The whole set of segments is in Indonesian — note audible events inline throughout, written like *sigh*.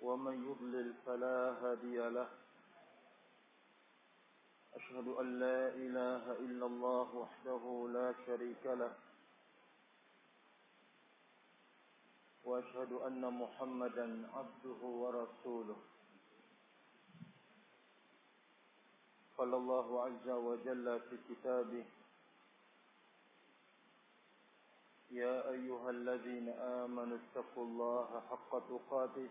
ومن يضلل فلا هادي له. أشهد أن لا إله إلا الله وحده لا شريك له. وأشهد أن محمدا عبده ورسوله. قال الله عز وجل في كتابه. يا أيها الذين آمنوا اتقوا الله حق تقاته.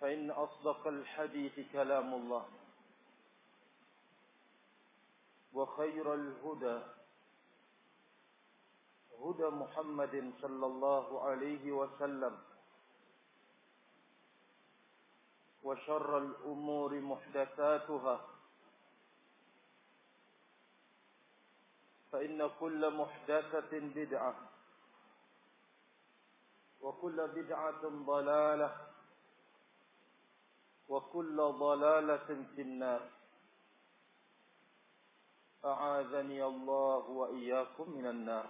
فإن أصدق الحديث كلام الله وخير الهدى هدى محمد صلى الله عليه وسلم وشر الأمور محدثاتها فإن كل محدثة بدعة وكل بدعة ضلالة وكل ضلالة في النار. أعاذني الله وإياكم من النار.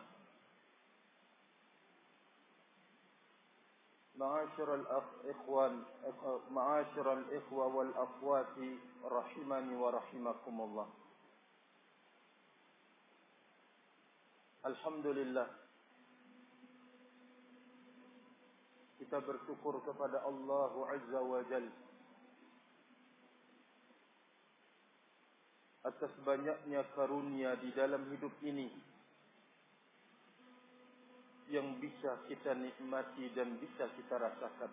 معاشر الإخوان معاشر الإخوة والأخوات رحمني ورحمكم الله. Alhamdulillah kita bersyukur kepada Allah Azza wa Jal atas banyaknya karunia di dalam hidup ini yang bisa kita nikmati dan bisa kita rasakan.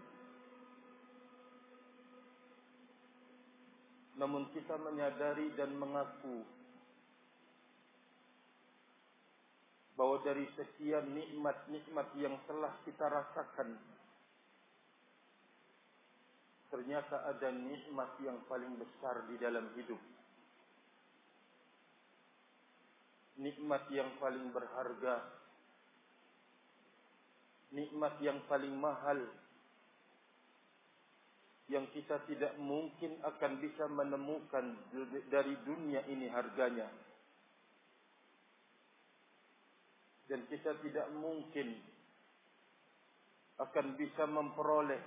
Namun kita menyadari dan mengaku bahwa dari sekian nikmat-nikmat yang telah kita rasakan ternyata ada nikmat yang paling besar di dalam hidup. Nikmat yang paling berharga. Nikmat yang paling mahal. Yang kita tidak mungkin akan bisa menemukan dari dunia ini harganya. dan kita tidak mungkin akan bisa memperoleh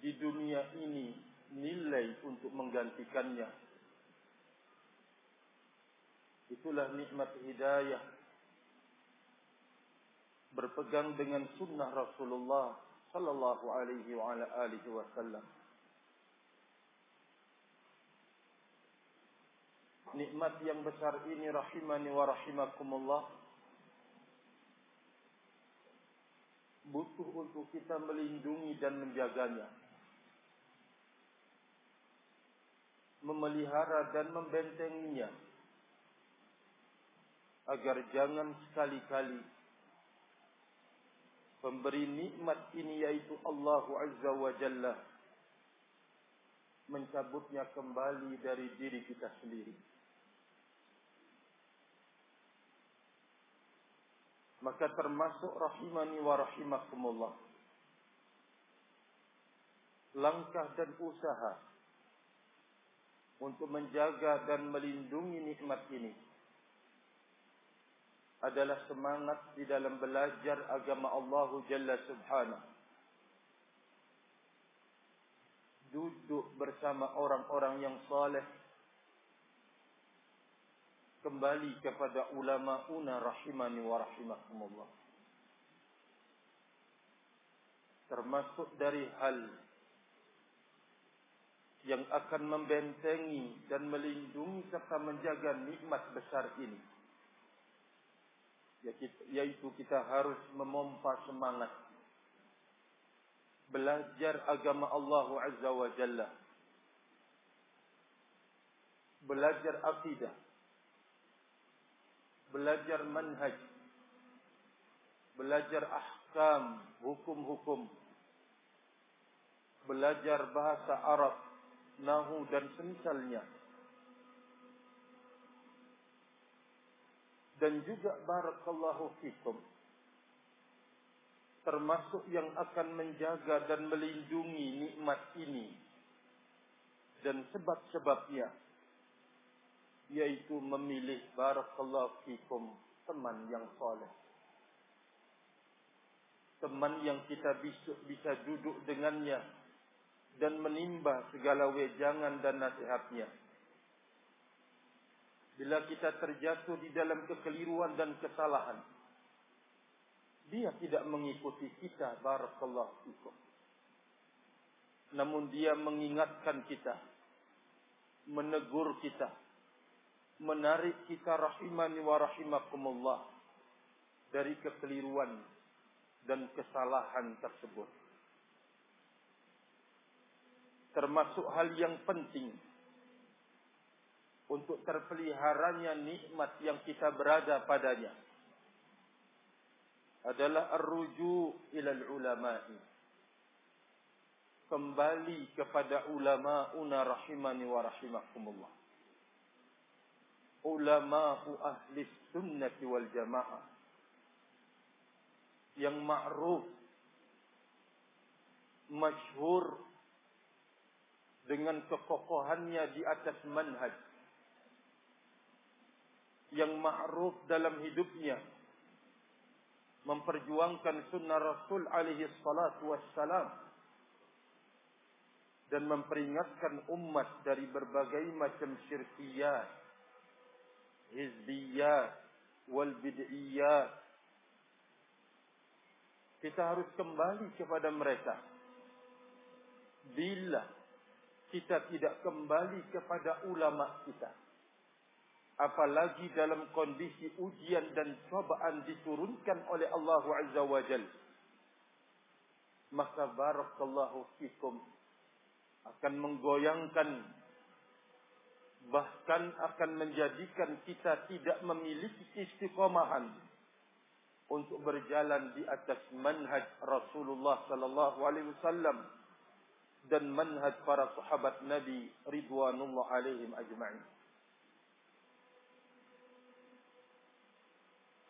di dunia ini nilai untuk menggantikannya. Itulah nikmat hidayah. Berpegang dengan sunnah Rasulullah sallallahu alaihi wa ala alihi wasallam. nikmat yang besar ini rahimani wa rahimakumullah. Butuh untuk kita melindungi dan menjaganya. Memelihara dan membentenginya agar jangan sekali-kali pemberi nikmat ini yaitu Allah Azza wa Jalla mencabutnya kembali dari diri kita sendiri. Maka termasuk rahimani wa rahimakumullah. Langkah dan usaha untuk menjaga dan melindungi nikmat ini adalah semangat di dalam belajar agama Allah Jalla Subhanahu. Duduk bersama orang-orang yang saleh kembali kepada ulama una rahimani wa rahimakumullah. Termasuk dari hal yang akan membentengi dan melindungi serta menjaga nikmat besar ini. Ya, yaitu kita harus memompa semangat belajar agama Allah Azza wa Jalla. Belajar akidah. Belajar manhaj. Belajar ahkam, hukum-hukum. Belajar bahasa Arab, nahu dan semisalnya. Dan juga barakallahu fikum. Termasuk yang akan menjaga dan melindungi nikmat ini. Dan sebab-sebabnya. Yaitu memilih barakallahu fikum teman yang soleh. Teman yang kita bisa, duduk dengannya. Dan menimba segala wejangan dan nasihatnya bila kita terjatuh di dalam kekeliruan dan kesalahan dia tidak mengikuti kita barakallahu fikum. Namun dia mengingatkan kita, menegur kita, menarik kita rahimani wa rahimakumullah dari kekeliruan dan kesalahan tersebut. Termasuk hal yang penting untuk terpeliharanya nikmat yang kita berada padanya adalah ar-ruju' ila ulama'i. Kembali kepada ulama'una rahimani wa rahimakumullah. Ulama'u ahli sunnati wal jamaah. Yang ma'ruf, masyhur dengan kekokohannya di atas manhaj. Yang ma'ruf dalam hidupnya memperjuangkan sunnah Rasul alaihi salatu wassalam dan memperingatkan umat dari berbagai macam syirkiyat, hizbiyat, wal bid'iyat. Kita harus kembali kepada mereka. Bila kita tidak kembali kepada ulama kita, apalagi dalam kondisi ujian dan cobaan diturunkan oleh Allah Azza wa Jal. Maka barakallahu fikum akan menggoyangkan bahkan akan menjadikan kita tidak memiliki istiqomahan untuk berjalan di atas manhaj Rasulullah sallallahu alaihi wasallam dan manhaj para sahabat Nabi ridwanullah alaihim ajma'in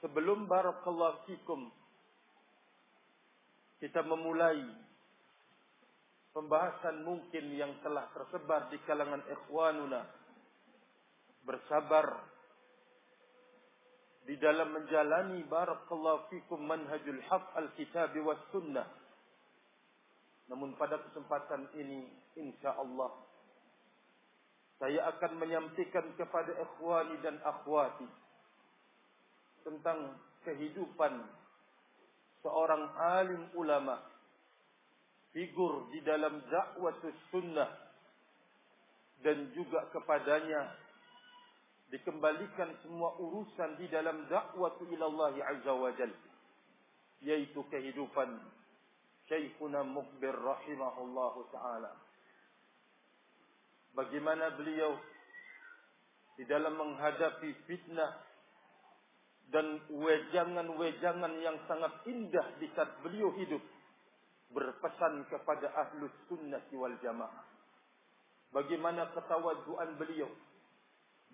sebelum barakallahu fikum kita memulai pembahasan mungkin yang telah tersebar di kalangan ikhwanuna. Bersabar di dalam menjalani barakallahu fikum manhajul haq al-kitab was sunnah. Namun pada kesempatan ini insyaallah saya akan menyampaikan kepada ikhwani dan akhwati tentang kehidupan seorang alim ulama figur di dalam dakwah sunnah dan juga kepadanya dikembalikan semua urusan di dalam dakwah ilallah azza wajal yaitu kehidupan Syekhuna Mukbir rahimahullahu taala. Bagaimana beliau di dalam menghadapi fitnah dan wejangan-wejangan yang sangat indah di saat beliau hidup berpesan kepada ahlus sunnah wal jamaah. Bagaimana ketawaduan beliau,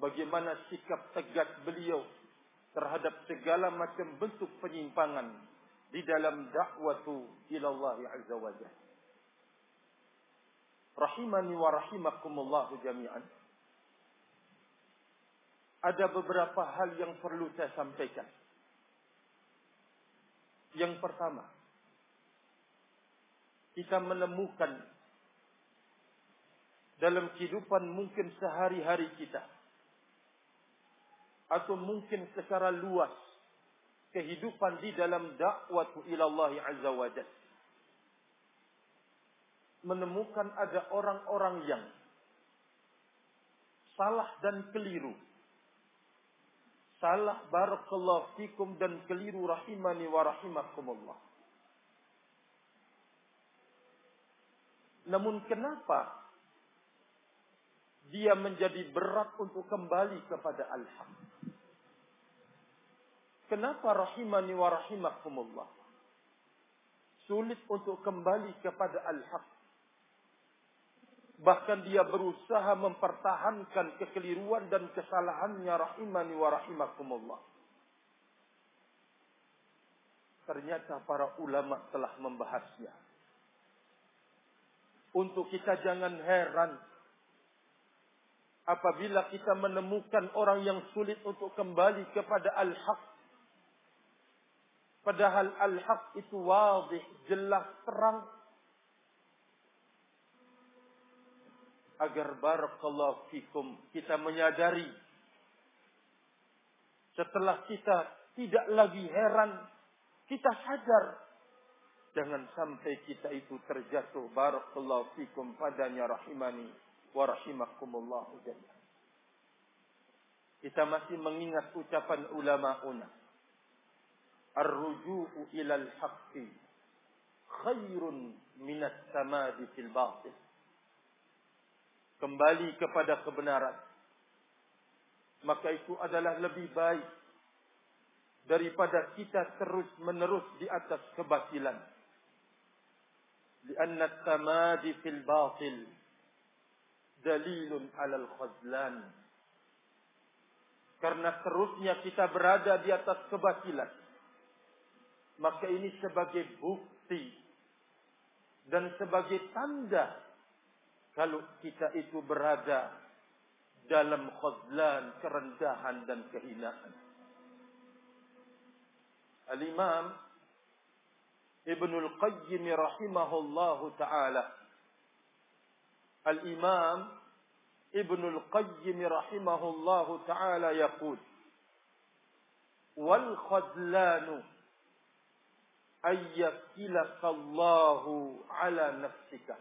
bagaimana sikap tegas beliau terhadap segala macam bentuk penyimpangan di dalam dakwatu ila Allah Azza wa Jalla. Rahimani wa rahimakumullah jami'an. Ada beberapa hal yang perlu saya sampaikan. Yang pertama, kita menemukan dalam kehidupan mungkin sehari-hari kita atau mungkin secara luas kehidupan di dalam dakwah ila Allah Azza wa menemukan ada orang-orang yang salah dan keliru. Salah barakallahu fikum dan keliru rahimani wa rahimakumullah. Namun kenapa dia menjadi berat untuk kembali kepada al-haq? Kenapa rahimani wa rahimakumullah? Sulit untuk kembali kepada al-haq. Bahkan dia berusaha mempertahankan kekeliruan dan kesalahannya rahimani wa rahimakumullah. Ternyata para ulama telah membahasnya. Untuk kita jangan heran apabila kita menemukan orang yang sulit untuk kembali kepada al-haq. Padahal al-haq itu wadih, jelas, terang, agar barakallahu fikum kita menyadari setelah kita tidak lagi heran kita sadar jangan sampai kita itu terjatuh. Barakallahu fikum padanya rahimani wa rahimakumullah jalla kita masih mengingat ucapan ulama una. Ar-ruju'u ila al-haqqi khairun min as-samadi fil batil kembali kepada kebenaran. Maka itu adalah lebih baik daripada kita terus menerus di atas kebatilan. Lianna tamadi fil batil dalilun alal khazlan. Karena terusnya kita berada di atas kebatilan maka ini sebagai bukti dan sebagai tanda kalau kita itu berada dalam khazlan, kerendahan dan kehinaan. Al-Imam Ibn Al-Qayyim rahimahullahu ta'ala Al-Imam Ibn Al-Qayyim rahimahullahu ta'ala yaqul wal khazlanu ayyakilaka Allahu ala nafsika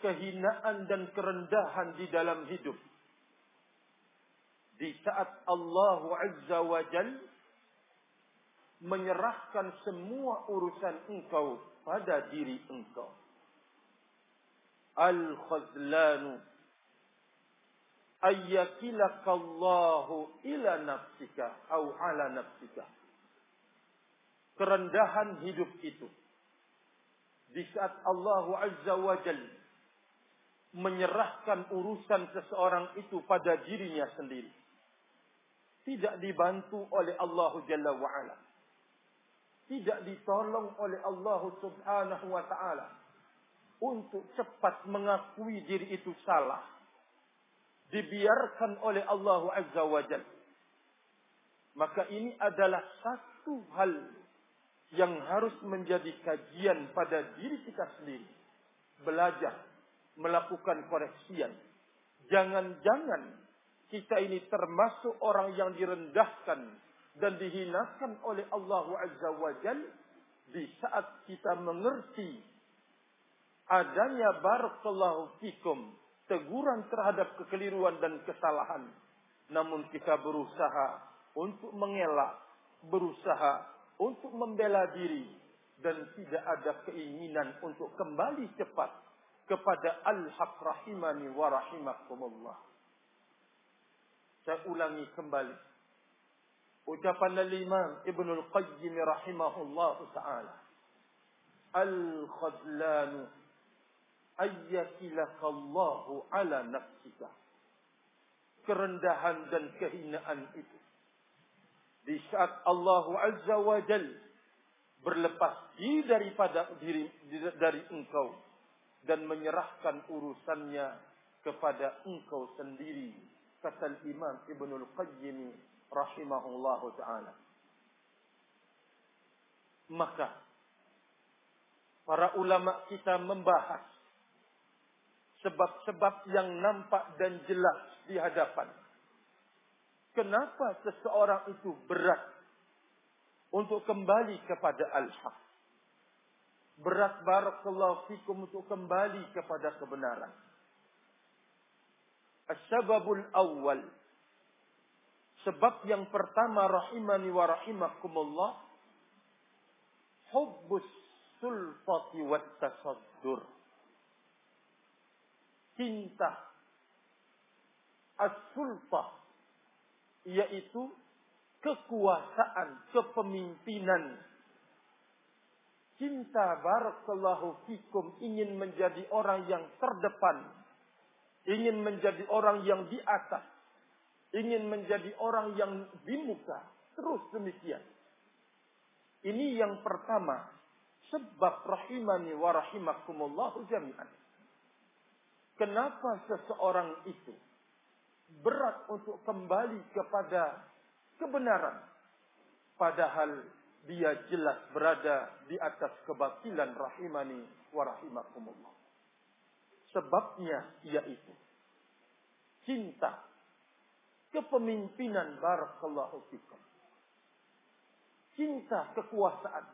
kehinaan dan kerendahan di dalam hidup. Di saat Allah Azza wa Jal menyerahkan semua urusan engkau pada diri engkau. Al-khazlanu ayyakilakallahu ila nafsika au ala nafsika. Kerendahan hidup itu. Di saat Allah Azza wa Jalla menyerahkan urusan seseorang itu pada dirinya sendiri. Tidak dibantu oleh Allah Jalla wa'ala. Tidak ditolong oleh Allah Subhanahu wa ta'ala. Untuk cepat mengakui diri itu salah. Dibiarkan oleh Allah Azza wa Jalla. Maka ini adalah satu hal yang harus menjadi kajian pada diri kita sendiri. Belajar melakukan koreksian. Jangan-jangan kita ini termasuk orang yang direndahkan dan dihinakan oleh Allah Azza wa Jal di saat kita mengerti adanya barakallahu fikum teguran terhadap kekeliruan dan kesalahan namun kita berusaha untuk mengelak berusaha untuk membela diri dan tidak ada keinginan untuk kembali cepat kepada Al-Haq rahimani wa rahimakumullah. Saya ulangi kembali. Ucapan al-Imam Ibn al-Qayyim rahimahullah ta'ala. Al-Khadlan ayyakilakallahu ala nafsika. kerendahan dan kehinaan itu. Di saat Allah Azza wa Jal berlepas diri daripada diri dari engkau dan menyerahkan urusannya kepada engkau sendiri kata Imam Ibnul Qayyim rahimahullahu taala. Maka para ulama kita membahas sebab-sebab yang nampak dan jelas di hadapan. Kenapa seseorang itu berat untuk kembali kepada al-haq berat barakallahu fikum untuk kembali kepada kebenaran. As-sababul awal. Sebab yang pertama rahimani wa rahimakumullah hubbus sulfati wat tasaddur. Cinta as-sulfah yaitu kekuasaan, kepemimpinan cinta barakallahu fikum ingin menjadi orang yang terdepan, ingin menjadi orang yang di atas, ingin menjadi orang yang di muka, terus demikian. Ini yang pertama, sebab rahimani wa rahimakumullahu jami'an. Kenapa seseorang itu berat untuk kembali kepada kebenaran? Padahal dia jelas berada di atas kebatilan rahimani wa rahimakumullah. Sebabnya yaitu cinta kepemimpinan barakallahu fikum. Cinta kekuasaan.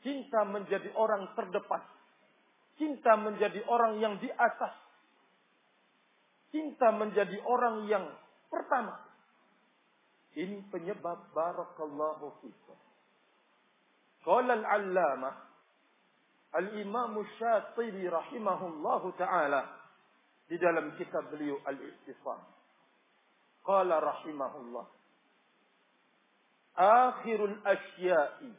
Cinta menjadi orang terdepan. Cinta menjadi orang yang di atas. Cinta menjadi orang yang pertama. Ini penyebab barakallahu fikum. قال العلامة الإمام الشاطبي رحمه الله تعالى بدلم كتاب ليو الاعتصام قال رحمه الله آخر الأشياء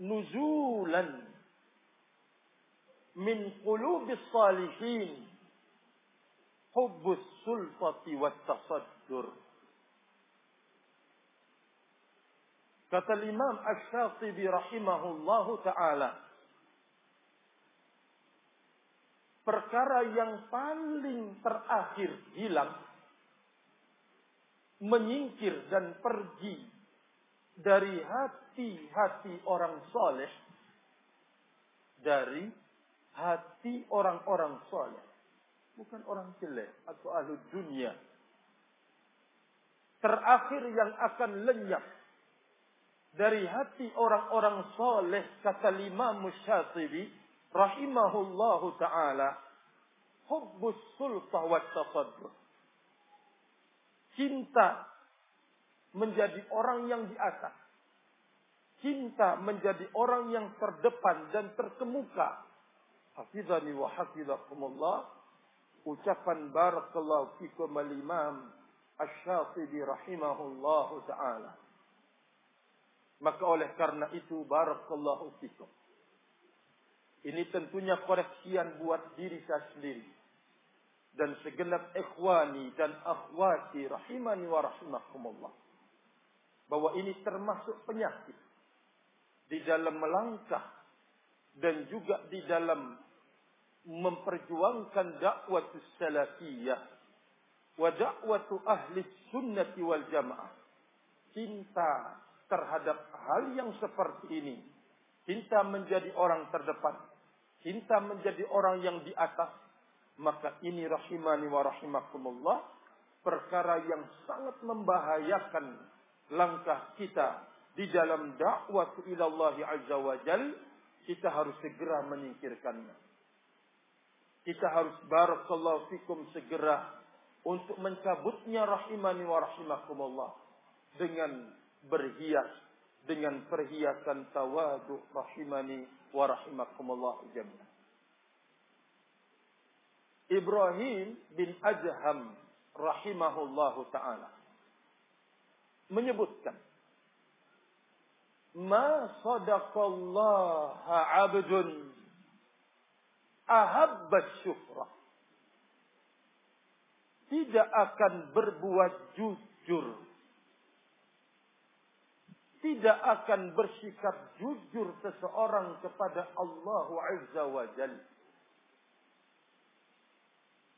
نزولا من قلوب الصالحين حب السلطة والتصدر. Kata Imam Ash-Shatibi rahimahullahu ta'ala. Perkara yang paling terakhir hilang. Menyingkir dan pergi dari hati-hati orang soleh. Dari hati orang-orang soleh. Bukan orang jelek atau ahli dunia. Terakhir yang akan lenyap dari hati orang-orang soleh kata Imam Musyatibi rahimahullahu taala hubbus sultah wa cinta menjadi orang yang di atas. Cinta menjadi orang yang terdepan dan terkemuka. Hafizani wa hafizakumullah. Ucapan barakallahu fikum al-imam asy-syatibi rahimahullahu taala maka oleh karena itu barakallahu fikum. Ini tentunya koreksian buat diri saya sendiri. Dan segenap ikhwani dan akhwati rahimani wa rahimakumullah. Bahwa ini termasuk penyakit. Di dalam melangkah. Dan juga di dalam memperjuangkan dakwah salafiyah. Wa dakwah ahli sunnati wal jamaah. Cinta terhadap hal yang seperti ini. Cinta menjadi orang terdepan. Cinta menjadi orang yang di atas. Maka ini rahimani wa rahimakumullah. Perkara yang sangat membahayakan langkah kita di dalam dakwah Allah azza wa jal. Kita harus segera menyingkirkannya. Kita harus barakallahu fikum segera untuk mencabutnya rahimani wa rahimakumullah dengan berhias dengan perhiasan tawadu rahimani wa rahimakumullah jami'an. Ibrahim bin Adham rahimahullahu taala menyebutkan ma sadaqallaha 'abdun ahabba syukrah tidak akan berbuat jujur. Tidak akan bersikap jujur seseorang kepada Allah Azza wa Jal.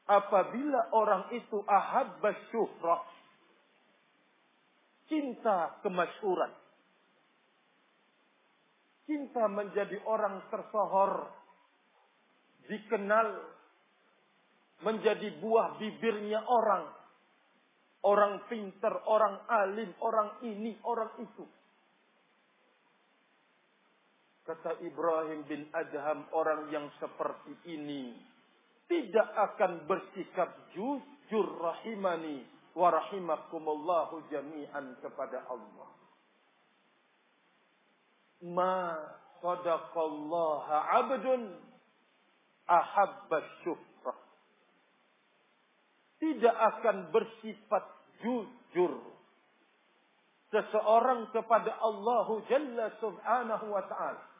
Apabila orang itu ahabba syuhrah. Cinta kemasyuran. Cinta menjadi orang tersohor. Dikenal. Menjadi buah bibirnya orang. Orang pinter, orang alim, orang ini, orang itu. Kata Ibrahim bin Adham, orang yang seperti ini tidak akan bersikap jujur rahimani wa rahimakumullahu jami'an kepada Allah. Ma sadaqallaha abdun ahabba syukrah. Tidak akan bersifat jujur seseorang kepada Allah Jalla Subhanahu wa taala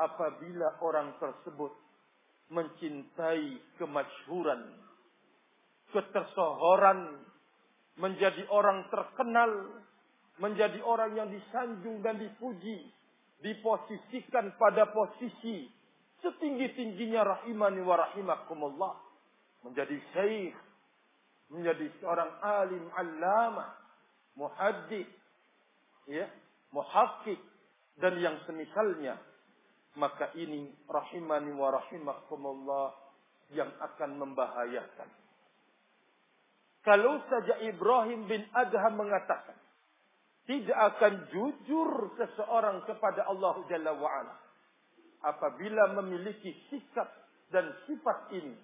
apabila orang tersebut mencintai kemasyhuran, ketersohoran, menjadi orang terkenal, menjadi orang yang disanjung dan dipuji, diposisikan pada posisi setinggi-tingginya rahimani wa rahimakumullah, menjadi syekh, menjadi seorang alim allama, muhaddis, ya, dan yang semisalnya maka ini rahimani wa rahimakumullah yang akan membahayakan. Kalau saja Ibrahim bin Adham mengatakan, tidak akan jujur seseorang kepada Allah Jalla wa'ala. Apabila memiliki sikap dan sifat ini,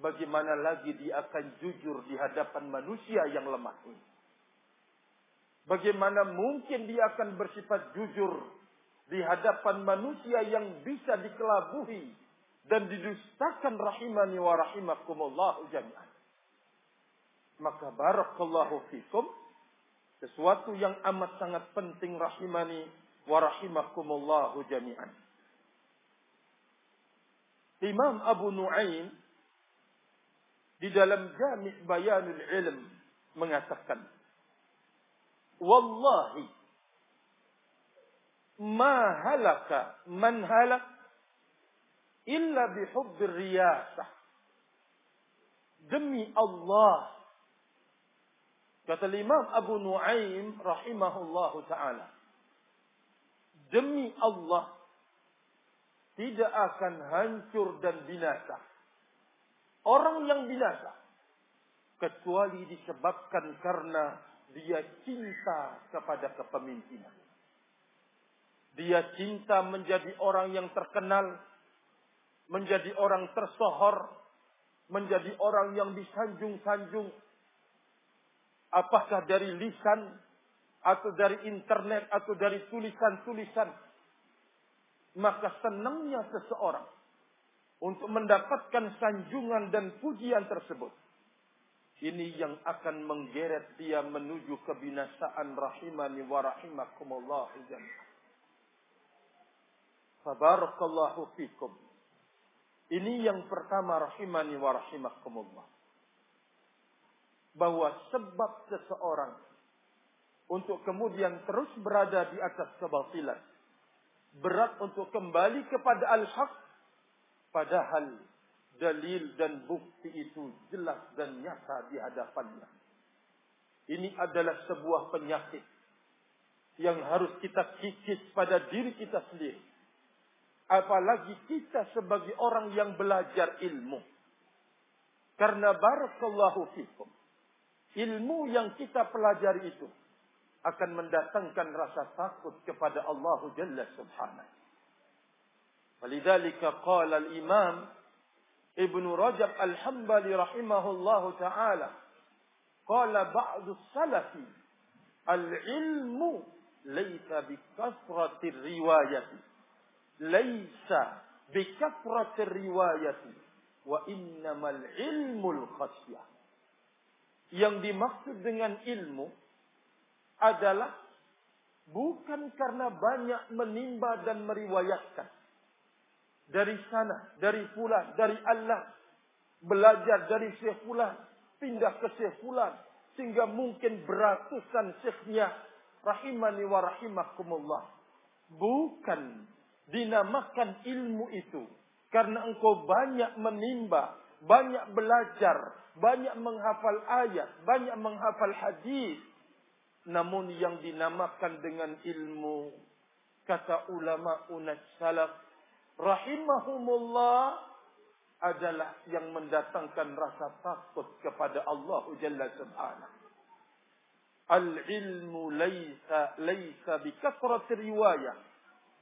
bagaimana lagi dia akan jujur di hadapan manusia yang lemah ini. Bagaimana mungkin dia akan bersifat jujur di hadapan manusia yang bisa dikelabuhi dan didustakan rahimani wa rahimakumullah jami'an. Maka barakallahu fikum sesuatu yang amat sangat penting rahimani wa rahimakumullah jami'an. Imam Abu Nuaim di dalam Jami' Bayanul Ilm mengatakan Wallahi ma halaka man halak illa bihubbir riyasah. Demi Allah. Kata Imam Abu Nuaim rahimahullahu taala. Demi Allah tidak akan hancur dan binasa. Orang yang binasa kecuali disebabkan karena dia cinta kepada kepemimpinan. Dia cinta menjadi orang yang terkenal, menjadi orang tersohor, menjadi orang yang disanjung-sanjung. Apakah dari lisan, atau dari internet, atau dari tulisan-tulisan. Maka senangnya seseorang untuk mendapatkan sanjungan dan pujian tersebut. Ini yang akan menggeret dia menuju kebinasaan rahimani wa rahimakumullah. Fabarakallahu fikum. Ini yang pertama rahimani wa rahimakumullah. Bahwa sebab seseorang untuk kemudian terus berada di atas kebatilan. Berat untuk kembali kepada al-haq. Padahal dalil dan bukti itu jelas dan nyata di hadapannya. Ini adalah sebuah penyakit yang harus kita kikis pada diri kita sendiri Apalagi kita sebagai orang yang belajar ilmu. Karena barakallahu fikum. Ilmu yang kita pelajari itu akan mendatangkan rasa takut kepada Allah Jalla Subhanahu. Walidhalika qala al-Imam Ibn Rajab Al-Hambali rahimahullahu taala qala ba'du salafi al-ilmu laysa bi kasrati riwayati laisa bikafratir riwayati wa innamal ilmul khasyah. Yang dimaksud dengan ilmu adalah bukan karena banyak menimba dan meriwayatkan. Dari sana, dari pula, dari Allah. Belajar dari Syekh pula. pindah ke Syekh Fulan. Sehingga mungkin beratusan syekhnya rahimani wa rahimakumullah. Bukan dinamakan ilmu itu. Karena engkau banyak menimba, banyak belajar, banyak menghafal ayat, banyak menghafal hadis. Namun yang dinamakan dengan ilmu, kata ulama unas salaf, rahimahumullah adalah yang mendatangkan rasa takut kepada Allah Jalla Subhanahu. Al-ilmu laysa laysa bi riwayah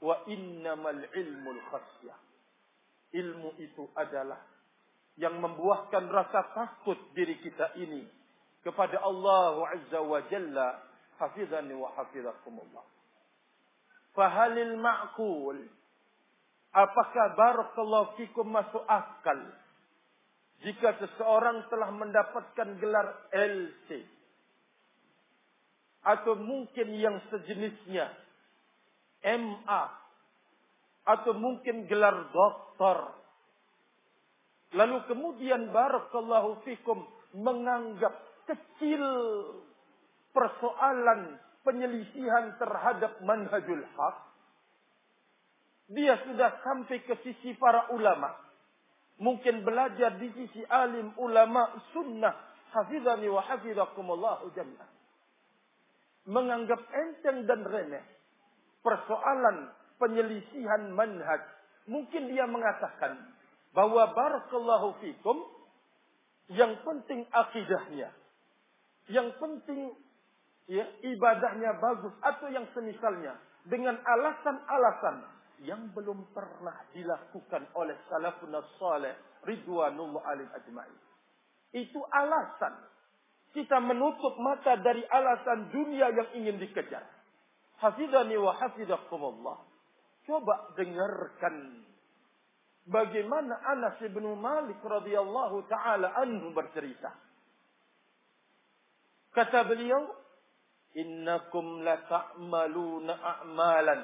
wa innamal ilmu khasyah. Ilmu itu adalah yang membuahkan rasa takut diri kita ini kepada Allah Azza wa Jalla hafizani wa hafizakumullah. Fahalil ma'kul Apakah barakallahu fikum masuk akal jika seseorang telah mendapatkan gelar LC atau mungkin yang sejenisnya MA atau mungkin gelar doktor lalu kemudian barakallahu fikum menganggap kecil persoalan penyelisihan terhadap manhajul haq dia sudah sampai ke sisi para ulama. Mungkin belajar di sisi alim ulama sunnah. Hafizani wa hafizakumullahu jannah. Menganggap enteng dan remeh. Persoalan penyelisihan manhaj. Mungkin dia mengatakan bahwa barakallahu fikum yang penting akidahnya. Yang penting ya, ibadahnya bagus atau yang semisalnya dengan alasan-alasan yang belum pernah dilakukan oleh salafun salih ridwanullah alim ajma'in. Itu alasan kita menutup mata dari alasan dunia yang ingin dikejar. Hafidhani wa hafizakumullah. Coba dengarkan bagaimana Anas bin Malik radhiyallahu taala anhu bercerita. Kata beliau, "Innakum la ta'maluna a'malan"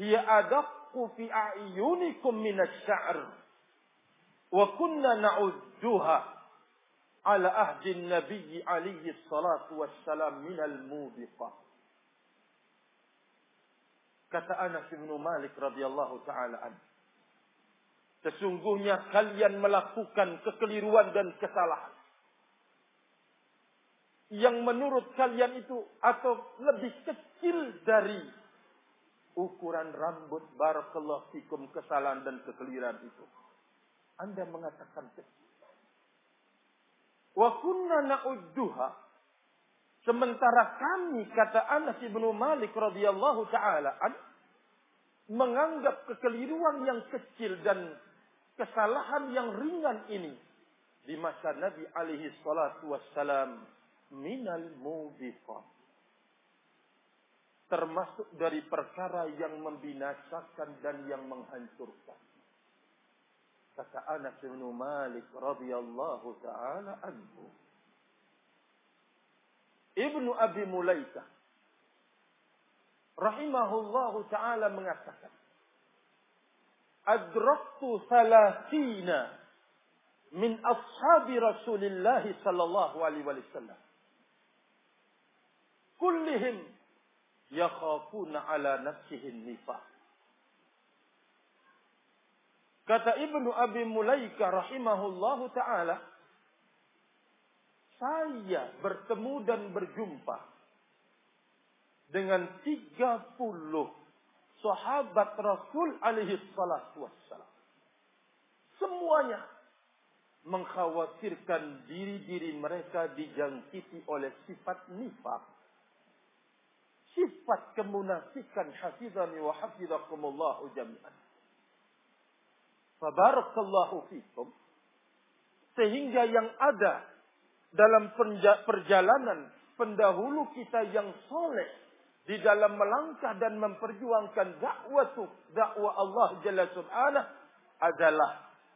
hiya adaqqu fi a'yunikum min asy-sya'r wa kunna na'udduha ala ahdi nabi alaihi salatu wassalam min al-mubiqah kata Anas bin Malik radhiyallahu taala an Sesungguhnya kalian melakukan kekeliruan dan kesalahan yang menurut kalian itu atau lebih kecil dari ukuran rambut barakallahu fikum kesalahan dan kekeliruan itu. Anda mengatakan kecil. Wa kunna na'udduha sementara kami kata Anas bin Malik radhiyallahu taala an menganggap kekeliruan yang kecil dan kesalahan yang ringan ini di masa Nabi alaihi salatu wassalam minal mubiqat termasuk dari perkara yang membinasakan dan yang menghancurkan. Kata Anas bin Malik radhiyallahu taala anhu. Ibnu Abi Mulaikah rahimahullahu taala mengatakan, "Adraktu thalathina min ashabi Rasulillah sallallahu alaihi wasallam." Kullihim yakhafuna ala nafsihin nifaq. Kata Ibnu Abi Mulaika rahimahullahu taala, saya bertemu dan berjumpa dengan 30 sahabat Rasul alaihi salatu wassalam. Semuanya mengkhawatirkan diri-diri mereka dijangkiti oleh sifat nifak sifat kemunafikan hafizani wa hafizakumullahu jami'an. Fabarakallahu fikum. Sehingga yang ada dalam perjalanan pendahulu kita yang soleh di dalam melangkah dan memperjuangkan dakwah dakwah Allah Jalla Subhanahu adalah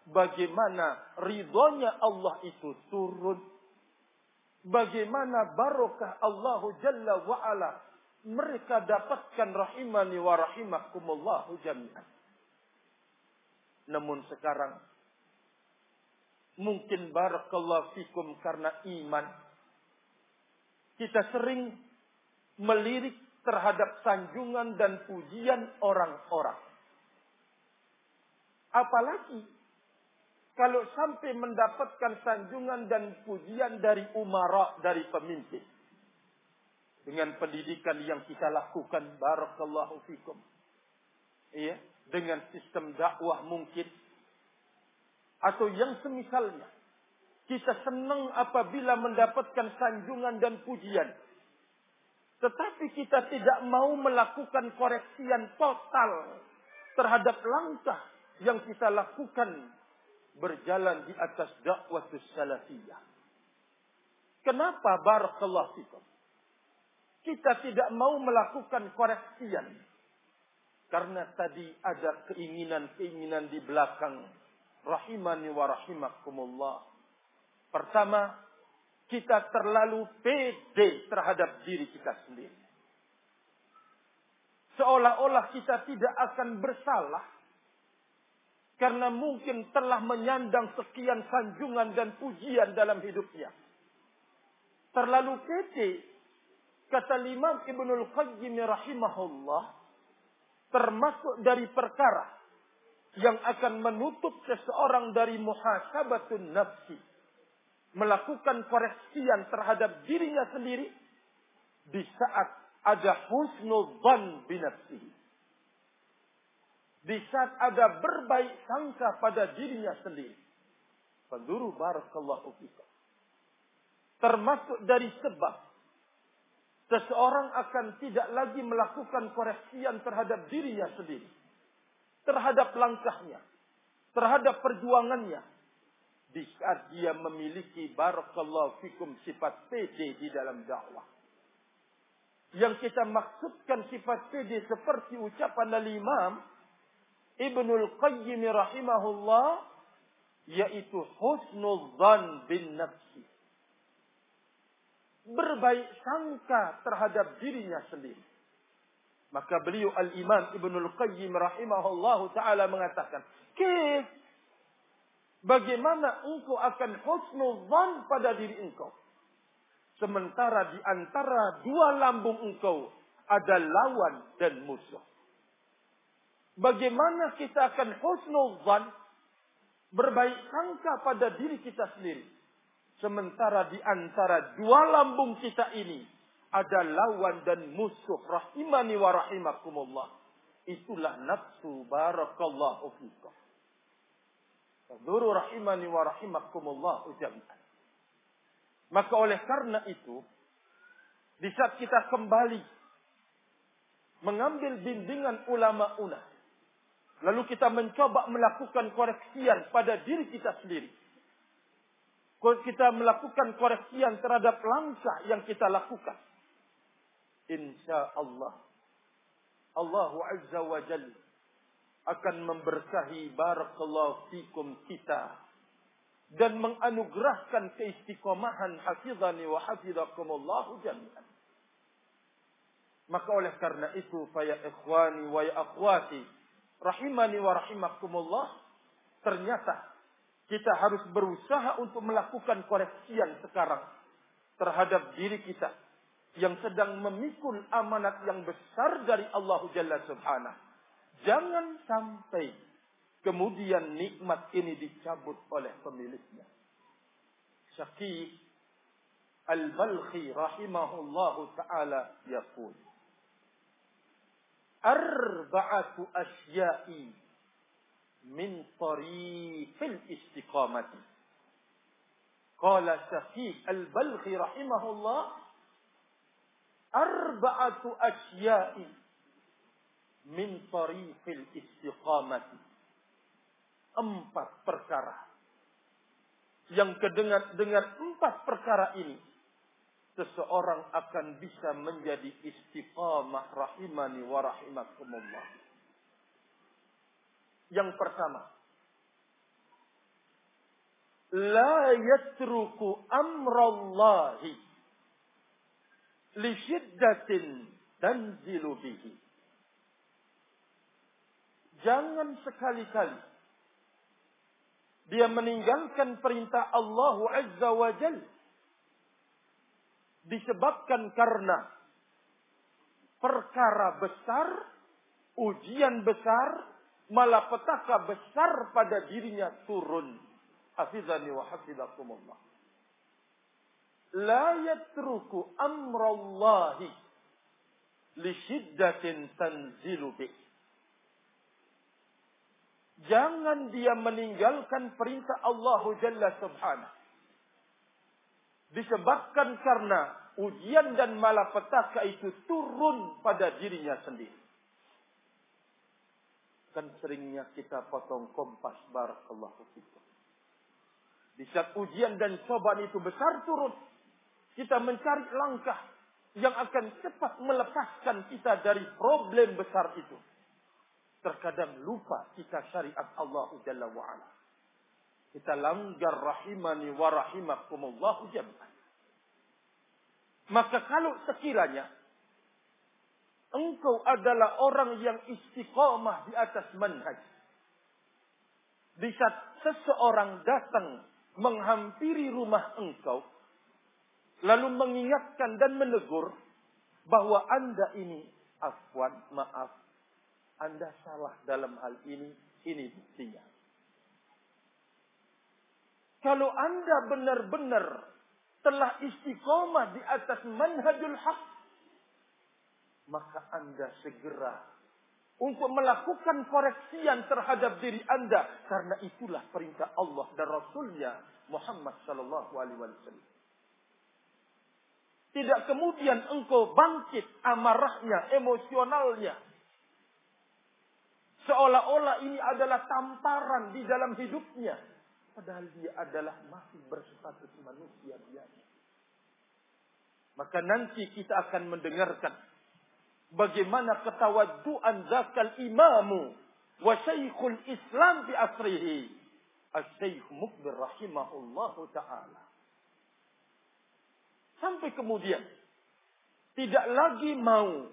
bagaimana ridhonya Allah itu turun bagaimana barokah Allah Jalla wa ala mereka dapatkan rahimani wa rahimakumullahu jami'an. Namun sekarang Mungkin barakallahu fikum karena iman. Kita sering melirik terhadap sanjungan dan pujian orang-orang. Apalagi kalau sampai mendapatkan sanjungan dan pujian dari umara, dari pemimpin. Dengan pendidikan yang kita lakukan, barakallahu fikum. Iya, dengan sistem dakwah mungkin atau yang semisalnya. Kita senang apabila mendapatkan sanjungan dan pujian. Tetapi kita tidak mau melakukan koreksian total terhadap langkah yang kita lakukan berjalan di atas dakwah salafiyah. Kenapa barakallahu fikum? Kita tidak mau melakukan koreksian. Karena tadi ada keinginan-keinginan di belakang rahimani wa rahimakumullah. Pertama, kita terlalu pede terhadap diri kita sendiri. Seolah-olah kita tidak akan bersalah karena mungkin telah menyandang sekian sanjungan dan pujian dalam hidupnya. Terlalu pede kata Imam Ibnul Qayyim rahimahullah termasuk dari perkara yang akan menutup seseorang dari muhasabatun nafsi. Melakukan koreksian terhadap dirinya sendiri di saat ada husnul dhan binafsihi. Di saat ada berbaik sangka pada dirinya sendiri. Penduru barakallahu fikum. Termasuk dari sebab seseorang akan tidak lagi melakukan koreksian terhadap dirinya sendiri terhadap langkahnya, terhadap perjuangannya. Di saat dia memiliki barakallahu fikum sifat PD di dalam dakwah. Yang kita maksudkan sifat PD seperti ucapan al-imam Ibnul Qayyim rahimahullah yaitu husnul zan bin nafsi. Berbaik sangka terhadap dirinya sendiri maka beliau Al-Imam Ibnul Qayyim rahimahullah ta'ala mengatakan, Kif, bagaimana engkau akan husnul zan pada diri engkau? Sementara di antara dua lambung engkau ada lawan dan musuh. Bagaimana kita akan husnul zan berbaik sangka pada diri kita sendiri. Sementara di antara dua lambung kita ini ada lawan dan musuh rahimani wa rahimakumullah. Itulah nafsu barakallahu fikum. Faduru rahimani wa rahimakumullah jami'an. Maka oleh karena itu, di saat kita kembali mengambil bimbingan ulama una, lalu kita mencoba melakukan koreksian pada diri kita sendiri. Kita melakukan koreksian terhadap langkah yang kita lakukan insya Allah Allah Azza wa akan memberkahi barakallahu fikum kita dan menganugerahkan keistiqomahan hafizani wa hafizakumullah jami'an. Maka oleh karena itu, ya ikhwani wa ya akhwati, rahimani wa rahimakumullah, ternyata kita harus berusaha untuk melakukan koreksian sekarang terhadap diri kita yang sedang memikul amanat yang besar dari Allah Jalla Subhanahu. Jangan sampai kemudian nikmat ini dicabut oleh pemiliknya. Syakih Al-Balkhi rahimahullahu taala yaqul Arba'atu asya'i min tariqil istiqamati. Qala Syakih Al-Balkhi rahimahullah arba'atu asya'i min tariqil istiqamati. Empat perkara. Yang kedengar dengan empat perkara ini, seseorang akan bisa menjadi istiqamah rahimani wa rahimakumullah. Yang pertama, la yatruku amrallahi li syiddatin tanzilu bihi. Jangan sekali-kali Dia meninggalkan perintah Allah Azza wa Jal. Disebabkan karena perkara besar, ujian besar, malapetaka besar pada dirinya turun. Hafizani wa hafizakumullah. La yatruku amrallahi li syiddatin tanzilu bih. Jangan dia meninggalkan perintah Allah Jalla Subhanahu. Disebabkan karena ujian dan malapetaka itu turun pada dirinya sendiri. Kan seringnya kita potong kompas barakallahu fikum. Di saat ujian dan cobaan itu besar turun, kita mencari langkah yang akan cepat melepaskan kita dari problem besar itu. Terkadang lupa kita syariat Allah Jalla wa'ala. Kita langgar rahimani wa rahimakumullahu jami'an. Maka kalau sekiranya engkau adalah orang yang istiqomah di atas manhaj. Di saat seseorang datang menghampiri rumah engkau, lalu mengingatkan dan menegur bahwa anda ini afwan, maaf, anda salah dalam hal ini, ini buktinya. Kalau anda benar-benar telah istiqomah di atas manhajul haq, maka anda segera untuk melakukan koreksian terhadap diri anda karena itulah perintah Allah dan Rasulnya Muhammad Sallallahu Alaihi Wasallam. Tidak kemudian engkau bangkit amarahnya, emosionalnya. Seolah-olah ini adalah tamparan di dalam hidupnya. Padahal dia adalah masih berstatus manusia biasa. Maka nanti kita akan mendengarkan bagaimana ketawaduan zakal imamu wa syekhul Islam di asrihi. Al-Syekh Mukbir rahimahullahu ta'ala. Sampai kemudian tidak lagi mau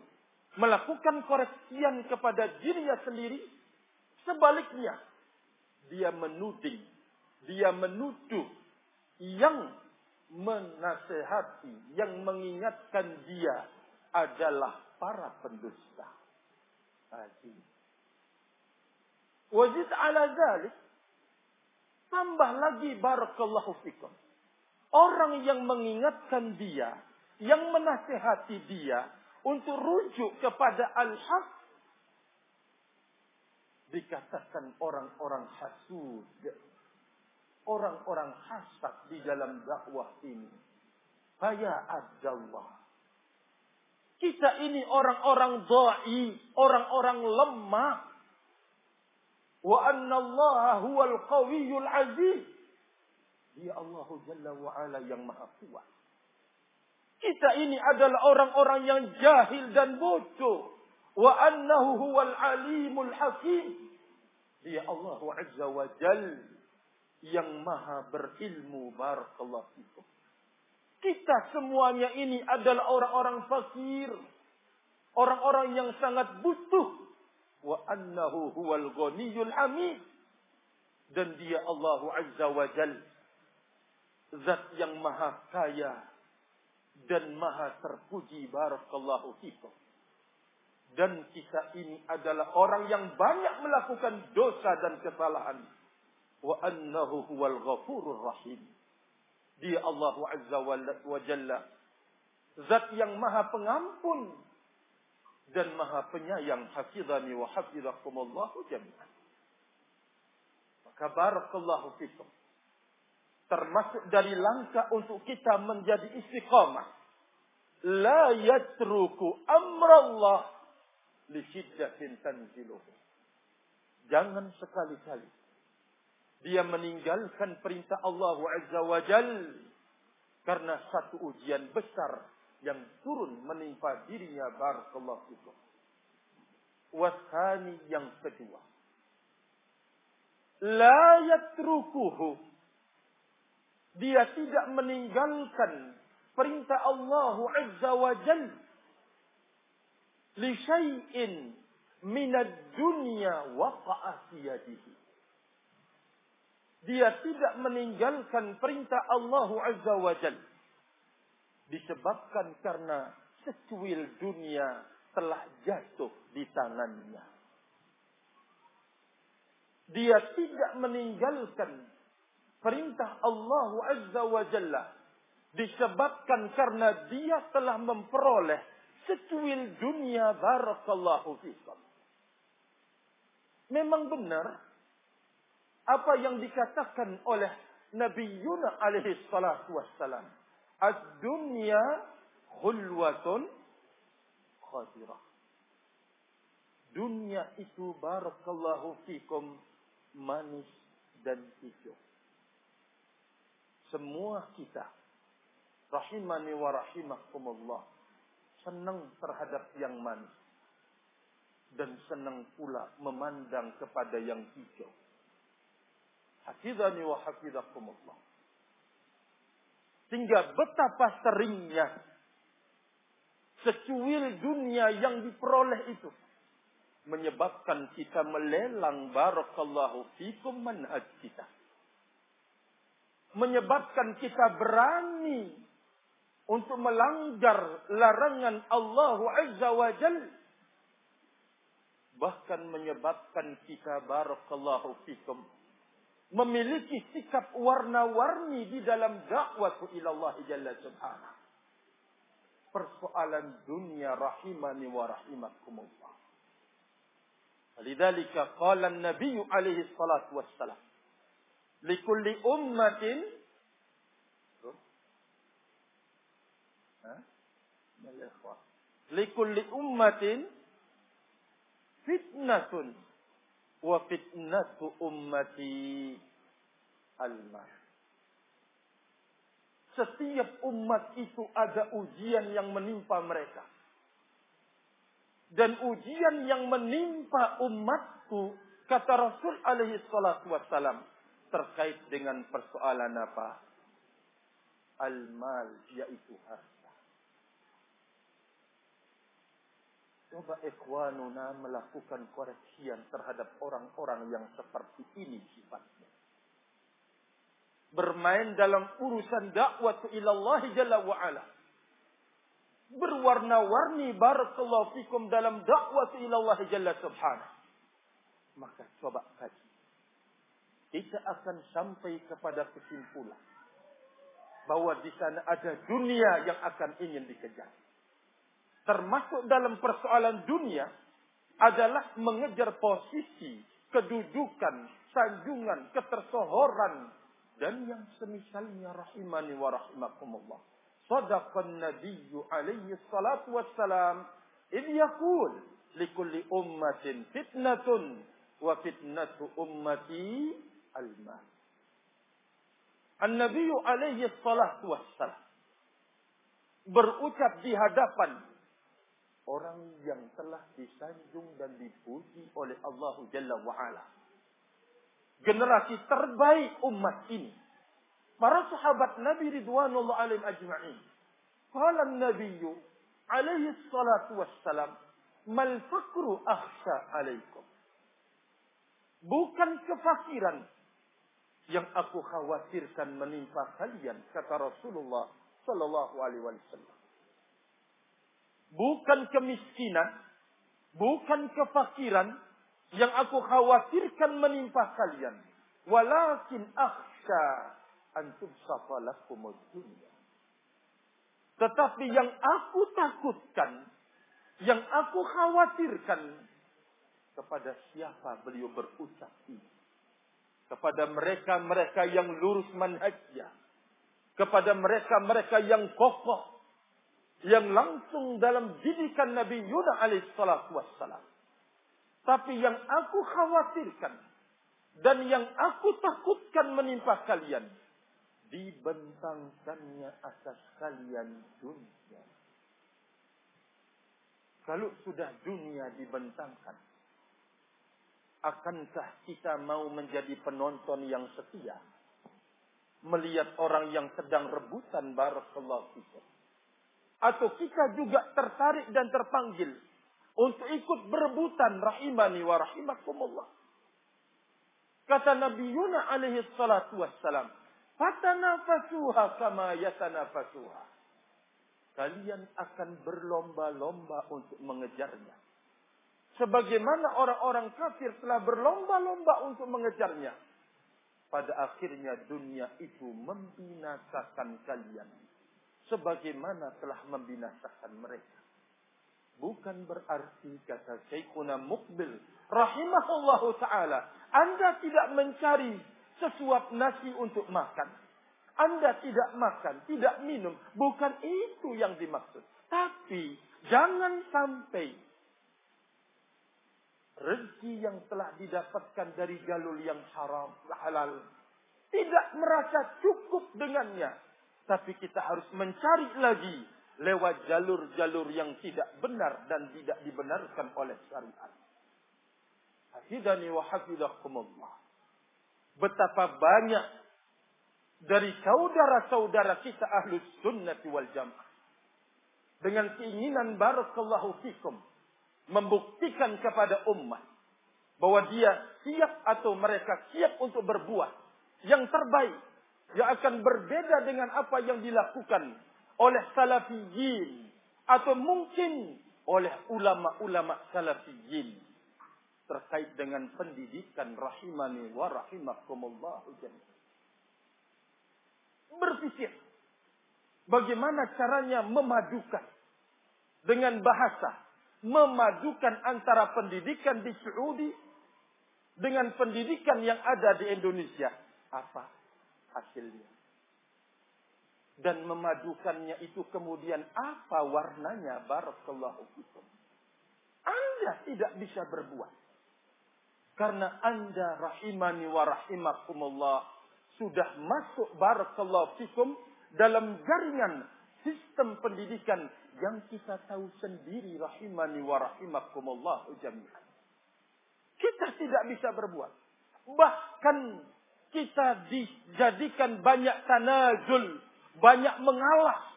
melakukan koreksian kepada dirinya sendiri. Sebaliknya, dia menuding, dia menuduh yang menasehati, yang mengingatkan dia adalah para pendusta. Haji. Wajid ala zalik. Tambah lagi barakallahu fikum. Orang yang mengingatkan dia, yang menasehati dia untuk rujuk kepada al-haq dikatakan orang-orang hasud, orang-orang hasad di dalam dakwah ini. Faya adallah. Kita ini orang-orang dha'i, orang-orang lemah. Wa anna Allah huwal qawiyul aziz. Dia Allah Jalla wa Ala yang maha kuat. Kita ini adalah orang-orang yang jahil dan bodoh. Wa annahu huwal alimul hakim. Dia Allah Azza wa Jal yang maha berilmu. Barakallahu fikum. Kita semuanya ini adalah orang-orang fakir. Orang-orang yang sangat butuh. Wa annahu huwal ghaniyul. Dan dia Allah Azza wa Jal. Zat yang maha kaya. Dan maha terpuji. Barakallahu fikum. Dan kita ini adalah orang yang banyak melakukan dosa dan kesalahan. Wa annahu huwal ghafurur rahim. Dia Allah Azza wa Jalla. Zat yang maha pengampun. Dan maha penyayang. Hafizani wa hafizakumullahu jami'an. Maka barakallahu fikum. Termasuk dari langkah untuk kita menjadi istiqamah. La yatruku amrallah li syiddatin tanziluhu. Jangan sekali-kali dia meninggalkan perintah Allah Azza wa Jal karena satu ujian besar yang turun menimpa dirinya barakallahu fikum. Wasani yang kedua. La yatrukuhu. Dia tidak meninggalkan perintah Allah Azza wa Jal li syai'in minad dunya waqa'a fi yadihi Dia tidak meninggalkan perintah Allah Azza wa Jal. Disebabkan karena secuil dunia telah jatuh di tangannya. Dia tidak meninggalkan perintah Allah Azza wa Jalla disebabkan karena dia telah memperoleh secuil dunia barakallahu fikum. Memang benar apa yang dikatakan oleh Nabi Yunus alaihi salatu wassalam. Ad-dunya khulwatun khadirah. Dunia itu barakallahu fikum manis dan hijau. Semua kita rahimani wa rahimakumullah senang terhadap yang manis dan senang pula memandang kepada yang hijau. Hafizani wa hafizakumullah. Sehingga betapa seringnya secuil dunia yang diperoleh itu menyebabkan kita melelang barakallahu fikum manhaj kita. Menyebabkan kita berani untuk melanggar larangan Allah Azza wa Jal. Bahkan menyebabkan kita barakallahu fikum memiliki sikap warna-warni di dalam dakwah ila Jalla. Persoalan dunia rahimani wa rahimakumullah. Ummatin likulli ummatin fitnatun wa fitnatu ummati al-mal. Setiap umat itu ada ujian yang menimpa mereka. Dan ujian yang menimpa umatku, kata Rasul alaihi salatu wassalam, terkait dengan persoalan apa? Al-mal, yaitu harta. Coba ikhwanuna melakukan koreksian terhadap orang-orang yang seperti ini sifatnya. Bermain dalam urusan dakwah ilallah jalla wa'ala. Berwarna-warni barakallahu fikum dalam dakwah ilallah jalla subhanahu. Maka coba kaji. Kita akan sampai kepada kesimpulan. Bahwa di sana ada dunia yang akan ingin dikejar termasuk dalam persoalan dunia adalah mengejar posisi, kedudukan, sanjungan, ketersohoran dan yang semisalnya rahimani wa rahimakumullah. Sadaqan nabiyyu alaihi salatu wassalam idh yaqul likulli ummatin fitnatun wa fitnatu ummati al-mal. An-Nabi alaihi salatu wassalam berucap di hadapan orang yang telah disanjung dan dipuji oleh Allah Jalla wa'ala. Generasi terbaik umat ini. Para sahabat Nabi Ridwanullah alim ajma'in. Kala Nabi alaihi salatu wassalam. Mal fakru akhsha alaikum. Bukan kefakiran yang aku khawatirkan menimpa kalian kata Rasulullah sallallahu alaihi wasallam bukan kemiskinan, bukan kefakiran yang aku khawatirkan menimpa kalian. Walakin akhsha antum safalakumud dunya. Tetapi yang aku takutkan, yang aku khawatirkan kepada siapa beliau berucap ini. Kepada mereka-mereka yang lurus manhajnya. Kepada mereka-mereka yang kokoh yang langsung dalam didikan Nabi Yunus alaihissalatu wassalam. Tapi yang aku khawatirkan dan yang aku takutkan menimpa kalian dibentangkannya atas kalian dunia. Kalau sudah dunia dibentangkan, akankah kita mau menjadi penonton yang setia? Melihat orang yang sedang rebutan barakallahu fikum atau kita juga tertarik dan terpanggil untuk ikut berebutan rahimani wa rahimakumullah. Kata Nabi Yuna alaihi salatu wassalam. Fatanafasuha kama yatanafasuha. Kalian akan berlomba-lomba untuk mengejarnya. Sebagaimana orang-orang kafir telah berlomba-lomba untuk mengejarnya. Pada akhirnya dunia itu membinasakan kalian. Sebagaimana telah membinasakan mereka. Bukan berarti kata Syekhuna Mukbil rahimahullahu taala, Anda tidak mencari sesuap nasi untuk makan. Anda tidak makan, tidak minum, bukan itu yang dimaksud. Tapi jangan sampai rezeki yang telah didapatkan dari jalur yang haram, halal, tidak merasa cukup dengannya. Tapi kita harus mencari lagi lewat jalur-jalur yang tidak benar dan tidak dibenarkan oleh syariat. Hafidhani wa hafizakumullah. Betapa banyak dari saudara-saudara kita ahlus sunnati wal jamaah. Dengan keinginan barakallahu fikum. Membuktikan kepada umat. Bahwa dia siap atau mereka siap untuk berbuat. Yang terbaik. Yang akan berbeda dengan apa yang dilakukan oleh salafiyin atau mungkin oleh ulama-ulama salafiyin. Terkait dengan pendidikan rahimani wa rahimakumullah berpikir bagaimana caranya memadukan dengan bahasa memadukan antara pendidikan di Saudi dengan pendidikan yang ada di Indonesia. Apa hasilnya dan memadukannya itu kemudian apa warnanya barakallahu fikum. Anda tidak bisa berbuat. Karena Anda rahimani wa rahimakumullah sudah masuk barakallahu fikum dalam jaringan sistem pendidikan yang kita tahu sendiri rahimani wa rahimakumullah jami'an. Kita tidak bisa berbuat. Bahkan kita dijadikan banyak tanazul banyak mengalah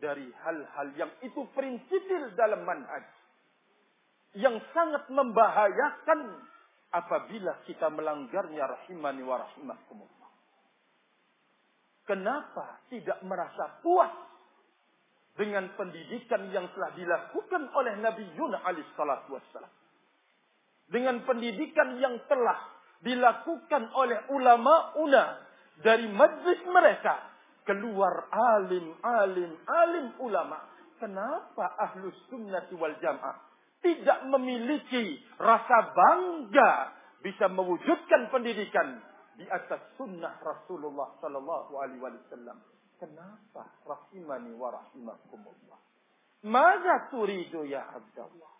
dari hal-hal yang itu prinsipil dalam manhaj yang sangat membahayakan apabila kita melanggarnya rahimani wa rahimakumullah. Kenapa tidak merasa puas dengan pendidikan yang telah dilakukan oleh Nabi Yunus alaihissalatu wassalam? Dengan pendidikan yang telah dilakukan oleh ulama-una dari majlis mereka keluar alim, alim, alim ulama. Kenapa ahlus sunnati wal jamaah tidak memiliki rasa bangga bisa mewujudkan pendidikan di atas sunnah Rasulullah Sallallahu Alaihi Wasallam? Kenapa? Rahimani wa rahimakumullah. Maka turidu ya Abdullah?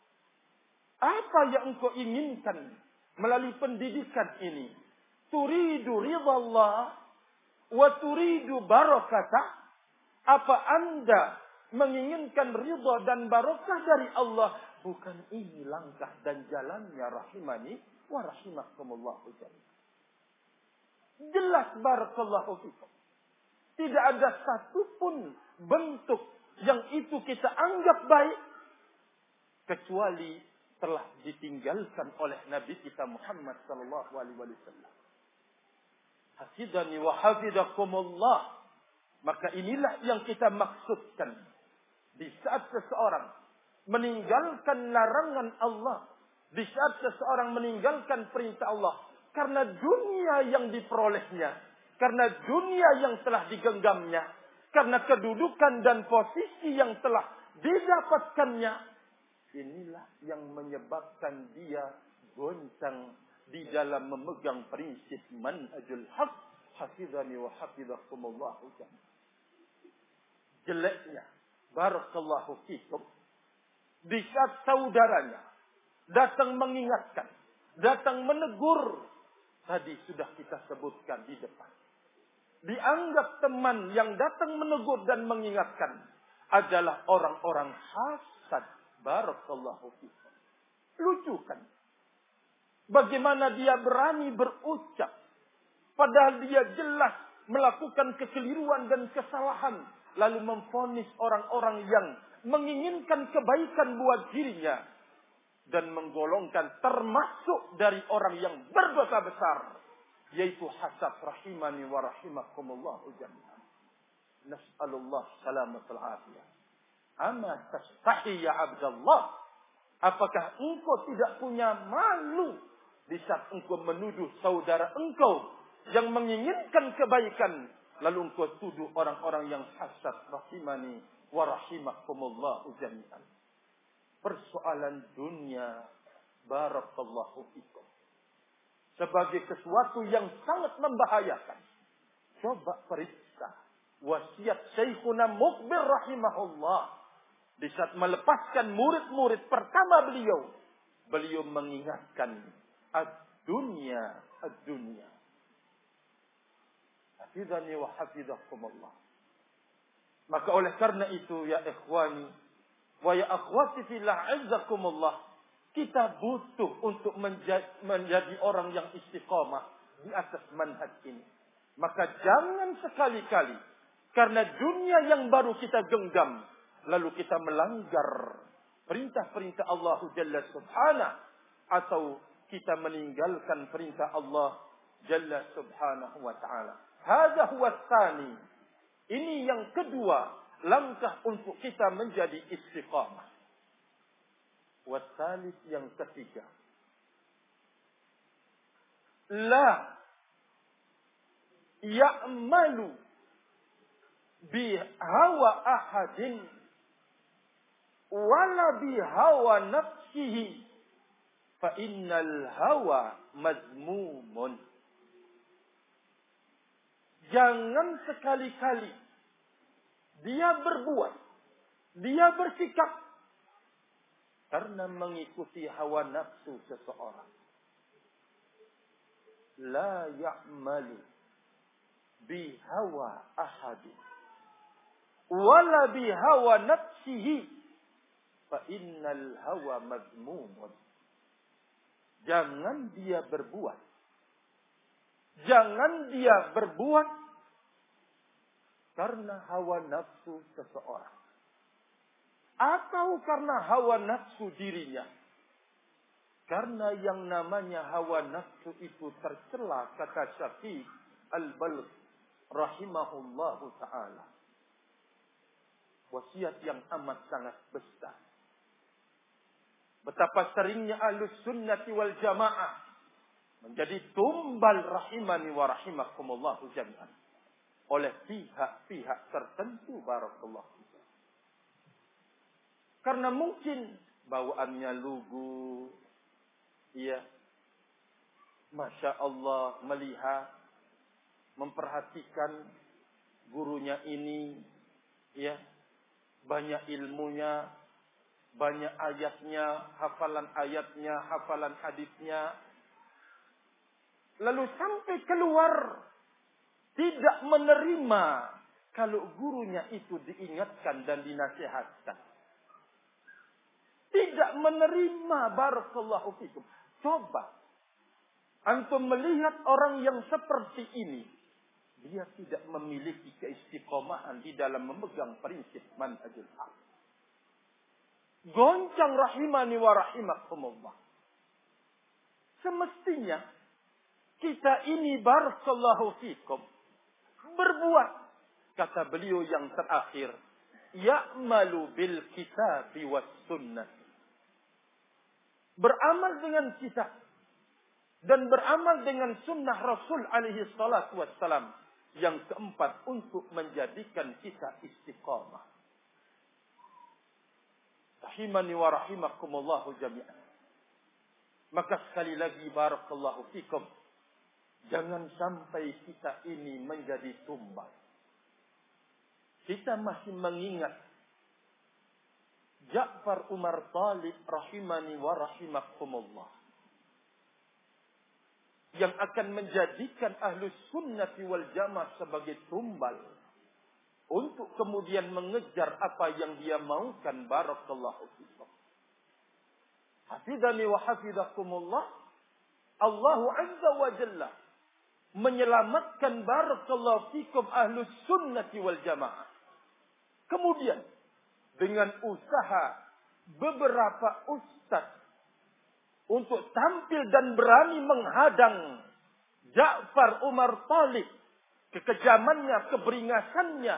Apa yang engkau inginkan melalui pendidikan ini? Turidu ridha Allah wa turidu barakata apa anda menginginkan ridha dan barokah dari Allah? Bukan ini langkah dan jalannya rahimani wa rahimakumullah jelas barakallahu fikum. Tidak ada satupun bentuk yang itu kita anggap baik kecuali telah ditinggalkan oleh Nabi kita Muhammad sallallahu alaihi wasallam hafidhani wa hafidakumullah. Maka inilah yang kita maksudkan. Di saat seseorang meninggalkan larangan Allah. Di saat seseorang meninggalkan perintah Allah. Karena dunia yang diperolehnya. Karena dunia yang telah digenggamnya. Karena kedudukan dan posisi yang telah didapatkannya. Inilah yang menyebabkan dia goncang di dalam memegang prinsip manhajul haq. Hafizani wa hafizakumullah jeleknya barakallahu fikum di saat saudaranya datang mengingatkan datang menegur tadi sudah kita sebutkan di depan. Dianggap teman yang datang menegur dan mengingatkan adalah orang-orang hasad barakallahu fikum lucu kan Bagaimana dia berani berucap. Padahal dia jelas melakukan kekeliruan dan kesalahan. Lalu memfonis orang-orang yang menginginkan kebaikan buat dirinya. dan menggolongkan termasuk dari orang yang berdosa besar yaitu hasad rahimani wa rahimakumullah jami'an. Nas'alullah salamatul afiyah. Ama tastahi ya Abdullah? Apakah engkau tidak punya malu di saat engkau menuduh saudara engkau yang menginginkan kebaikan lalu engkau tuduh orang-orang yang hasad rahimani wa rahimakumullah jami'an. Persoalan dunia barakallahu fikum sebagai sesuatu yang sangat membahayakan. Coba periksa wasiat Syekhuna Mukbir rahimahullah. Di saat melepaskan murid-murid pertama beliau. Beliau mengingatkan. Ad-dunya, ad-dunya. Hafidhani wa hafidhakumullah. Maka oleh karena itu ya ikhwani. Wa ya akhwati fillah azzakumullah kita butuh untuk menjadi, orang yang istiqomah di atas manhaj ini. Maka jangan sekali-kali karena dunia yang baru kita genggam lalu kita melanggar perintah-perintah Allah Jalla Subhanahu atau kita meninggalkan perintah Allah Jalla Subhanahu wa taala. Hadza huwa tsani. Ini yang kedua langkah untuk kita menjadi istiqamah. Wasalis yang ketiga. La ya'malu bi hawa ahadin wala bi hawa nafsihi fa innal hawa mazmumun. Jangan sekali-kali dia berbuat, dia bersikap karena mengikuti hawa nafsu seseorang. La ya'malu bi hawa ahadin. Wala bi hawa nafsihi. Fa innal hawa mazmumun. Jangan dia berbuat. Jangan dia berbuat karena hawa nafsu seseorang atau karena hawa nafsu dirinya. Karena yang namanya hawa nafsu itu tercela kata Syafiq Al-Balq rahimahullahu taala. Wasiat yang amat sangat besar. Betapa seringnya ahlus sunnati wal jamaah menjadi tumbal rahimani wa rahimakumullahu jami'an oleh pihak-pihak tertentu barakallahu karena mungkin bawaannya lugu. Iya. Masya Allah melihat, memperhatikan gurunya ini, ya, banyak ilmunya, banyak ayatnya, hafalan ayatnya, hafalan hadisnya. Lalu sampai keluar tidak menerima kalau gurunya itu diingatkan dan dinasihatkan. Tidak menerima barakallahu fikum. Coba. Antum melihat orang yang seperti ini. Dia tidak memiliki keistiqomahan di dalam memegang prinsip manhajul haq. Goncang rahimani wa rahimakumullah. Semestinya kita ini barakallahu fikum berbuat kata beliau yang terakhir ya'malu bil kitab was sunnah beramal dengan kita dan beramal dengan sunnah Rasul alaihi salatu wassalam. Yang keempat untuk menjadikan kita istiqamah. Rahimani wa rahimakumullahu jami'an. Maka sekali lagi barakallahu fikum. Jangan sampai kita ini menjadi tumbal. Kita masih mengingat Ja'far Umar Talib rahimani wa rahimakumullah. Yang akan menjadikan ahlu sunnati wal jamaah sebagai tumbal. Untuk kemudian mengejar apa yang dia maukan. Barakallahu fikum. Hafidhani wa hafidhakumullah. Allahu Azza wa Jalla. Menyelamatkan barakallahu fikum ahlu sunnati wal jamaah. Kemudian dengan usaha beberapa ustaz untuk tampil dan berani menghadang Ja'far Umar Talib kekejamannya, keberingasannya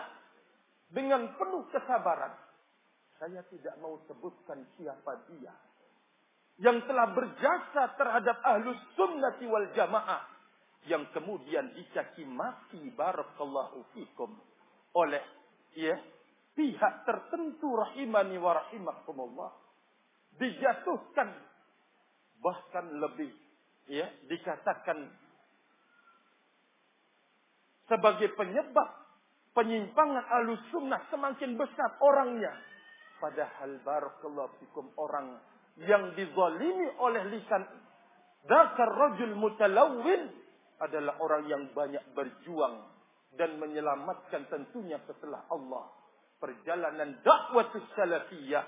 dengan penuh kesabaran. Saya tidak mau sebutkan siapa dia yang telah berjasa terhadap ahlus sunnati wal jamaah yang kemudian dicaci maki barakallahu fikum oleh ya pihak tertentu rahimani wa rahimakumullah dijatuhkan bahkan lebih ya dikatakan sebagai penyebab penyimpangan alus sunnah semakin besar orangnya padahal barakallahu fikum orang yang dizalimi oleh lisan dakar rajul mutalawwin adalah orang yang banyak berjuang dan menyelamatkan tentunya setelah Allah perjalanan dakwah salafiyah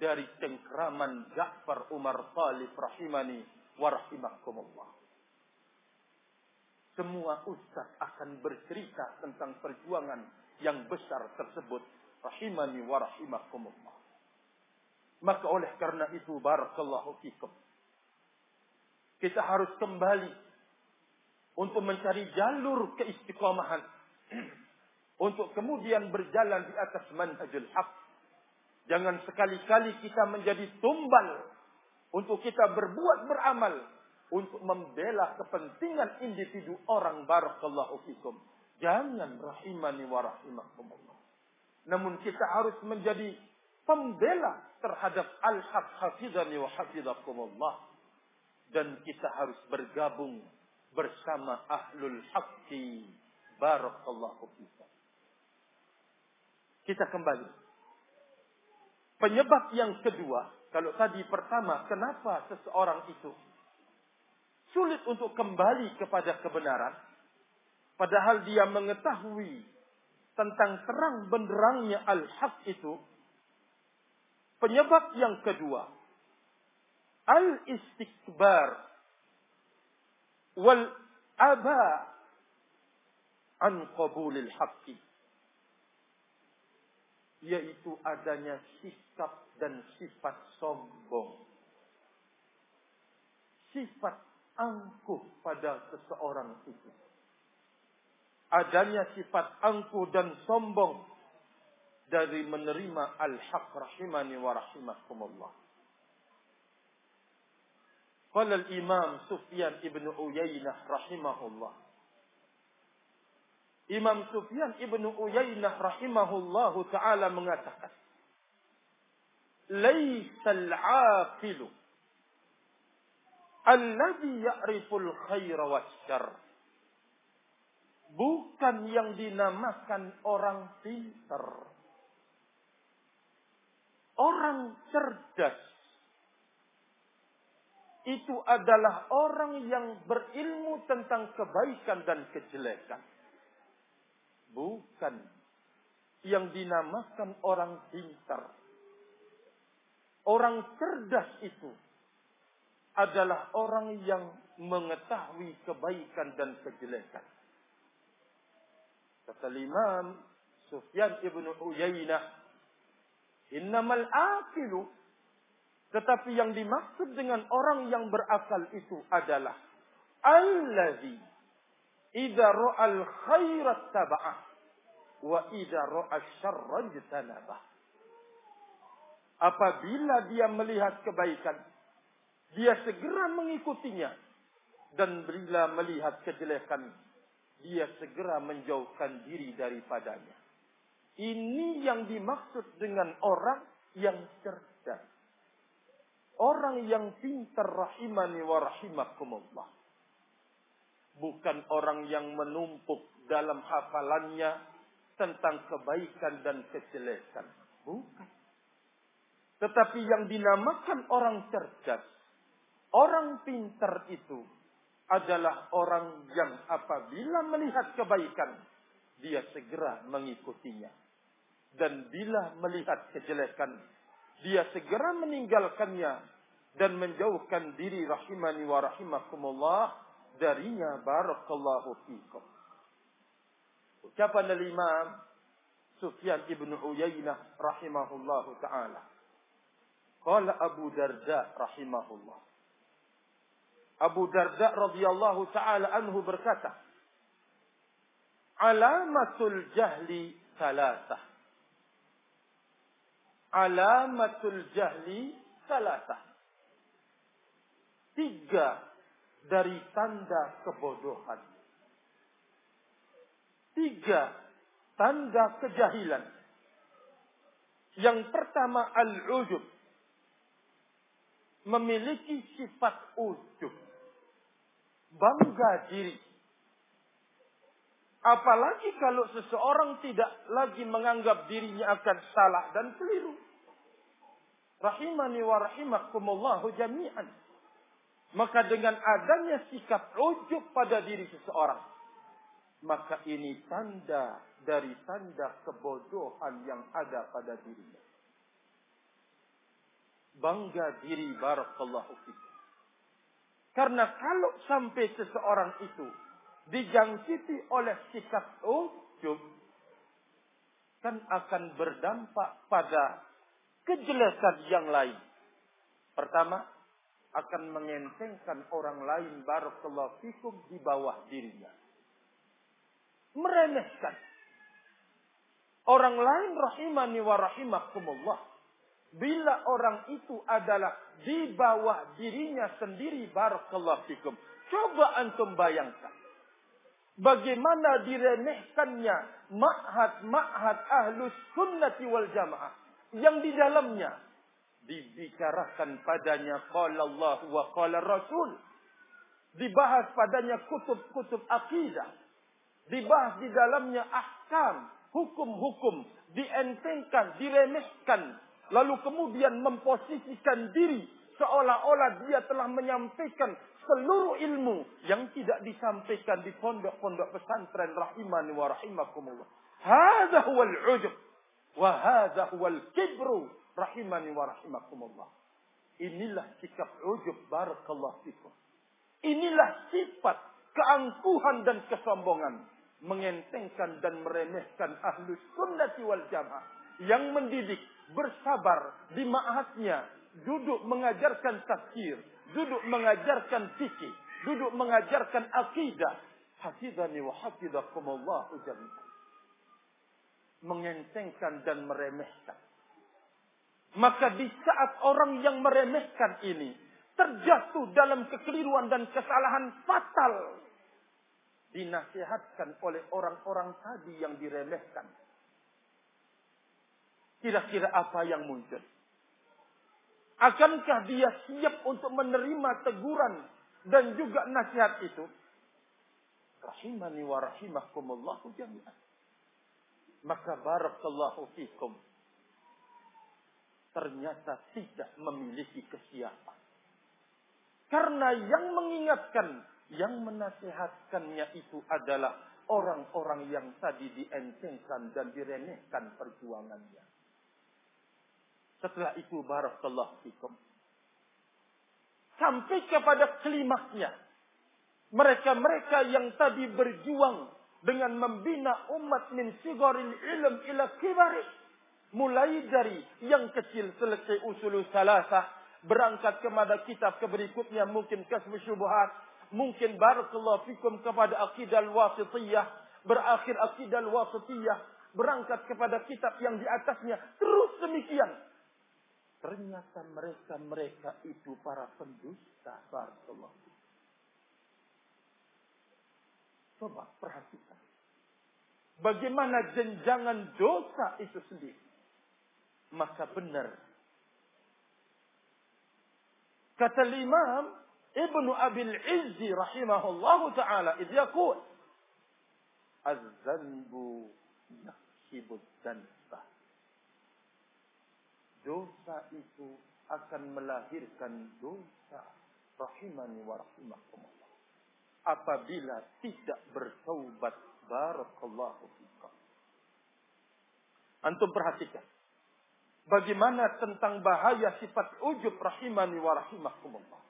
dari cengkraman Ja'far Umar Talib rahimani wa. Semua ustaz akan bercerita tentang perjuangan yang besar tersebut rahimani wa rahimakumullah. Maka oleh karena itu barakallahu fikum. Kita harus kembali untuk mencari jalur keistiqomahan *clears throat* untuk kemudian berjalan di atas manhajul haq jangan sekali-kali kita menjadi tumbal untuk kita berbuat beramal untuk membela kepentingan individu orang barakallahu fikum jangan rahimani wa rahimakumullah namun kita harus menjadi pembela terhadap al-haq hafizani wa hafizakumullah dan kita harus bergabung bersama ahlul haqqi barakallahu fikum. Kita kembali. Penyebab yang kedua, kalau tadi pertama, kenapa seseorang itu sulit untuk kembali kepada kebenaran, padahal dia mengetahui tentang terang benderangnya al-haq itu. Penyebab yang kedua, al-istikbar wal aba an qabulil haqqi yaitu adanya sikap dan sifat sombong sifat angkuh pada seseorang itu adanya sifat angkuh dan sombong dari menerima al-haq rahimani wa rahimakumullah Qala al-Imam Sufyan ibn Uyainah rahimahullah. Imam Sufyan ibn Uyainah rahimahullahu taala mengatakan, "Laisal 'aqilu alladhi ya'riful khaira wasyarr." Bukan yang dinamakan orang pintar. Orang cerdas itu adalah orang yang berilmu tentang kebaikan dan kejelekan. Bukan yang dinamakan orang pintar. Orang cerdas itu adalah orang yang mengetahui kebaikan dan kejelekan. Kata Imam Sufyan ibn Uyainah, "Innamal aqilu tetapi yang dimaksud dengan orang yang berakal itu adalah allazi idza ra'al khairat taba'ah wa idza ra'al syarra jitanabah. Apabila dia melihat kebaikan, dia segera mengikutinya dan bila melihat kejelekan, dia segera menjauhkan diri daripadanya. Ini yang dimaksud dengan orang yang cerdas. Orang yang pintar rahimani wa rahimakumullah. Bukan orang yang menumpuk dalam hafalannya tentang kebaikan dan kejelekan. Bukan. Tetapi yang dinamakan orang cerdas, orang pintar itu adalah orang yang apabila melihat kebaikan, dia segera mengikutinya. Dan bila melihat kejelekan, dia segera meninggalkannya dan menjauhkan diri rahimani wa rahimakumullah darinya barakallahu fikum. Ucapan dari Imam Sufyan ibn Uyainah rahimahullahu taala. Qala Abu Darda rahimahullah. Abu Darda radhiyallahu taala anhu berkata, "Alamatul jahli salasah." Alamatul jahli salasah. Tiga dari tanda kebodohan. Tiga tanda kejahilan. Yang pertama al-ujub. Memiliki sifat ujub. Bangga diri. Apalagi kalau seseorang tidak lagi menganggap dirinya akan salah dan keliru. Rahimani wa rahimakumullahu jami'an. Maka dengan adanya sikap ujub pada diri seseorang. Maka ini tanda dari tanda kebodohan yang ada pada dirinya. Bangga diri barakallahu fikum. Karena kalau sampai seseorang itu dijangkiti oleh sikap ujub kan akan berdampak pada kejelesan yang lain. Pertama, akan mengentengkan orang lain barakallahu fikum di bawah dirinya. Meremehkan. Orang lain rahimani wa rahimakumullah. Bila orang itu adalah di bawah dirinya sendiri barakallahu fikum. Coba antum bayangkan. Bagaimana diremehkannya ma'had-ma'had ahlus sunnati wal jamaah. Yang di dalamnya dibicarakan padanya qala Allah wa qala Rasul. Dibahas padanya kutub-kutub akidah. Dibahas di dalamnya ahkam, hukum-hukum, dientengkan, diremehkan, lalu kemudian memposisikan diri seolah-olah dia telah menyampaikan seluruh ilmu yang tidak disampaikan di pondok-pondok pesantren rahimani wa rahimakumullah. Hadza huwal ujub wa hadza huwal kibru rahimani wa rahimakumullah. Inilah sikap ujub barakallahu fikum. Inilah sifat keangkuhan dan kesombongan mengentengkan dan meremehkan ahlus sunnati wal jamaah yang mendidik bersabar di ma'hadnya duduk mengajarkan tafsir duduk mengajarkan fikih, duduk mengajarkan akidah. Hafizani wa hafizakumullah jami'an. Mengentengkan dan meremehkan. Maka di saat orang yang meremehkan ini terjatuh dalam kekeliruan dan kesalahan fatal. Dinasihatkan oleh orang-orang tadi yang diremehkan. Kira-kira apa yang muncul? Akankah dia siap untuk menerima teguran dan juga nasihat itu? Rahimani wa rahimakumullahu jami'an. Maka barakallahu fikum. Ternyata tidak memiliki kesiapan. Karena yang mengingatkan, yang menasihatkannya itu adalah orang-orang yang tadi dientengkan dan diremehkan perjuangannya. Setelah itu barakallahu fikum. Sampai kepada klimaknya. Mereka-mereka yang tadi berjuang dengan membina umat min sigoril ilm ila kibari. Mulai dari yang kecil selesai usul salasah. Berangkat kepada kitab keberikutnya mungkin kasmu syubuhat. Mungkin barakallahu fikum kepada akidah wasitiyah. Berakhir akidah wasitiyah. Berangkat kepada kitab yang di atasnya. Terus demikian Ternyata mereka-mereka itu para pendusta. Barakallah. Coba perhatikan. Bagaimana jenjangan dosa itu sendiri. Maka benar. Kata Imam Ibnu Abil Izzi rahimahullahu ta'ala. Idh yakul. Az-zanbu yakhibud zanbah dosa itu akan melahirkan dosa. Rahimani wa rahimakumullah. Apabila tidak bertaubat barakallahu fikum. Antum perhatikan. Bagaimana tentang bahaya sifat ujub rahimani wa rahimakumullah.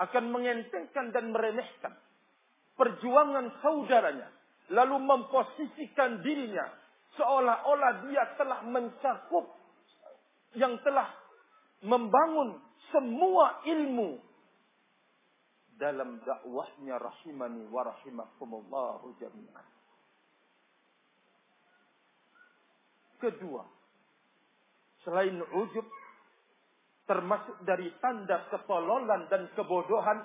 Akan mengentengkan dan meremehkan perjuangan saudaranya. Lalu memposisikan dirinya seolah-olah dia telah mencakup yang telah membangun semua ilmu dalam dakwahnya rahimani wa rahimakumullahu jami'an. Kedua, selain ujub termasuk dari tanda ketololan dan kebodohan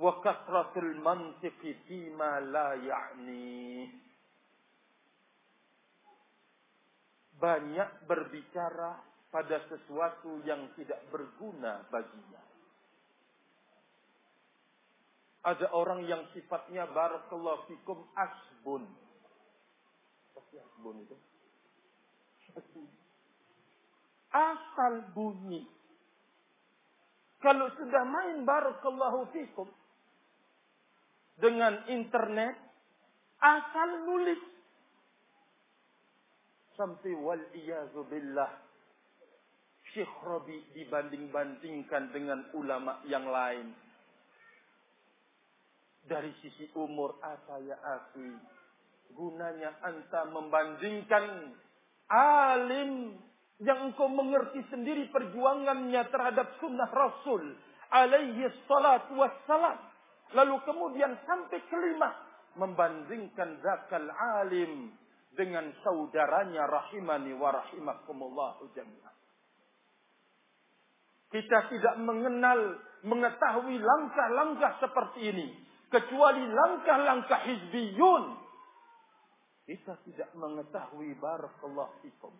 wa kasratul mantiqi fima la ya'ni banyak berbicara pada sesuatu yang tidak berguna baginya ada orang yang sifatnya barakallahu fikum asbun apa asbun itu Asal bunyi. Kalau sudah main barakallahu fikum. Dengan internet. Asal nulis. Sampai wal billah. Syekh Rabi dibanding-bandingkan dengan ulama yang lain. Dari sisi umur apa ya akhi. Gunanya anta membandingkan alim yang engkau mengerti sendiri perjuangannya terhadap sunnah Rasul alaihi salatu wassalam. Lalu kemudian sampai kelima membandingkan zakal alim dengan saudaranya rahimani wa rahimakumullah jami'an. Kita tidak mengenal, mengetahui langkah-langkah seperti ini. Kecuali langkah-langkah hizbiyun kita tidak mengetahui barakallahu fikum.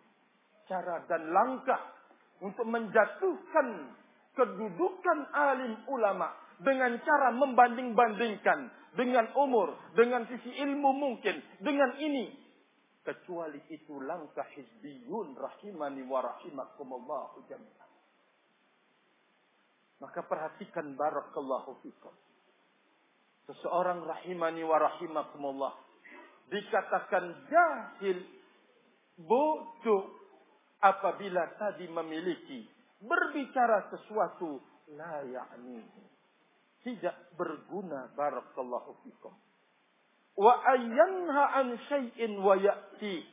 Cara dan langkah untuk menjatuhkan kedudukan alim ulama dengan cara membanding-bandingkan dengan umur, dengan sisi ilmu mungkin, dengan ini. Kecuali itu langkah hizbiyun rahimani wa rahimakumullah jami'an. Maka perhatikan barakallahu fikum. Seseorang rahimani wa rahimakumullah dikatakan jahil, bodoh apabila tadi memiliki berbicara sesuatu la ya'ni tidak berguna barakallahu fikum wa ayyanha an syai'in wa ya'ti.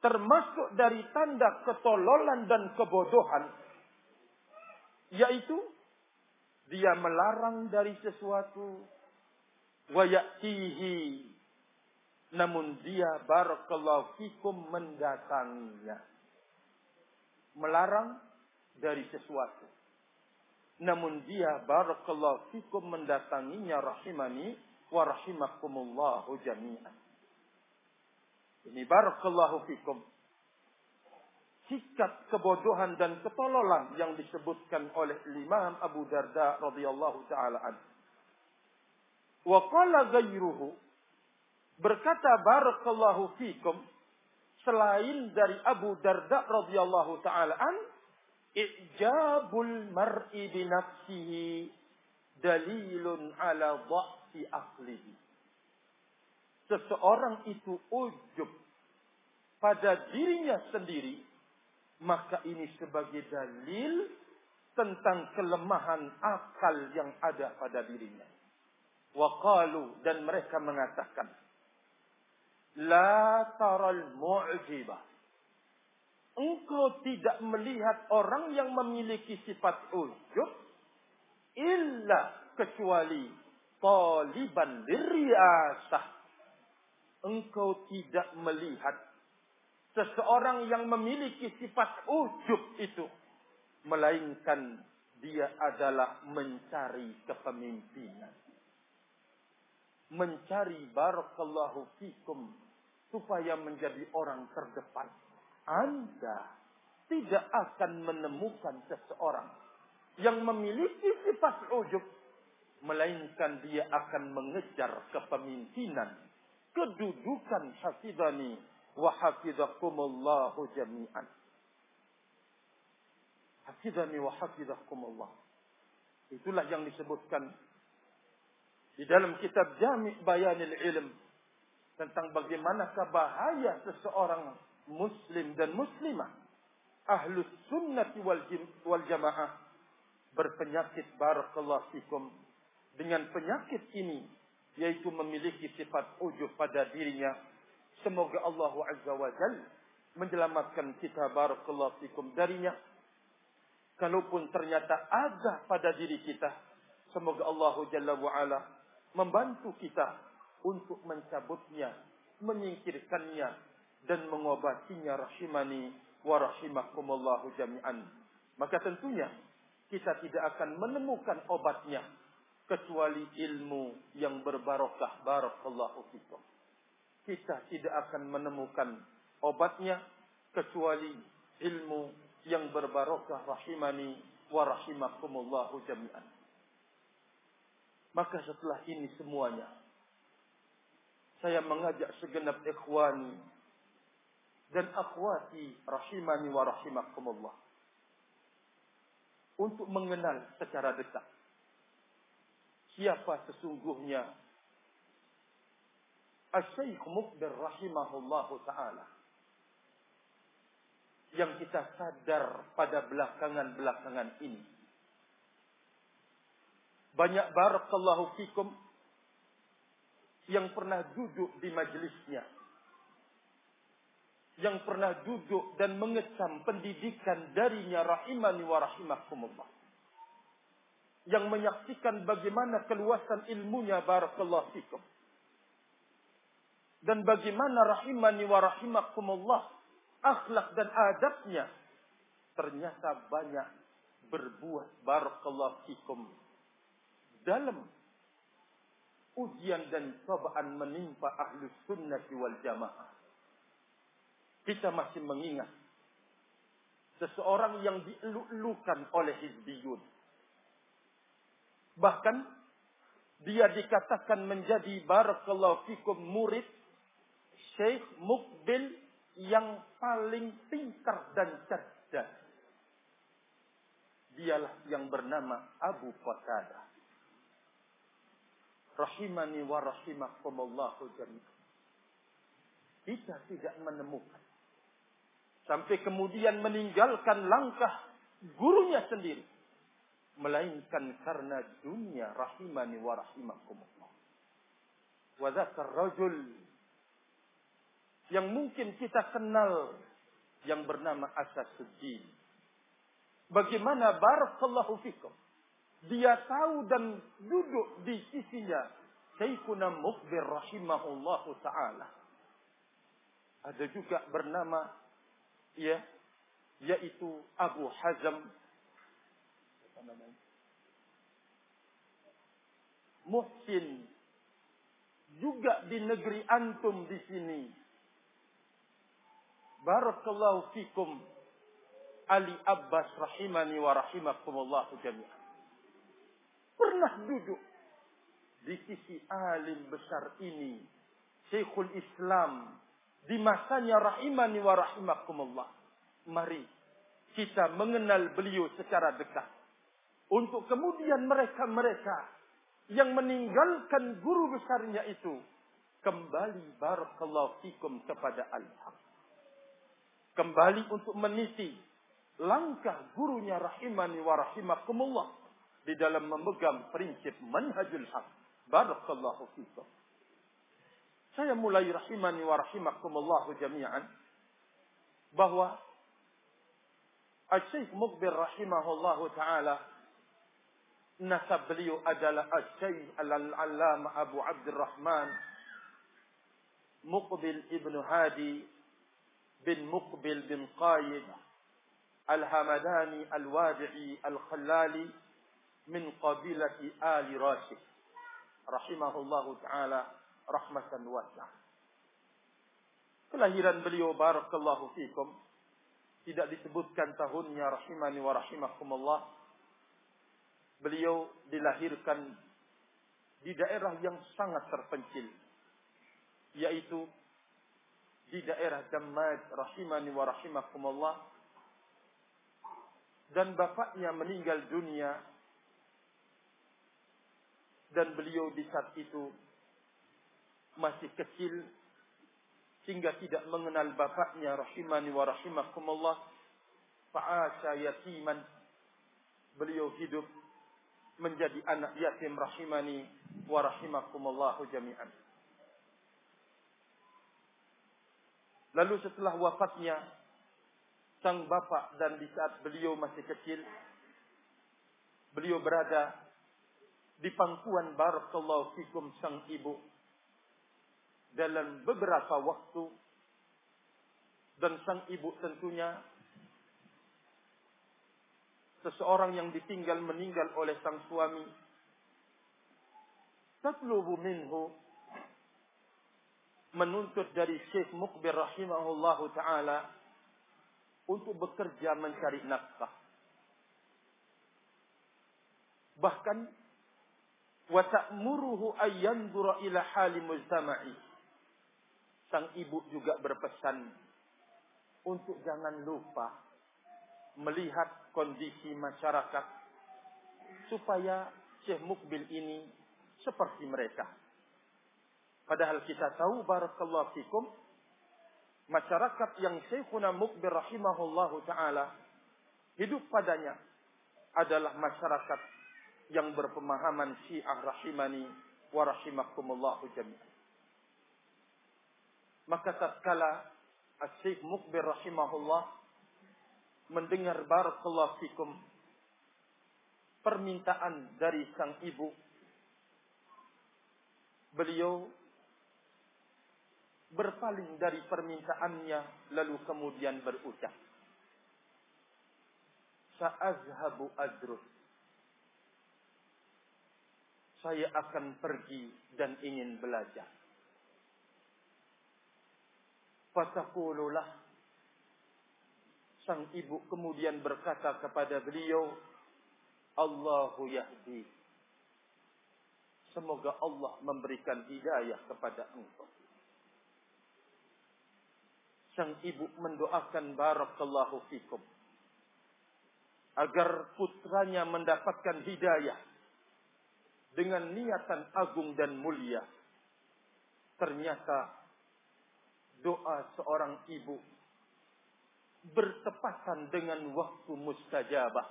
Termasuk dari tanda ketololan dan kebodohan. Yaitu dia melarang dari sesuatu. Wa ya'tihi. Namun dia barakallahu fikum mendatanginya. Melarang dari sesuatu. Namun dia barakallahu fikum mendatanginya rahimani wa rahimakumullahu jami'an. Ini barakallahu fikum. Sikap kebodohan dan ketololan yang disebutkan oleh Imam Abu Darda radhiyallahu taala anhu. Wa qala ghayruhu Berkata barakallahu fikum selain dari Abu Darda radhiyallahu taala an ijabul mar'i bi nafsihi dalilun ala dha'fi aqlihi. Seseorang itu ujub pada dirinya sendiri, maka ini sebagai dalil tentang kelemahan akal yang ada pada dirinya. Waqalu dan mereka mengatakan, La taral mu'jibah. Engkau tidak melihat orang yang memiliki sifat ujub. Illa kecuali taliban liriasah. Engkau tidak melihat seseorang yang memiliki sifat ujub itu. Melainkan dia adalah mencari kepemimpinan mencari barakallahu fikum supaya menjadi orang terdepan. Anda tidak akan menemukan seseorang yang memiliki sifat ujub melainkan dia akan mengejar kepemimpinan, kedudukan hafidhani wa hafidhakumullahu jami'an. Hafidhani wa hafidhakumullah. Itulah yang disebutkan di dalam kitab Jami' Bayanil Ilm tentang bagaimanakah bahaya seseorang muslim dan muslimah ahlus sunnati wal, wal jamaah berpenyakit barakallahu fikum dengan penyakit ini yaitu memiliki sifat ujub pada dirinya semoga Allah azza wa jal menyelamatkan kita barakallahu fikum darinya kalaupun ternyata ada pada diri kita Semoga Allah Jalla wa'ala membantu kita untuk mencabutnya, menyingkirkannya, dan mengobatinya rahimani wa rahimakumullahu jami'an. Maka tentunya kita tidak akan menemukan obatnya kecuali ilmu yang berbarokah barakallahu fikum. Kita tidak akan menemukan obatnya kecuali ilmu yang berbarokah rahimani wa rahimakumullahu jami'an. Maka setelah ini semuanya saya mengajak segenap ikhwani dan akhwati rahimani wa rahimakumullah untuk mengenal secara dekat siapa sesungguhnya? Asy-Syaikh rahimahullahu taala. Yang kita sadar pada belakangan-belakangan ini. Banyak barakallahu fikum yang pernah duduk di majelisnya yang pernah duduk dan mengecam pendidikan darinya rahimani wa rahimakumullah yang menyaksikan bagaimana keluasan ilmunya barakallahu fikum. Dan bagaimana rahimani wa rahimakumullah akhlak dan adabnya ternyata banyak berbuat barakallahu fikum dalam ujian dan cobaan menimpa ahli sunnah wal jamaah. Kita masih mengingat seseorang yang dieluk-elukan oleh hizbiyun Bahkan dia dikatakan menjadi barakallahu fikum murid Syekh Mukbil yang paling pintar dan cerdas. Dialah yang bernama Abu Qatadah. Rahimani wa rahimakumullahu jami'an. Kita tidak menemukan. Sampai kemudian meninggalkan langkah gurunya sendiri melainkan karena dunia rahimani wa rahimakumullah. Wa rajul yang mungkin kita kenal yang bernama Asasuddin. Bagaimana barakallahu fikum. Dia tahu dan duduk di sisinya Syekhuna Mukbir rahimahullah taala. Ada juga bernama ya yaitu Abu Hazm Muhsin juga di negeri antum di sini. Barakallahu fikum Ali Abbas rahimani wa rahimakumullah jami'an. Pernah duduk di sisi alim besar ini. Syekhul Islam. Di masanya rahimani wa rahimakumullah. Mari kita mengenal beliau secara dekat untuk kemudian mereka-mereka yang meninggalkan guru besarnya itu kembali barakallahu fikum kepada al-haq. Kembali untuk meniti langkah gurunya rahimani wa rahimakumullah di dalam memegang prinsip manhajul haq. Barakallahu fikum. Saya mulai rahimani wa rahimakumullah jami'an bahwa Al-Syekh Mukbir rahimahullahu taala nasab beliau adalah Al-Syekh Al-Allam Abu Abdurrahman Muqbil Ibn Hadi bin Muqbil bin Qayyid Al-Hamadani Al-Wadi'i Al-Khallali min qabilati Ali Rashid rahimahullahu taala rahmatan wasi'ah Kelahiran beliau barakallahu fikum tidak disebutkan tahunnya rahimani wa rahimakumullah beliau dilahirkan di daerah yang sangat terpencil yaitu di daerah Dammaj rahimani wa rahimakumullah. Dan bapaknya meninggal dunia dan beliau di saat itu masih kecil sehingga tidak mengenal bapaknya rahimani wa rahimakumullah. Fa'asha yatiman beliau hidup menjadi anak yatim rahimani wa rahimakumullahu jami'an. Lalu setelah wafatnya sang bapak dan di saat beliau masih kecil, beliau berada di pangkuan barakallahu fikum sang ibu dalam beberapa waktu dan sang ibu tentunya seseorang yang ditinggal meninggal oleh sang suami. Tatlubu minhu. Menuntut dari Syekh Mukbir rahimahullahu taala untuk bekerja mencari nafkah. Bahkan wa ta'muruhu ayyanzura ila hali mujtama'i. Sang ibu juga berpesan untuk jangan lupa melihat kondisi masyarakat supaya Syekh Mukbil ini seperti mereka. Padahal kita tahu barakallahu fikum masyarakat yang Syekhuna Mukbil rahimahullahu taala hidup padanya adalah masyarakat yang berpemahaman Syiah rahimani wa rahimakumullahu jami'an. Maka tatkala Syekh Mukbir rahimahullah mendengar barakallahu fikum permintaan dari sang ibu. Beliau berpaling dari permintaannya lalu kemudian berucap Sa'azhabu adrus Saya akan pergi dan ingin belajar. Fataqululah sang ibu kemudian berkata kepada beliau, Allahu yahdi. Semoga Allah memberikan hidayah kepada engkau. Sang ibu mendoakan barakallahu fikum. Agar putranya mendapatkan hidayah. Dengan niatan agung dan mulia. Ternyata doa seorang ibu bertepatan dengan waktu mustajabah.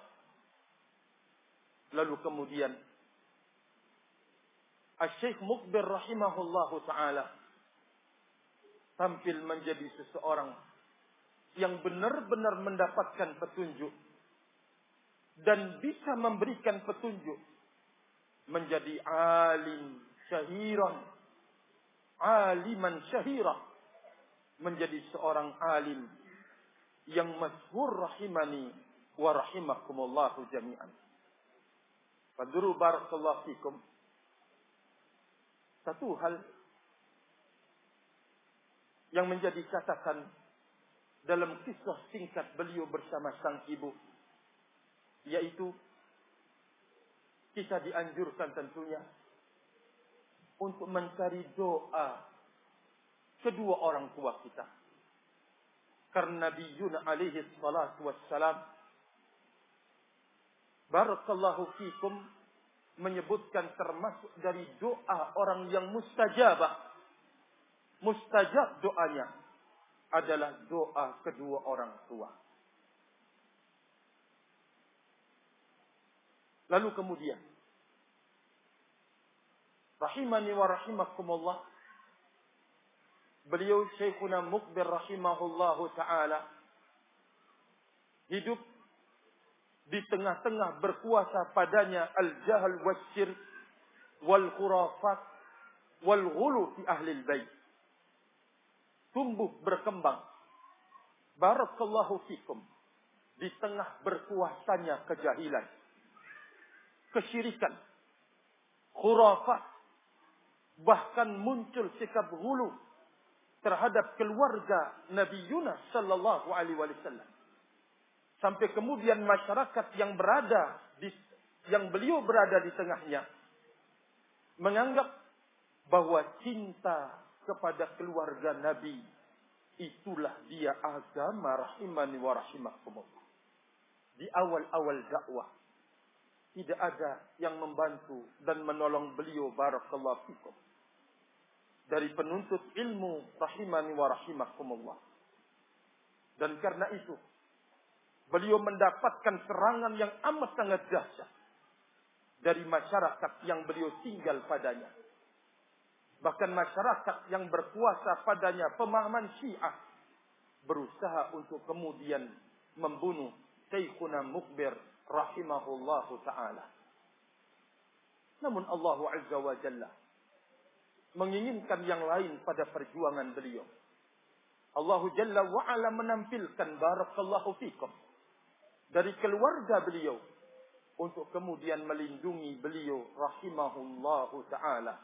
Lalu kemudian Syekh Mukbir rahimahullahu taala tampil menjadi seseorang yang benar-benar mendapatkan petunjuk dan bisa memberikan petunjuk menjadi alim syahiran aliman syahirah menjadi seorang alim yang masyhur rahimani wa rahimakumullahu jami'an. Faduru barakallahu fikum. Satu hal yang menjadi catatan dalam kisah singkat beliau bersama sang ibu yaitu kita dianjurkan tentunya untuk mencari doa kedua orang tua kita karena Nabi Yunus alaihi salatu wassalam Barakallahu fikum menyebutkan termasuk dari doa orang yang mustajabah. Mustajab doanya adalah doa kedua orang tua. Lalu kemudian rahimani wa rahimakumullah beliau Syekhuna Mukbir rahimahullahu taala. Hidup di tengah-tengah berkuasa padanya al-jahl wasyirk wal khurafat wal ghulu fi ahli al-bait tumbuh berkembang. Barakallahu fikum. Di tengah berkuasanya kejahilan. Kesyirikan. Khurafat. Bahkan muncul sikap ghulu terhadap keluarga Nabi Yunus sallallahu alaihi wasallam. Sampai kemudian masyarakat yang berada di yang beliau berada di tengahnya menganggap bahwa cinta kepada keluarga Nabi itulah dia agama rahimani wa rahimakumullah. Di awal-awal dakwah tidak ada yang membantu dan menolong beliau barakallahu fikum dari penuntut ilmu rahimani wa rahimakumullah. Dan karena itu, beliau mendapatkan serangan yang amat sangat dahsyat dari masyarakat yang beliau tinggal padanya. Bahkan masyarakat yang berkuasa padanya pemahaman Syiah berusaha untuk kemudian membunuh Syekhuna Mukbir rahimahullahu taala. Namun Allah Azza wa Jalla menginginkan yang lain pada perjuangan beliau. Allah Jalla wa ala menampilkan barakallahu fikum dari keluarga beliau untuk kemudian melindungi beliau rahimahullahu taala.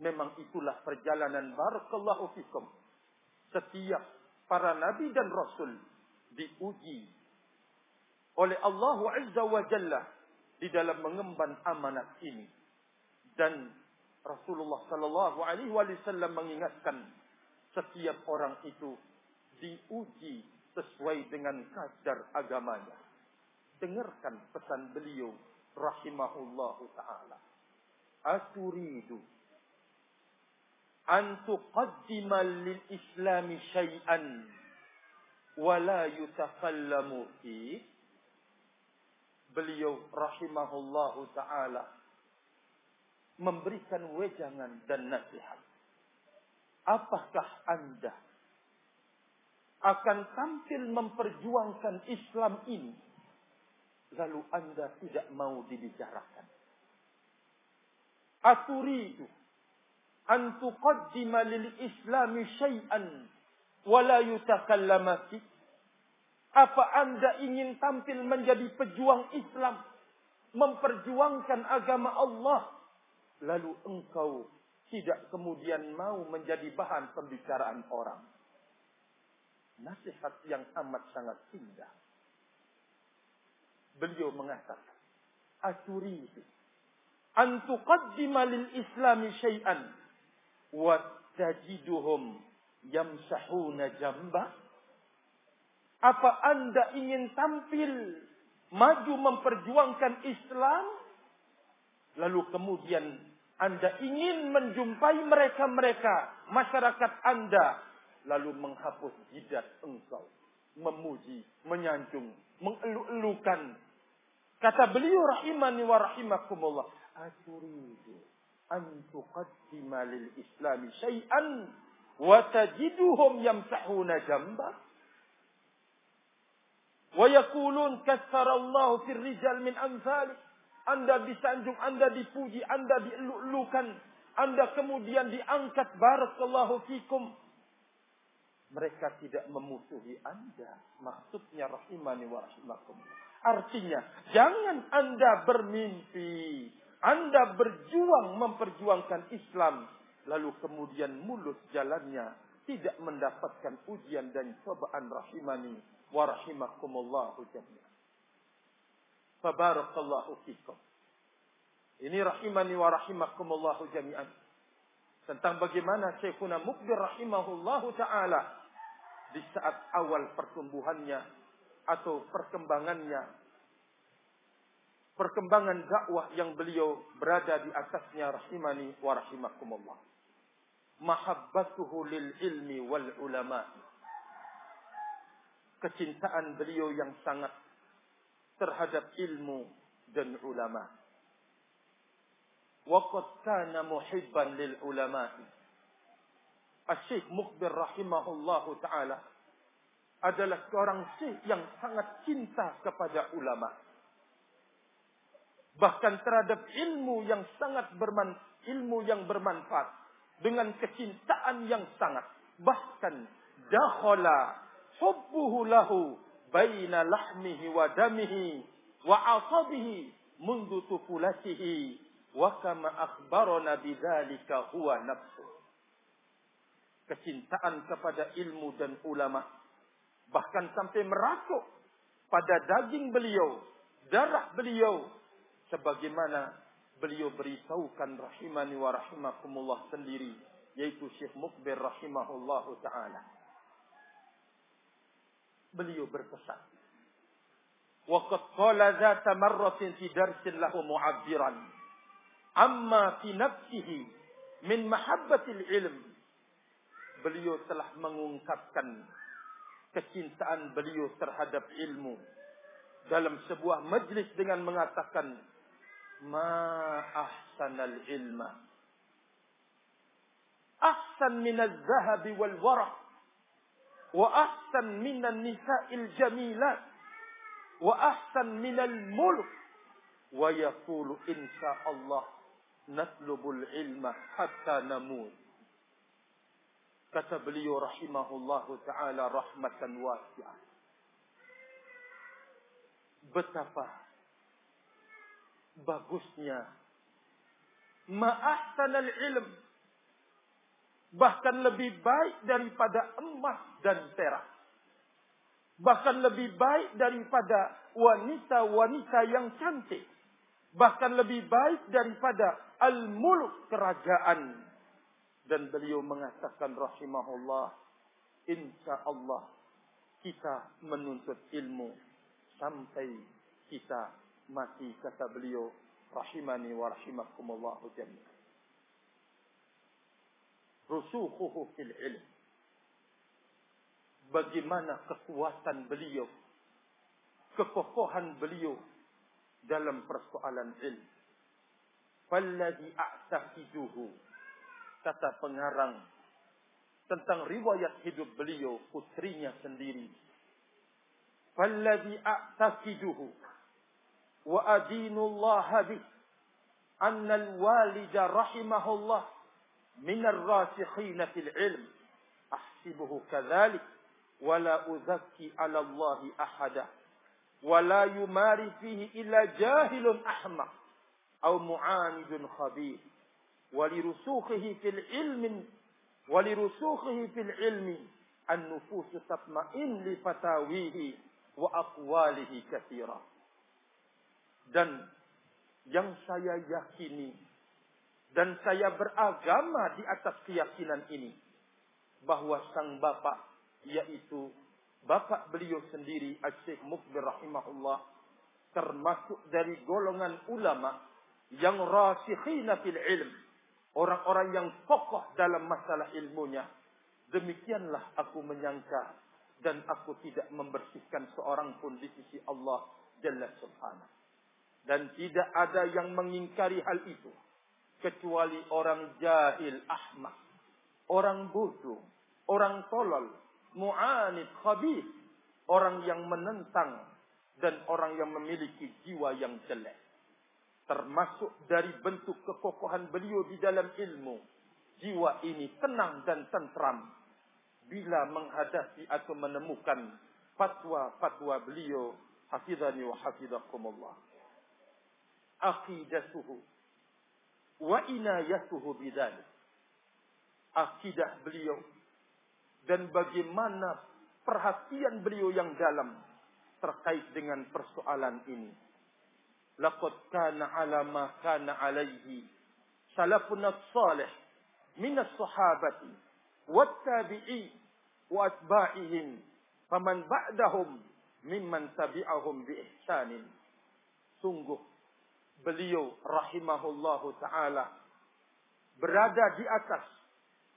Memang itulah perjalanan barakallahu fikum. Setiap para nabi dan rasul diuji oleh Allah Azza wa Jalla di dalam mengemban amanat ini. Dan Rasulullah Sallallahu Alaihi Wasallam mengingatkan setiap orang itu diuji sesuai dengan kadar agamanya. Dengarkan pesan beliau rahimahullah taala. Aturidu an tuqaddima lil Islam syai'an wa la yutakallamu fi beliau rahimahullah taala memberikan wejangan dan nasihat. Apakah Anda akan tampil memperjuangkan Islam ini lalu Anda tidak mau dibicarakan? Aturidu an tuqaddima lil Islami syai'an wa la Apa Anda ingin tampil menjadi pejuang Islam, memperjuangkan agama Allah, lalu engkau tidak kemudian mau menjadi bahan pembicaraan orang? Nasihat yang amat sangat indah. Beliau mengatakan, Aturidu an tuqaddima lil islami syai'an wa tajiduhum yamsahuna jamba apa anda ingin tampil maju memperjuangkan Islam lalu kemudian anda ingin menjumpai mereka-mereka masyarakat anda lalu menghapus jidat engkau. Memuji menyanjung mengeluh-elukan kata beliau rahimani wa rahimakumullah. Aturidu an tuqaddima lil Islam syai'an wa tajiduhum yamsahuna jamba? Wa yaqulun kassara Allah fir rijal min amsalik anda disanjung, Anda dipuji, Anda dielulukan, Anda kemudian diangkat barakallahu fikum. Mereka tidak memusuhi Anda. Maksudnya rahimani wa rahimakum. Artinya, jangan Anda bermimpi anda berjuang memperjuangkan Islam, lalu kemudian mulus jalannya tidak mendapatkan ujian dan cobaan rahimani wa rahimakumullahu jami'an. Fabarakallahu fikum. Ini rahimani wa rahimakumullahu jami'an. Tentang bagaimana Syekhuna Mukbir rahimahullahu ta'ala di saat awal pertumbuhannya atau perkembangannya perkembangan dakwah yang beliau berada di atasnya rahimani wa rahimakumullah. Mahabbatuhu lil ilmi wal ulama. Kecintaan beliau yang sangat terhadap ilmu dan ulama. Waqad kana muhibban lil ulama. Asyik Mukbir rahimahullahu taala adalah seorang syekh yang sangat cinta kepada ulama bahkan terhadap ilmu yang sangat berman ilmu yang bermanfaat dengan kecintaan yang sangat bahkan dakhala hubbuhu lahu baina lahmihi wa damihi wa asabihi mundu tufulatihi wa kama akhbarana bidzalika huwa nafsu. Kecintaan kepada ilmu dan ulama bahkan sampai merasuk pada daging beliau darah beliau sebagaimana beliau beritahukan rahimani wa rahimakumullah sendiri yaitu Syekh Mukbir rahimahullah taala beliau berpesan. Waqad qala zata marratin fi darsin lahu mu'abbiran. Amma fi nafsihi min mahabbatil ilm. Beliau telah mengungkapkan kecintaan beliau terhadap ilmu dalam sebuah majlis dengan mengatakan ma ahsanal ilma. Ahsan min az-zahabi wal waraq. وأحسن من النساء الجميلات وأحسن من الملك. ويقول إن شاء الله نطلب العلم حتى نموت. كتب لي رحمه الله تعالى رحمة واسعة. بتفا بغسنا ما أحسن العلم bahkan lebih baik daripada emas dan perak. Bahkan lebih baik daripada wanita-wanita yang cantik. Bahkan lebih baik daripada al-muluk kerajaan. Dan beliau mengatakan rahimahullah insya Allah kita menuntut ilmu sampai kita mati kata beliau. Rahimani wa rahimakumullah jami'an rusukhuhu fil ilm bagaimana kekuatan beliau kekokohan beliau dalam persoalan ilmu. Falladhi a'taqiduhu. Kata pengarang tentang riwayat hidup beliau putrinya sendiri. Falladhi a'taqiduhu wa adinullah bih anna al-walida rahimahullah min ar-rasikhina fil ilm ahsibuhu kadhalik wala uzakki 'ala Allah ahada ولا يماري فيه إلا جاهل أحمق أو معاند خبير. ولرسوخه في العلم ولرسوخه في العلم النفوس تطمئن لفتاويه وأقواله كثيرا. Dan yang saya yakini dan saya beragama di atas keyakinan ini bahwa sang bapak yaitu Bapak beliau sendiri Syekh Mukbir rahimahullah termasuk dari golongan ulama yang rasikhina fil ilm. Orang-orang yang kokoh dalam masalah ilmunya. Demikianlah aku menyangka dan aku tidak membersihkan seorang pun di sisi Allah Jalla Subhanahu. Dan tidak ada yang mengingkari hal itu kecuali orang jahil ahmak, orang bodoh, orang tolol, mu'anid khabith, orang yang menentang dan orang yang memiliki jiwa yang jelek. Termasuk dari bentuk kekokohan beliau di dalam ilmu. Jiwa ini tenang dan tentram bila menghadapi atau menemukan fatwa-fatwa beliau hafizani wa hafizakumullah. Aqidatuhu wa inayatuhu bidzalik. Akidah beliau dan bagaimana perhatian beliau yang dalam terkait dengan persoalan ini. Laqad kana ala ma kana alaihi salafun salih min as-sahabati wat tabi'i wa atba'ihim faman ba'dahum mimman tabi'ahum bi ihsanin. Sungguh beliau rahimahullahu taala berada di atas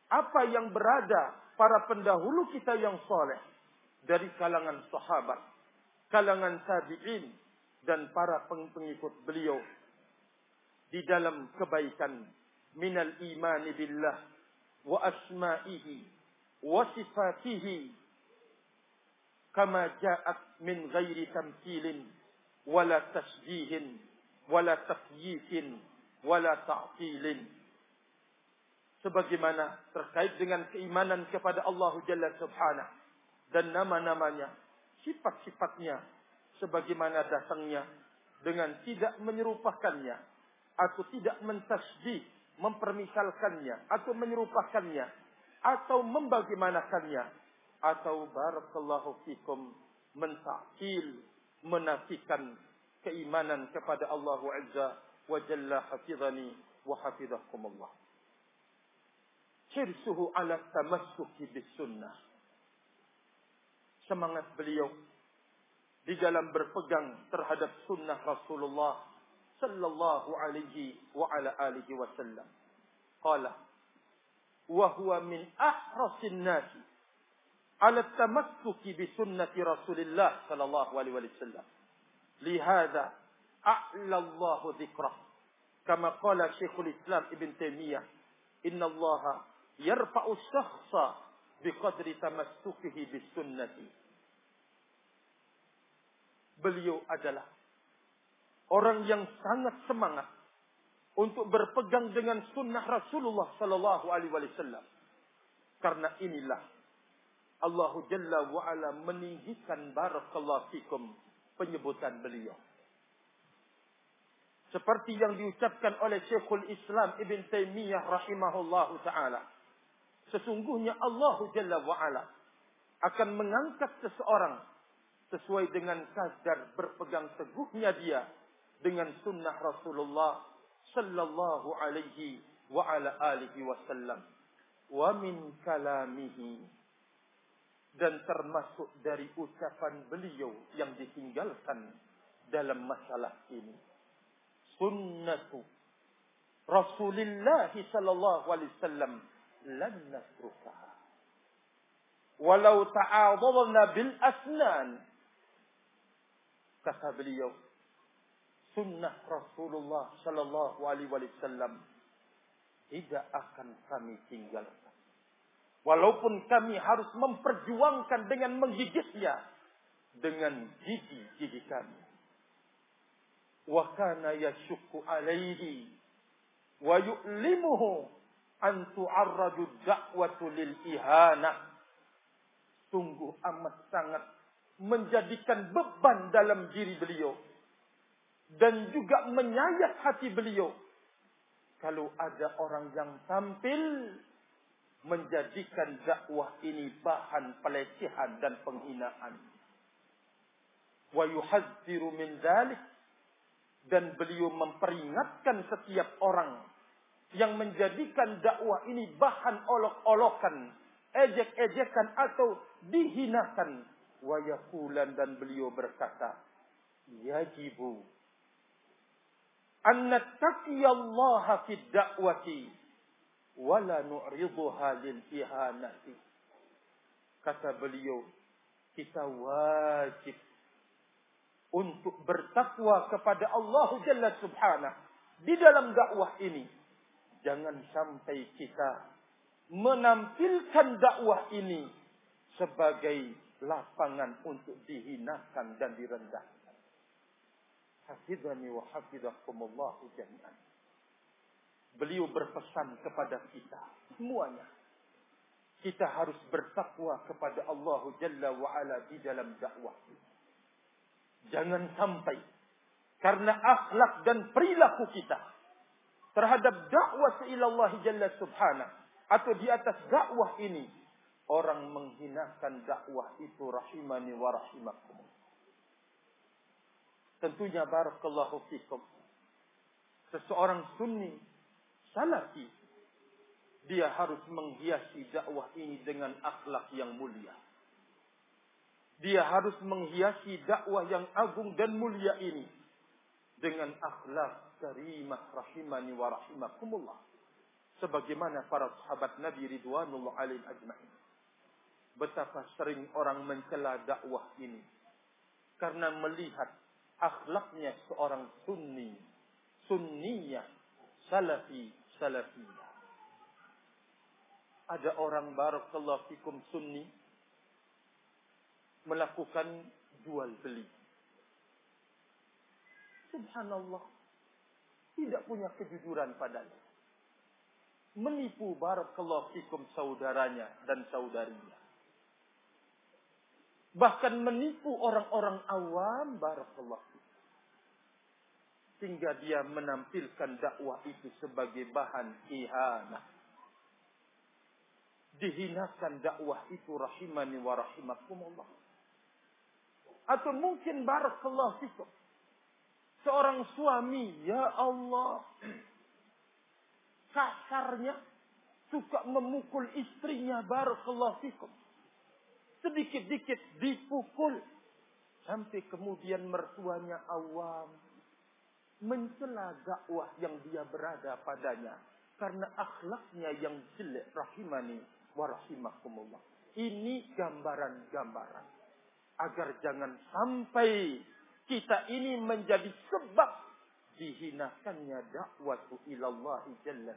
apa yang berada para pendahulu kita yang soleh dari kalangan sahabat, kalangan tabi'in dan para pengikut beliau di dalam kebaikan. Minal imani billah wa asma'ihi wa sifatihi kama ja'at min ghairi tamthilin wala tasjihin wala tafyifin wala ta'tilin. Sebagaimana terkait dengan keimanan kepada Allah Jalla Subhanahu. Dan nama-namanya, sifat-sifatnya sebagaimana datangnya dengan tidak menyerupakannya atau tidak mentasbih, mempermisalkannya atau menyerupakannya atau membagaimanakannya atau barakallahu fikum mentakil menafikan keimanan kepada Allah Azza wa Jalla hafizani wa hafizakumullah hirsuhu ala tamassuki bis sunnah. Semangat beliau di dalam berpegang terhadap sunnah Rasulullah sallallahu alaihi wa ala alihi wasallam. Qala wa huwa min ahrasin nasi ala tamassuki bi sunnati Rasulillah sallallahu alaihi wasallam. Lihada a'la Allah dhikrah. Kama qala Syekhul Islam Ibn Taimiyah, "Inna Allah yarfa'u syakhsa biqadri tamassukihi bis sunnati. Beliau adalah Orang yang sangat semangat untuk berpegang dengan sunnah Rasulullah Sallallahu Alaihi Wasallam. Karena inilah Allah Jalla wa ala meninggikan barakallahu fikum penyebutan beliau. Seperti yang diucapkan oleh Syekhul Islam Ibn Taymiyah rahimahullahu taala. Sesungguhnya Allah Jalla wa ala akan mengangkat seseorang sesuai dengan kadar berpegang teguhnya dia dengan sunnah Rasulullah sallallahu alaihi wa ala alihi wasallam wa min kalamihi dan termasuk dari ucapan beliau yang ditinggalkan dalam masalah ini. Sunnatu Rasulullah sallallahu alaihi wasallam lan nasrukaha walau ta'adadna bil asnan. Kata beliau sunnah Rasulullah sallallahu alaihi wasallam tidak akan kami tinggalkan walaupun kami harus memperjuangkan dengan menggigitnya dengan gigi-gigi kami. Wa kana yashukku alaihi wa yu'limuhu an tu'arradu da'watu lil ihana. Sungguh amat sangat menjadikan beban dalam diri beliau dan juga menyayat hati beliau. Kalau ada orang yang tampil menjadikan dakwah ini bahan pelecehan dan penghinaan. Wa yuhadziru min dzalik dan beliau memperingatkan setiap orang yang menjadikan dakwah ini bahan olok-olokan, ejek-ejekan atau dihinakan. Wayakulan dan beliau berkata, Yajibu an nattaqiyallaha fid da'wati wala nu'riduha lil ihanati. Kata beliau, kita wajib untuk bertakwa kepada Allah Jalla Subhanahu di dalam dakwah ini. Jangan sampai kita menampilkan dakwah ini sebagai lapangan untuk dihinakan dan direndahkan. Hafidhani wa hafidhakumullah jami'an. Beliau berpesan kepada kita semuanya. Kita harus bertakwa kepada Allah Jalla wa ala di dalam dakwah. Jangan sampai karena akhlak dan perilaku kita terhadap dakwah ilallah jalla subhanahu atau di atas dakwah ini orang menghinakan dakwah itu rahimani wa rahimakum. Tentunya barakallahu fikum. Seseorang sunni salafi dia harus menghiasi dakwah ini dengan akhlak yang mulia. Dia harus menghiasi dakwah yang agung dan mulia ini dengan akhlak karimah rahimani wa rahimakumullah. Sebagaimana para sahabat Nabi Ridwanullah alaih ajma'in. Betapa sering orang mencela dakwah ini. Karena melihat akhlaknya seorang sunni. Sunniyah. Salafi. Salafiyah. Ada orang barakallahu fikum sunni melakukan jual beli. Subhanallah. Tidak punya kejujuran padanya. Menipu barakallahu fikum saudaranya dan saudarinya. Bahkan menipu orang-orang awam barakallahu. Sehingga dia menampilkan dakwah itu sebagai bahan ihanah. Dihinakan dakwah itu rahimani wa rahimakumullah atau mungkin barakallahu fikum. Seorang suami, ya Allah, kasarnya suka memukul istrinya barakallahu fikum. Sedikit-dikit dipukul sampai kemudian mertuanya awam mencela dakwah yang dia berada padanya karena akhlaknya yang jelek rahimani wa rahimakumullah. Ini gambaran-gambaran agar jangan sampai kita ini menjadi sebab dihinakannya dakwah ilallah jalla.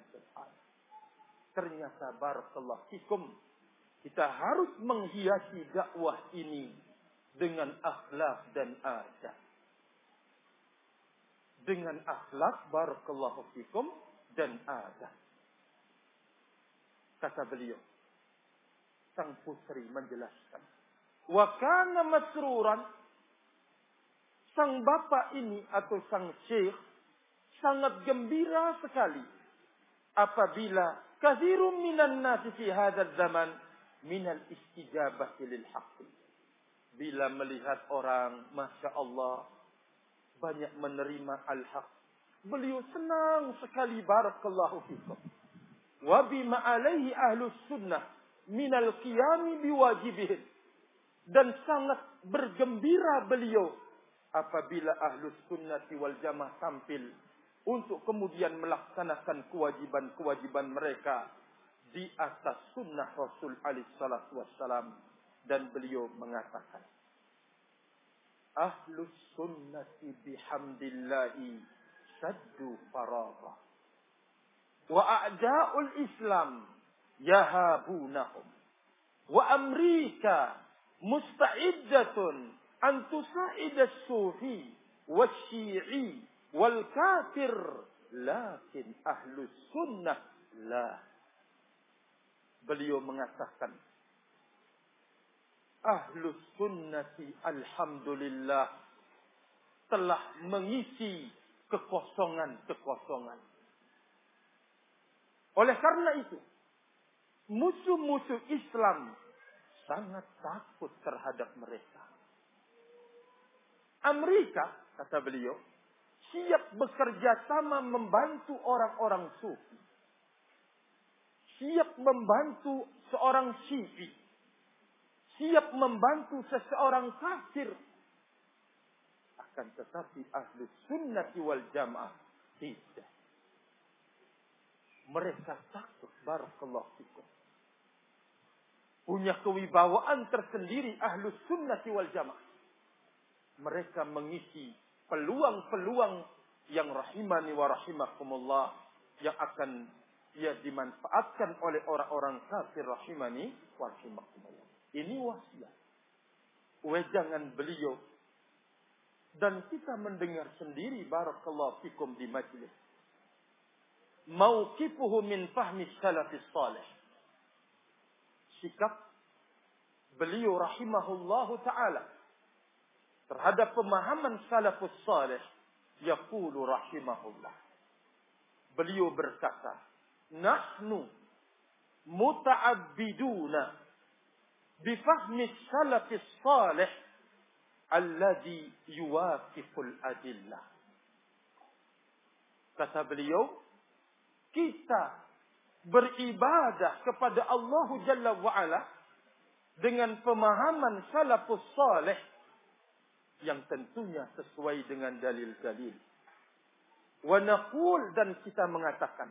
Ternyata barakallahu fikum kita harus menghiasi dakwah ini dengan akhlak dan adab. Dengan akhlak barakallahu fikum dan adab. Kata beliau, sang putri menjelaskan, wa kana masruran sang bapak ini atau sang syekh sangat gembira sekali apabila kathirun minan nasi fi zaman minal istijabah lil haqq. Bila melihat orang, Masya Allah, banyak menerima al-haq. Beliau senang sekali barakallahu fikum. Wa bima alaihi ahlus sunnah minal qiyami biwajibihin. Dan sangat bergembira beliau apabila ahlus sunnati wal jamaah tampil untuk kemudian melaksanakan kewajiban-kewajiban mereka di atas sunnah Rasul alaihi salatu wassalam dan beliau mengatakan ahlus sunnati bihamdillahi saddu faragha wa a'da'ul islam yahabunahum. Wa amrika musta'iddatun an tusa'ida sufi wa syi'i wal kafir. Lakin ahlus sunnah la. Beliau mengatakan ahlus sunnati alhamdulillah telah mengisi kekosongan-kekosongan oleh karena itu musuh-musuh Islam sangat takut terhadap mereka Amerika kata beliau siap bekerja sama membantu orang-orang sufi. Siap membantu seorang syi'i. Siap membantu seseorang kafir. Akan tetapi ahli sunnati wal jamaah tidak. Mereka takut barakallahu fikum. Punya kewibawaan tersendiri ahlu sunnati wal jamaah. Mereka mengisi peluang-peluang yang rahimani wa rahimakumullah yang akan ya dimanfaatkan oleh orang-orang kafir rahimani wa rahimakumullah. Ini wasiat. Wejangan beliau dan kita mendengar sendiri barakallahu fikum di majlis. Mauqifuhu min fahmi salafis salih. Sikap beliau rahimahullahu taala terhadap pemahaman salafus salih yaqulu rahimahullah beliau berkata nahnu muta'abbiduna bifahmi salafis salih alladhi yuwafiful adillah kata beliau kita beribadah kepada Allah Jalla wa'ala dengan pemahaman salafus salih yang tentunya sesuai dengan dalil-dalil. Wa naqul dan kita mengatakan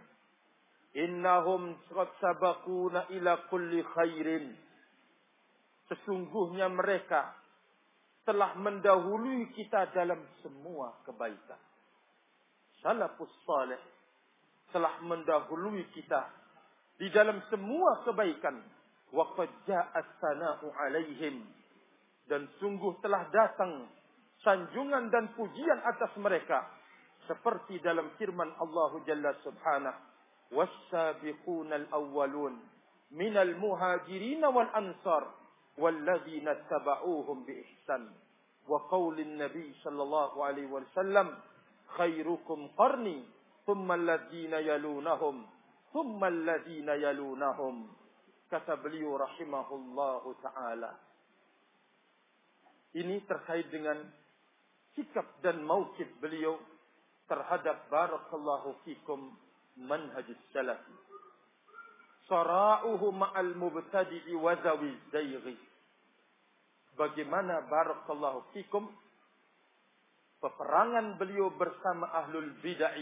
innahum sabaquna ila kulli khairin. Sesungguhnya mereka telah mendahului kita dalam semua kebaikan. Salafus salih telah mendahului kita di dalam semua kebaikan. Wa qad ja'a sana'u 'alaihim dan sungguh telah datang sanjungan dan pujian atas mereka seperti dalam firman Allah Jalla Subhanahu was-sabiqun al-awwalun minal muhajirin wal ansar walladzina tabauhum bi ihsan wa qaulin nabi sallallahu alaihi wasallam khairukum qarni thumma alladzina yalunahum thumma alladzina yalunahum kata beliau rahimahullahu taala ini terkait dengan sikap dan maukib beliau terhadap barakallahu fikum manhajus salafi. Sara'uhu ma'al mubtadi'i wa zawi zayghi. Bagaimana barakallahu fikum peperangan beliau bersama ahlul bid'ah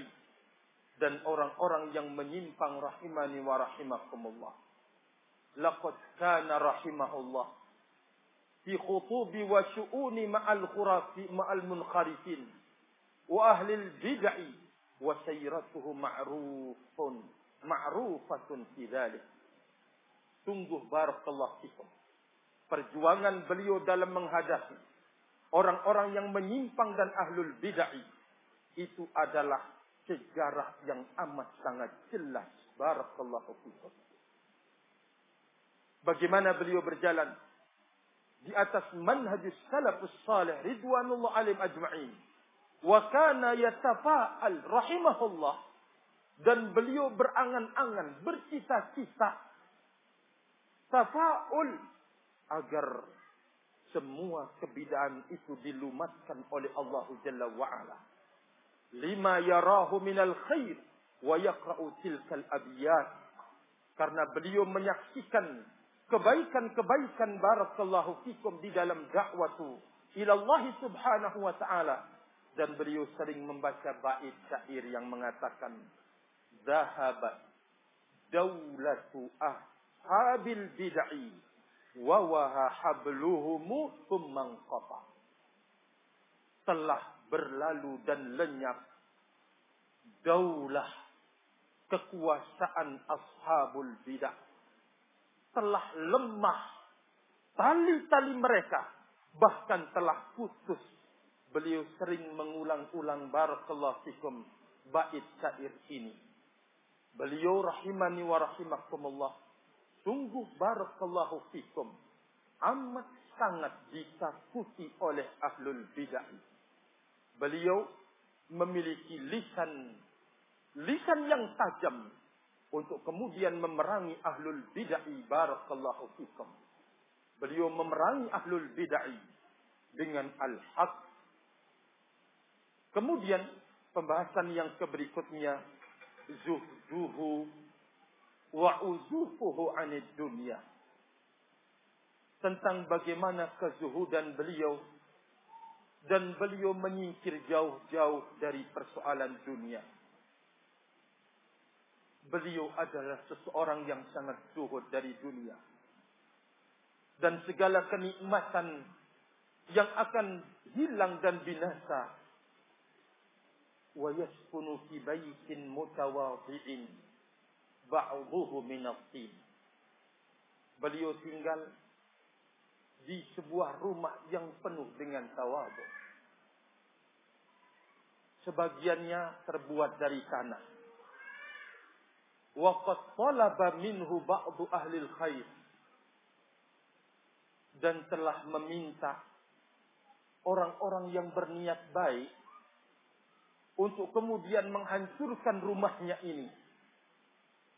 dan orang-orang yang menyimpang rahimani wa rahimakumullah. Laqad kana rahimahullah fi khutubi wa syu'uni ma'al khurafi ma'al munkharifin wa ahli bid'ah wa sayratuhu ma'rufun ma'rufatun fi dhalik sungguh barakallahu fikum perjuangan beliau dalam menghadapi orang-orang yang menyimpang dan ahlul bid'ah itu adalah sejarah yang amat sangat jelas. Barakallahu fikum. Bagaimana beliau berjalan di atas manhajus salafus salih ridwanullah alim ajma'in. Wa kana yatafa'al rahimahullah dan beliau berangan-angan, bercita-cita tafa'ul agar semua kebidaan itu dilumatkan oleh Allah Jalla wa'ala. Lima yarahu minal khair wa yakra'u tilkal abiyat. Karena beliau menyaksikan kebaikan-kebaikan barakallahu fikum di dalam dakwatu ilallah subhanahu wa ta'ala. Dan beliau sering membaca bait syair yang mengatakan, Zahabat daulatu ashabil bid'ah wa waha habluhum thumman telah berlalu dan lenyap. Daulah kekuasaan ashabul bidah. Telah lemah tali-tali mereka. Bahkan telah putus. Beliau sering mengulang-ulang barakallahu fikum bait syair ini. Beliau rahimani wa rahimakumullah Sungguh barakallahu fikum. Amat sangat ditakuti oleh ahlul bid'ah. Beliau memiliki lisan lisan yang tajam untuk kemudian memerangi ahlul bid'ah barakallahu fikum. Beliau memerangi ahlul bid'ah dengan al-haq. Kemudian pembahasan yang keberikutnya zuhduhu wa uzufuhu anid dunia. Tentang bagaimana kezuhudan beliau dan beliau menyingkir jauh-jauh dari persoalan dunia. Beliau adalah seseorang yang sangat zuhud dari dunia. Dan segala kenikmatan yang akan hilang dan binasa. Wa yaskunu fi baitin mutawadhi'in ba'duhu tin. Beliau tinggal di sebuah rumah yang penuh dengan tawadu. Sebagiannya terbuat dari tanah. Wa qad talaba minhu ba'du ahli khair. Dan telah meminta orang-orang yang berniat baik untuk kemudian menghancurkan rumahnya ini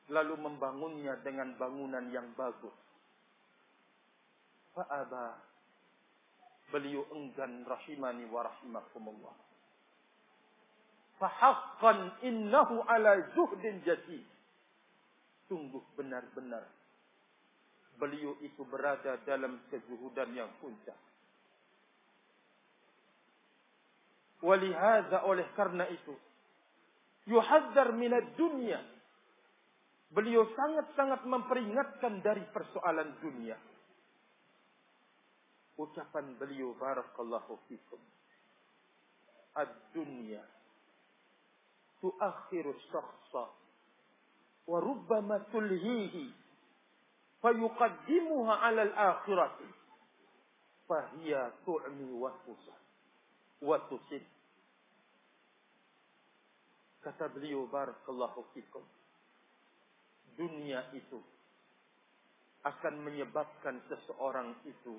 lalu membangunnya dengan bangunan yang bagus. Fa'aba beliau enggan rahimani wa rahimakumullah. Fahaqqan innahu ala zuhdin jati. Sungguh benar-benar beliau itu berada dalam kezuhudan yang puncak. Walihada oleh karena itu yuhadzar minad dunya Beliau sangat-sangat memperingatkan dari persoalan dunia. Ucapan beliau barakallahu fikum. Ad-dunya tuakhiru syakhsa wa rubbama tulhihi fayuqaddimuha 'ala al-akhirati fahiya tu'mi wa tusah wa tusid. Kata beliau barakallahu fikum dunia itu akan menyebabkan seseorang itu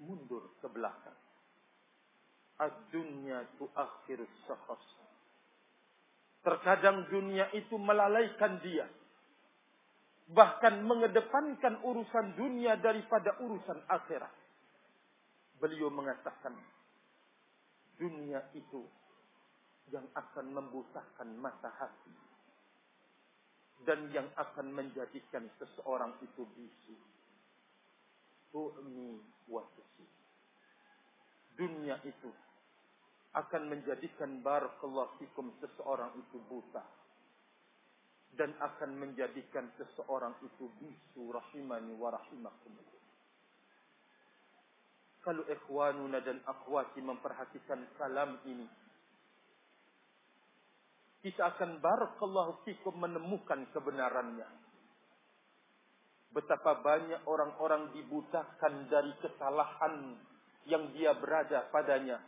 mundur ke belakang. Ad-dunya akhir sahas. Terkadang dunia itu melalaikan dia. Bahkan mengedepankan urusan dunia daripada urusan akhirat. Beliau mengatakan, dunia itu yang akan membutakan mata hati dan yang akan menjadikan seseorang itu bisu. Tu'mi wa Dunia itu akan menjadikan barakallahu fikum seseorang itu buta dan akan menjadikan seseorang itu bisu rahimani wa rahimakumullah. Kalau ikhwanuna dan akhwati memperhatikan salam ini, kita akan barakallahu fikum menemukan kebenarannya. Betapa banyak orang-orang dibutakan dari kesalahan yang dia berada padanya.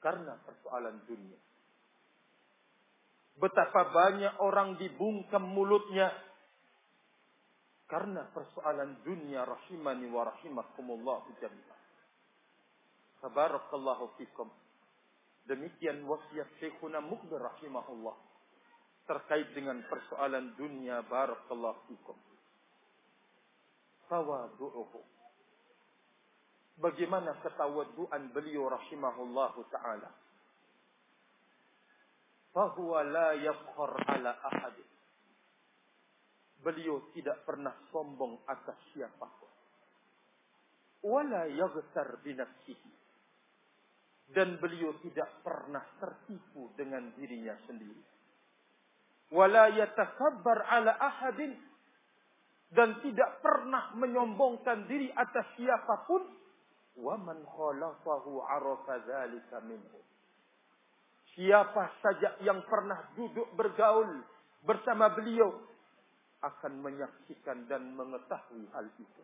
Karena persoalan dunia. Betapa banyak orang dibungkam mulutnya karena persoalan dunia rahimani wa rahimakumullah jami'an. Tabarakallahu fikum. Demikian wasiat Syekhuna Mukbir rahimahullah terkait dengan persoalan dunia barakallahu fikum. Tawadu'uhu. Bagaimana ketawaduan beliau rahimahullahu taala? Fahuwa la yafkhar ala ahad. Beliau tidak pernah sombong atas siapapun. Wala yaghtar binafsihi. Dan beliau tidak pernah tertipu dengan dirinya sendiri. Wala yatakabbar ala ahadin. Dan tidak pernah menyombongkan diri atas siapa pun. Wa man khalafahu arafa dhalika minhu Siapa saja yang pernah duduk bergaul bersama beliau akan menyaksikan dan mengetahui hal itu.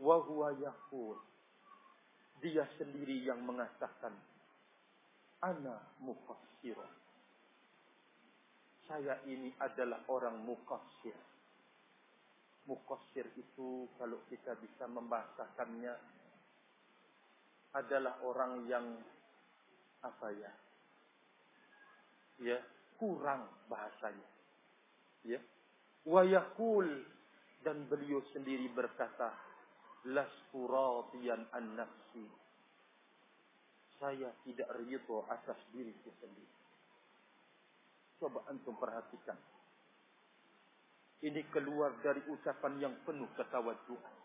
Wahuwa yaqul. Dia sendiri yang mengatakan, Ana mufassir. Saya ini adalah orang mufassir. Mufassir itu kalau kita bisa membahasakannya adalah orang yang apa ya ya kurang bahasanya ya wayakul dan beliau sendiri berkata lastu radiyan an nafsi. Saya tidak ridho atas diriku sendiri. Coba antum perhatikan. Ini keluar dari ucapan yang penuh ketawaduan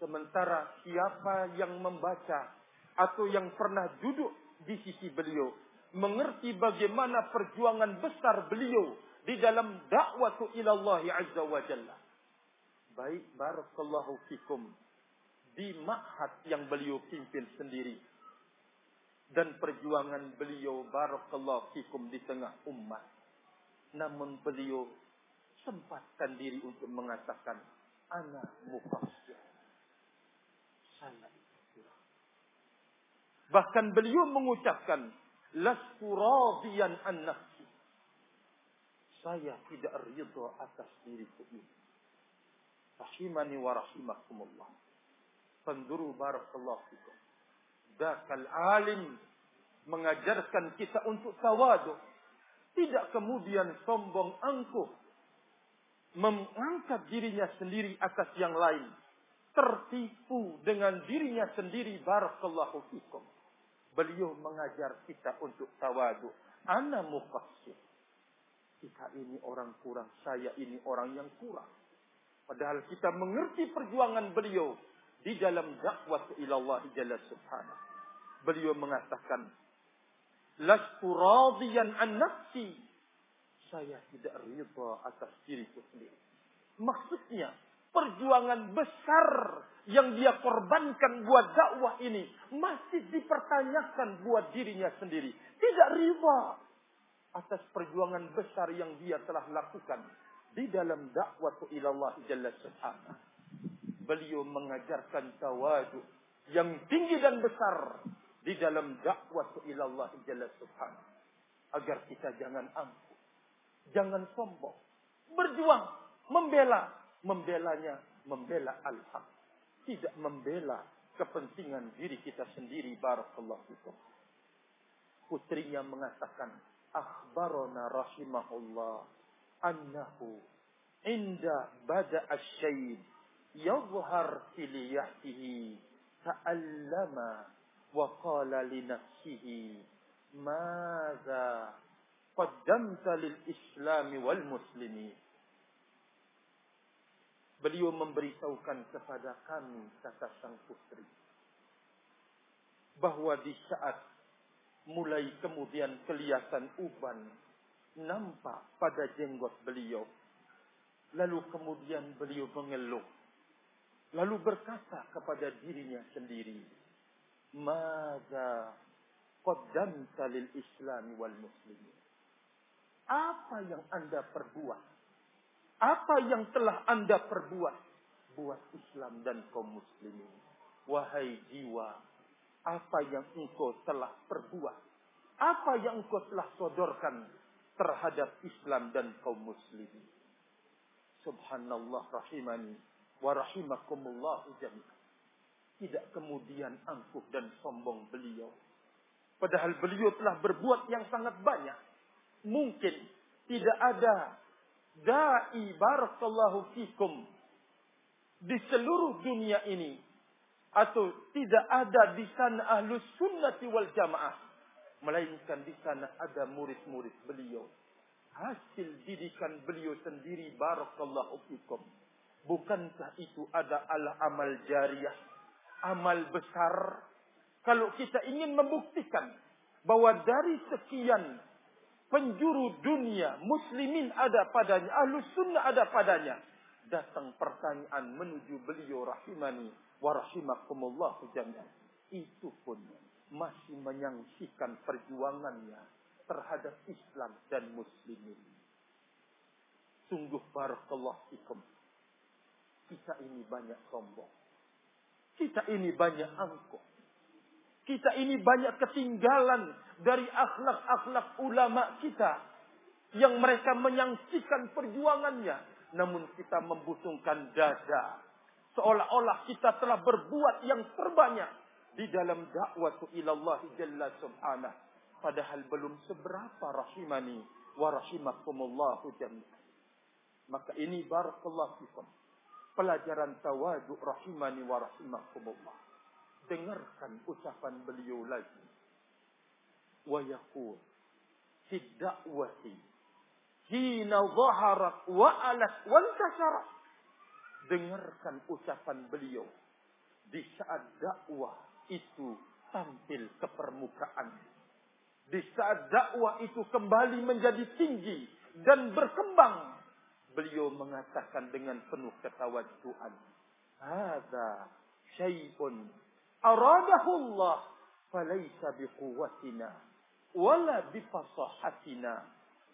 sementara siapa yang membaca atau yang pernah duduk di sisi beliau mengerti bagaimana perjuangan besar beliau di dalam dakwah ila Allah Azza wa Jalla. Baik barakallahu fikum di ma'had yang beliau pimpin sendiri dan perjuangan beliau barakallahu fikum di tengah umat. Namun beliau sempatkan diri untuk mengatakan ana mufassir. Saya Bahkan beliau mengucapkan Lastu radiyan an nafsi. Saya tidak ridha atas diriku ini. Rahimani wa rahimakumullah. Fanduru barakallahu fikum. Dakal alim mengajarkan kita untuk tawadu. Tidak kemudian sombong angkuh. Mengangkat dirinya sendiri atas yang lain. Tertipu dengan dirinya sendiri barakallahu fikum Beliau mengajar kita untuk tawadu. Ana muqassir. Kita ini orang kurang, saya ini orang yang kurang. Padahal kita mengerti perjuangan beliau di dalam dakwah ila Allah Jalla Subhanahu. Beliau mengatakan, "Lastu radiyan an nafsi." Saya tidak ridha atas diriku sendiri. Maksudnya, perjuangan besar yang dia korbankan buat dakwah ini masih dipertanyakan buat dirinya sendiri. Tidak riba atas perjuangan besar yang dia telah lakukan di dalam dakwah ilallah jalla subhanahu. Beliau mengajarkan tawadu yang tinggi dan besar di dalam dakwah ilallah jalla subhanahu. Agar kita jangan angkuh, jangan sombong, berjuang, membela membelanya membela al-haq tidak membela kepentingan diri kita sendiri barakallahu fikum putrinya mengatakan akhbarana rahimahullah annahu inda bada asy-syayb yadhhar fi liyatihi ta'allama wa qala li nafsihi madza qaddamta lil islami wal muslimin Beliau memberitahukan kepada kami, kata sang putri, bahwa di saat mulai kemudian kelihatan uban nampak pada jenggot beliau, lalu kemudian beliau mengeluh, lalu berkata kepada dirinya sendiri, "Mada qaddamta lil Islam wal Muslimin?" Apa yang Anda perbuat apa yang telah anda perbuat buat Islam dan kaum muslimin. Wahai jiwa apa yang engkau telah perbuat. Apa yang engkau telah sodorkan terhadap Islam dan kaum muslimin. Subhanallah rahimani wa rahimakumullah jami'an. Tidak kemudian angkuh dan sombong beliau. Padahal beliau telah berbuat yang sangat banyak. Mungkin tidak ada da'i barakallahu fikum di seluruh dunia ini atau tidak ada di sana ahlus sunnati wal jamaah melainkan di sana ada murid-murid beliau. Hasil didikan beliau sendiri barakallahu fikum. Bukankah itu ada ala amal jariah amal besar? Kalau kita ingin membuktikan bahwa dari sekian penjuru dunia muslimin ada padanya ahlus sunnah ada padanya datang pertanyaan menuju beliau rahimani wa rahimakumullah jami'an. Itu pun masih menyaksikan perjuangannya terhadap Islam dan muslimin. Sungguh barakallahu fikum. Kita ini banyak sombong. Kita ini banyak angkuh. Kita ini banyak ketinggalan dari akhlak-akhlak ulama kita yang mereka menyaksikan perjuangannya. Namun kita membusungkan dada. Seolah-olah kita telah berbuat yang terbanyak di dalam dakwah ilallah jalla subhanahu. Padahal belum seberapa rahimani wa rahimakumullahu jami'an maka ini barakallahu fikum. Pelajaran tawadu rahimani wa rahimakumullah. Dengarkan ucapan beliau lagi. Wa yaqul fi da'wati hina zaharat wa alat wa dengarkan ucapan beliau di saat dakwah itu tampil ke permukaan. Di saat dakwah itu kembali menjadi tinggi dan berkembang beliau mengatakan dengan penuh ketawaduan hadza syai'un aradahu Allah falaysa biquwwatina wala bifasahatina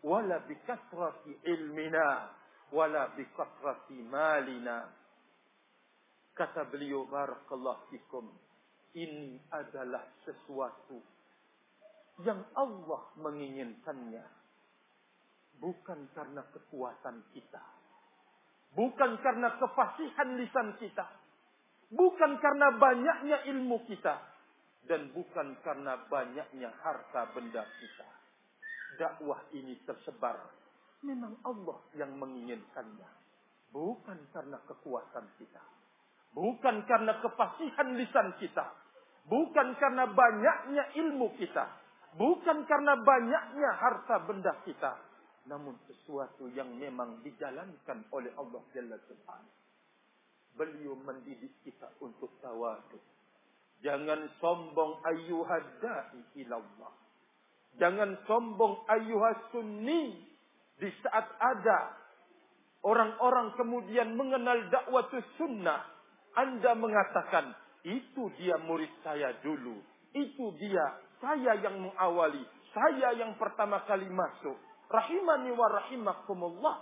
wala bikathrati ilmina wala bikathrati malina. Kata beliau barakallahu fikum ini adalah sesuatu yang Allah menginginkannya bukan karena kekuatan kita bukan karena kefasihan lisan kita Bukan karena banyaknya ilmu kita. Dan bukan karena banyaknya harta benda kita. Dakwah ini tersebar. Memang Allah yang menginginkannya. Bukan karena kekuatan kita. Bukan karena kefasihan lisan kita. Bukan karena banyaknya ilmu kita. Bukan karena banyaknya harta benda kita. Namun sesuatu yang memang dijalankan oleh Allah Jalla Subhanahu beliau mendidik kita untuk tawadu. Jangan sombong ayyuhadda'i ilallah. Jangan sombong ayyuhas sunni di saat ada orang-orang kemudian mengenal dakwah sunnah. Anda mengatakan, itu dia murid saya dulu. Itu dia, saya yang mengawali. Saya yang pertama kali masuk. Rahimani wa rahimakumullah.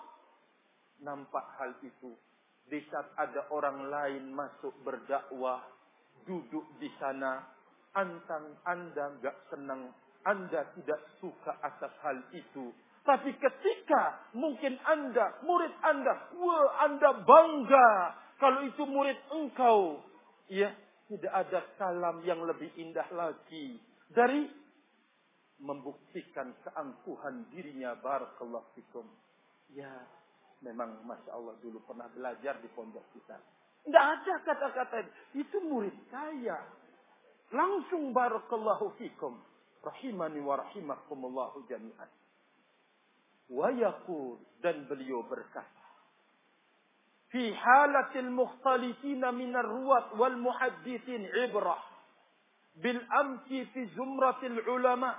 Nampak hal itu di saat ada orang lain masuk berdakwah, duduk di sana, antang Anda nggak senang, Anda tidak suka atas hal itu. Tapi ketika mungkin Anda, murid Anda, wah Anda bangga kalau itu murid engkau. Ya, tidak ada salam yang lebih indah lagi dari membuktikan keangkuhan dirinya barakallahu fikum. Ya, Memang Masya Allah dulu pernah belajar di pondok kita. Tidak ada kata-kata itu murid saya. Langsung barakallahu fikum. Rahimani wa rahimakumullahu jami'an. Wa yakul. Dan beliau berkata. Fi halatil mukhtalitina minar ruwat wal muhaddithin ibrah. Bil amki fi zumratil ulama.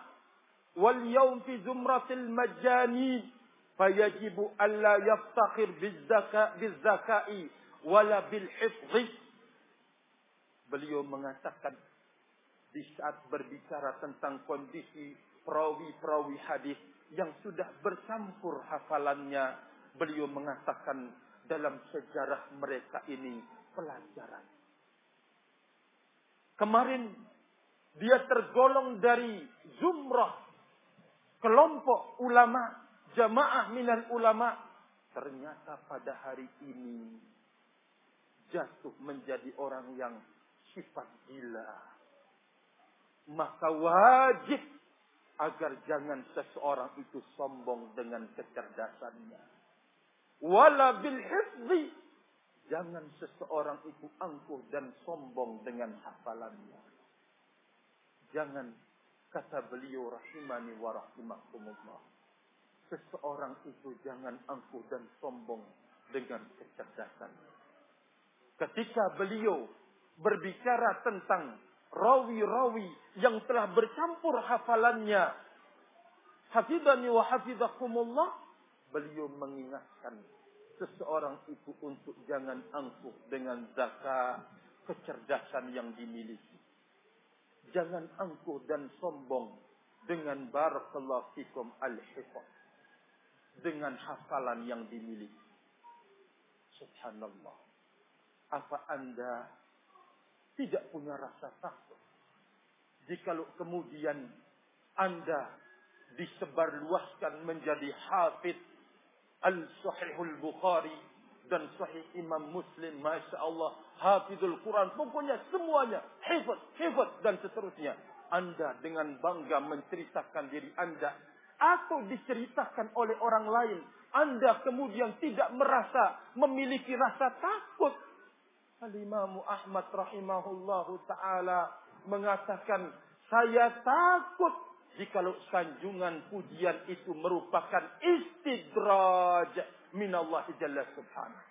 Wal yawm fi zumratil majjanin. fayajibu alla yaftakhir bizzaka bizzakai wala bil beliau mengatakan di saat berbicara tentang kondisi perawi-perawi hadis yang sudah bercampur hafalannya beliau mengatakan dalam sejarah mereka ini pelajaran kemarin Dia tergolong dari zumrah. Kelompok ulama. Jamaah minal ulama. Ternyata pada hari ini. Jatuh menjadi orang yang sifat gila. Maka wajib agar jangan seseorang itu sombong dengan kecerdasannya. Wala bil hifzi. Jangan seseorang itu angkuh dan sombong dengan hafalannya. Jangan kata beliau rahimani wa rahimakumullah. Seseorang itu jangan angkuh dan sombong dengan kecerdasannya. Ketika beliau berbicara tentang rawi-rawi yang telah bercampur hafalannya. Hafidhani wa hafidhakumullah. Beliau mengingatkan seseorang itu untuk jangan angkuh dengan zakat kecerdasan yang dimiliki. Jangan angkuh dan sombong dengan barakallahu fikum al-hifaz. Dengan hafalan yang dimiliki. Subhanallah. Apa anda tidak punya rasa takut. Jikalau kemudian Anda disebarluaskan menjadi hafid Al-Sahihul Bukhari dan Sahih Imam Muslim, Masya Allah, Hafidul Quran, pokoknya semuanya, hifat, hifat, dan seterusnya. Anda dengan bangga menceritakan diri Anda, atau diceritakan oleh orang lain, Anda kemudian tidak merasa memiliki rasa takut Al-Imam Ahmad rahimahullahu taala mengatakan saya takut jikalau sanjungan pujian itu merupakan istidraj minallah jalla subhanahu.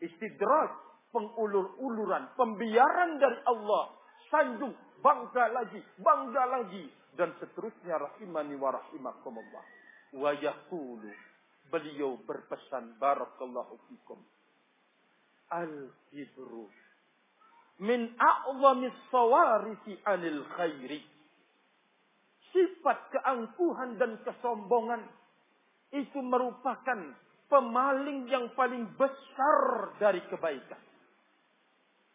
Istidraj pengulur-uluran, pembiaran dari Allah, sanjung, bangga lagi, bangga lagi dan seterusnya rahimani wa rahimakumullah. Wa yaqulu beliau berpesan barakallahu fikum al-kibru min a'zamis sawarisi anil khairi. Sifat keangkuhan dan kesombongan itu merupakan pemaling yang paling besar dari kebaikan.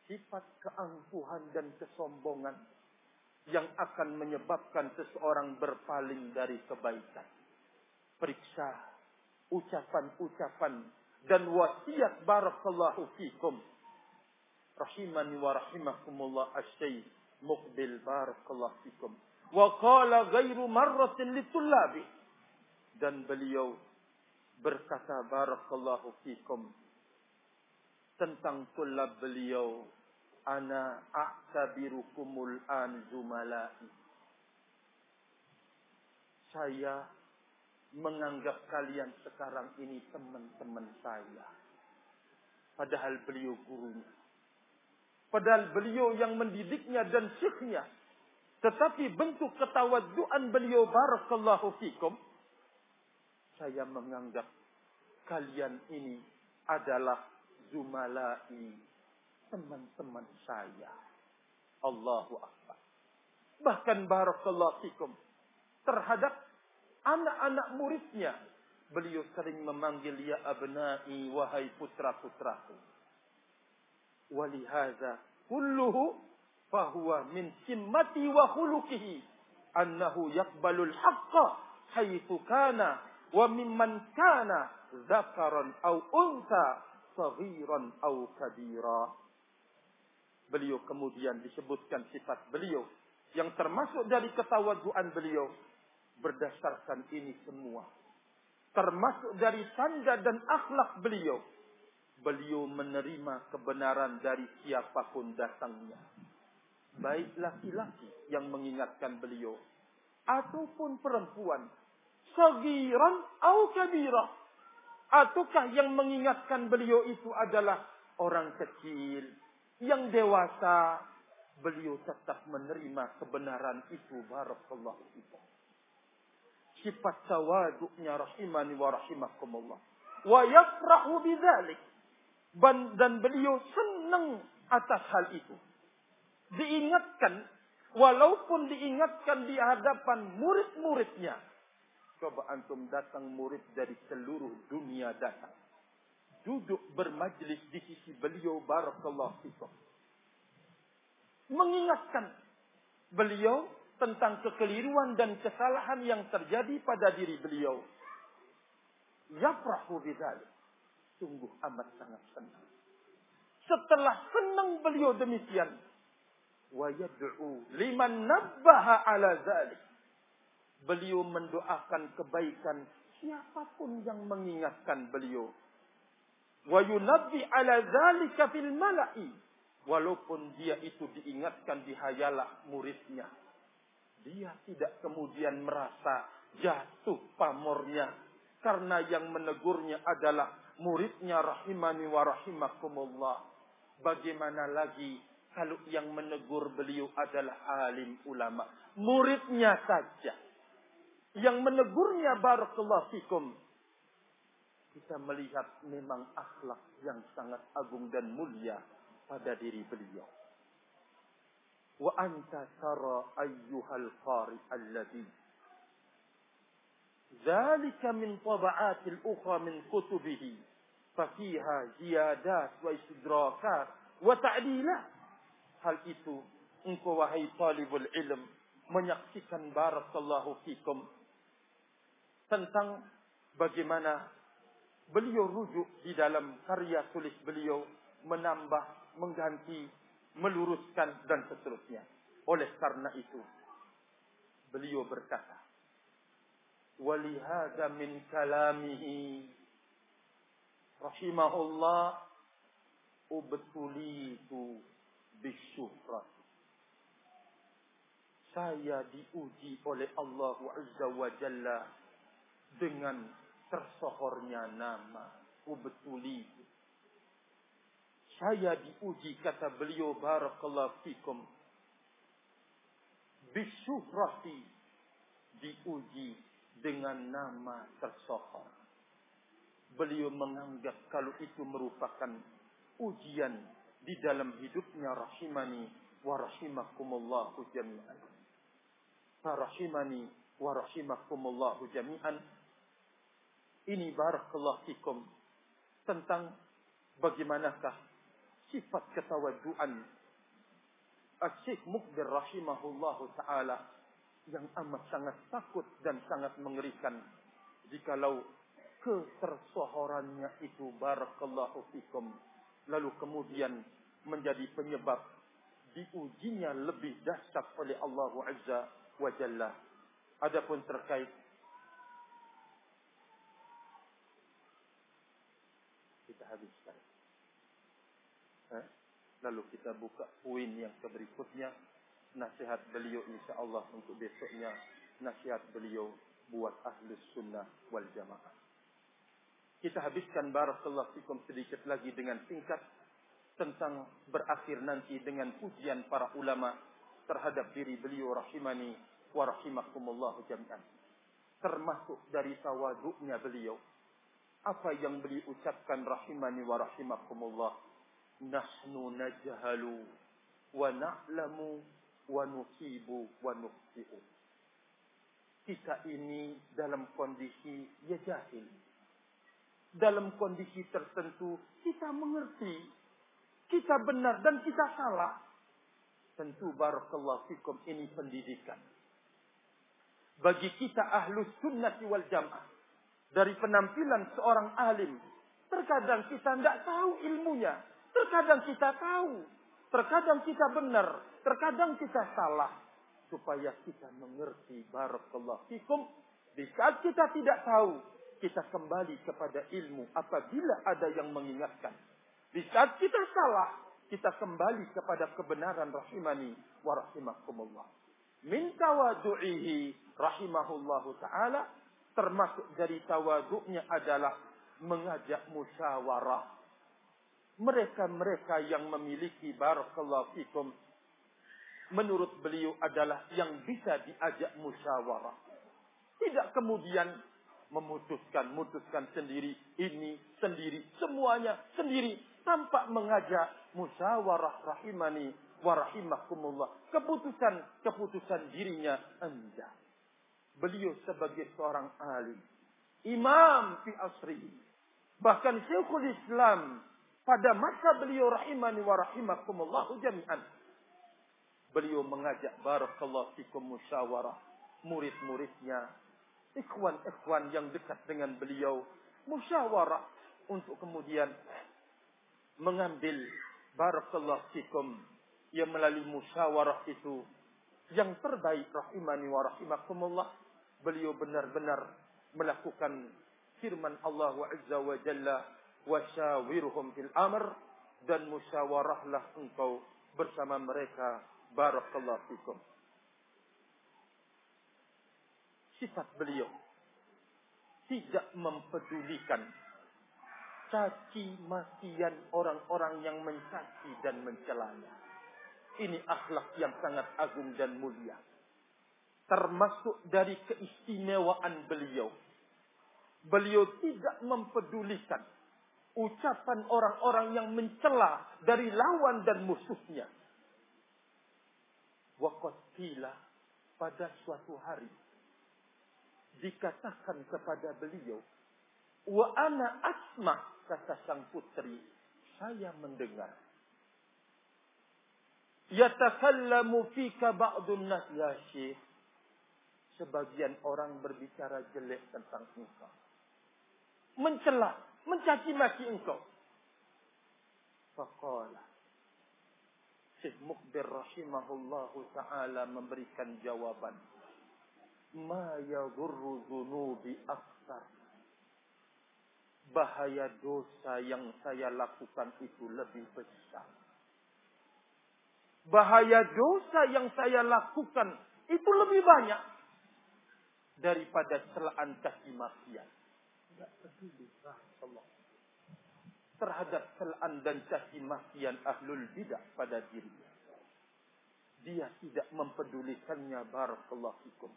Sifat keangkuhan dan kesombongan yang akan menyebabkan seseorang berpaling dari kebaikan. Periksa ucapan-ucapan dan wasiat barakallahu fikum. Rahimani wa rahimakumullah asy Muqbil barakallahu fikum. Wa qala ghairu marratin litullabi. Dan beliau berkata barakallahu fikum tentang tulab beliau ana a'tabirukumul an zumalai saya menganggap kalian sekarang ini teman-teman saya. Padahal beliau gurunya. Padahal beliau yang mendidiknya dan syekhnya. Tetapi bentuk ketawaduan beliau barakallahu fikum. Saya menganggap kalian ini adalah zumalai teman-teman saya. Allahu Akbar. Bahkan barakallahu fikum terhadap anak-anak muridnya. Beliau sering memanggil ya abnai wahai putra-putraku. Walihaza kulluhu fahuwa min simmati wa khuluqihi annahu yaqbalul haqqa haitsu kana wa mimman kana zakaran au unta saghiran au kabira. Beliau kemudian disebutkan sifat beliau yang termasuk dari ketawaduan beliau berdasarkan ini semua. Termasuk dari tanda dan akhlak beliau. Beliau menerima kebenaran dari siapa pun datangnya. Baik laki-laki yang mengingatkan beliau. Ataupun perempuan. Sagiran atau kabirah. Ataukah yang mengingatkan beliau itu adalah orang kecil. Yang dewasa. Beliau tetap menerima kebenaran itu. Barakallahu fikum sifat tawaduknya rahimani wa rahimakumullah. Wa yafrahu bidzalik. Dan beliau senang atas hal itu. Diingatkan, walaupun diingatkan di hadapan murid-muridnya. Coba antum datang murid dari seluruh dunia datang. Duduk bermajlis di sisi beliau barakallahu fikum. Mengingatkan beliau tentang kekeliruan dan kesalahan yang terjadi pada diri beliau. Yafrahu bidzalik. Sungguh amat sangat senang. Setelah senang beliau demikian, wa yad'u liman nabbaha ala. Beliau mendoakan kebaikan siapa pun yang mengingatkan beliau. Wa yunabbi ala fil mala'i. Walaupun dia itu diingatkan di hayalah muridnya. Dia tidak kemudian merasa jatuh pamornya. Karena yang menegurnya adalah muridnya rahimani wa rahimakumullah. Bagaimana lagi kalau yang menegur beliau adalah alim ulama. Muridnya saja. Yang menegurnya barakallahu fikum. Kita melihat memang akhlak yang sangat agung dan mulia pada diri beliau. Wa anta tara ayyuhal qari alladhi ذلك من طبعات الأخرى من كتبه ففيها زيادات واستدراكات وتعديلات hal itu engkau wahai talibul ilm menyaksikan barakallahu fikum tentang bagaimana beliau rujuk di dalam karya tulis beliau menambah, mengganti, meluruskan dan seterusnya. Oleh karena itu beliau berkata, "Walihada min kalamihi rahimahullah ubtulitu bisyuhrat." Saya diuji oleh Allah Azza wa Jalla dengan tersohornya nama ubtulitu saya diuji kata beliau barakallahu fikum diuji dengan nama tersohor. Beliau menganggap kalau itu merupakan ujian di dalam hidupnya rahimani wa rahimakumullahu jami'an. Rahimani wa rahimakumullahu jami'an. Ini barakallahu fikum tentang bagaimanakah sifat ketawaduan Asyik Mukbir rahimahullahu ta'ala yang amat sangat takut dan sangat mengerikan jikalau ketersohorannya itu barakallahu fikum lalu kemudian menjadi penyebab diujinya lebih dahsyat oleh Allah Azza wa Jalla adapun terkait kita habiskan Lalu kita buka poin yang berikutnya. Nasihat beliau insya Allah untuk besoknya. Nasihat beliau buat ahlus sunnah wal jamaah. Kita habiskan barakallahu fikum sedikit lagi dengan singkat. Tentang berakhir nanti dengan pujian para ulama terhadap diri beliau rahimani wa rahimakumullahu jami'an. Termasuk dari tawaduknya beliau. Apa yang beliau ucapkan rahimani wa rahimakumullah nahnu najhalu wa na'lamu wa nusibu wa nukhti'u. Kita ini dalam kondisi ya jahil. Dalam kondisi tertentu kita mengerti. Kita benar dan kita salah. Tentu barakallahu fikum ini pendidikan. Bagi kita ahlus sunnati wal jamaah. Dari penampilan seorang alim. Terkadang kita tidak tahu ilmunya. Terkadang kita tahu, terkadang kita benar, terkadang kita salah. Supaya kita mengerti barakallahu fikum. Di saat kita tidak tahu, kita kembali kepada ilmu apabila ada yang mengingatkan. Di saat kita salah, kita kembali kepada kebenaran rahimani wa rahimakumullah. Min tawadu'ihi rahimahullahu ta'ala. Termasuk dari tawaduknya adalah mengajak musyawarah mereka-mereka yang memiliki barakallahu fikum menurut beliau adalah yang bisa diajak musyawarah. Tidak kemudian memutuskan, memutuskan sendiri, ini sendiri, semuanya sendiri tanpa mengajak musyawarah rahimani wa rahimakumullah. Keputusan-keputusan dirinya anda. Beliau sebagai seorang alim, imam fi asri. Bahkan Syekhul Islam pada masa beliau rahimani wa rahimakumullahu jami'an. beliau mengajak barakallahu fikum musyawarah murid-muridnya ikhwan-ikhwan yang dekat dengan beliau musyawarah untuk kemudian mengambil barakallahu fikum. Yang melalui musyawarah itu yang terbaik rahimani wa rahimakumullah. Beliau benar-benar melakukan firman Allah Azza wa Jalla wa syawirhum fil amr dan musyawarahlah engkau bersama mereka. Barakallahu fikum sifat beliau tidak mempedulikan caci makian orang-orang yang mencaci dan mencelanya. Ini akhlak yang sangat agung dan mulia. Termasuk dari keistimewaan beliau. Beliau tidak mempedulikan ucapan orang-orang yang mencela dari lawan dan musuhnya. Waqatila pada suatu hari dikatakan kepada beliau, "Wa ana asma," kata sang putri, "Saya mendengar." Yatakallamu fika ba'dun nas ya Syekh. Sebagian orang berbicara jelek tentang engkau. Mencela, mencaci maki engkau. Faqala. Syekh Mukbir rahimahullahu ta'ala memberikan jawaban ma yadurru aktsar. Bahaya dosa yang saya lakukan itu lebih besar. Bahaya dosa yang saya lakukan itu lebih banyak daripada celaan caci makian. Tidak peduli terhadap celaan dan caci makian ahlul bidah pada dirinya. Dia tidak mempedulikannya barakallahu fikum.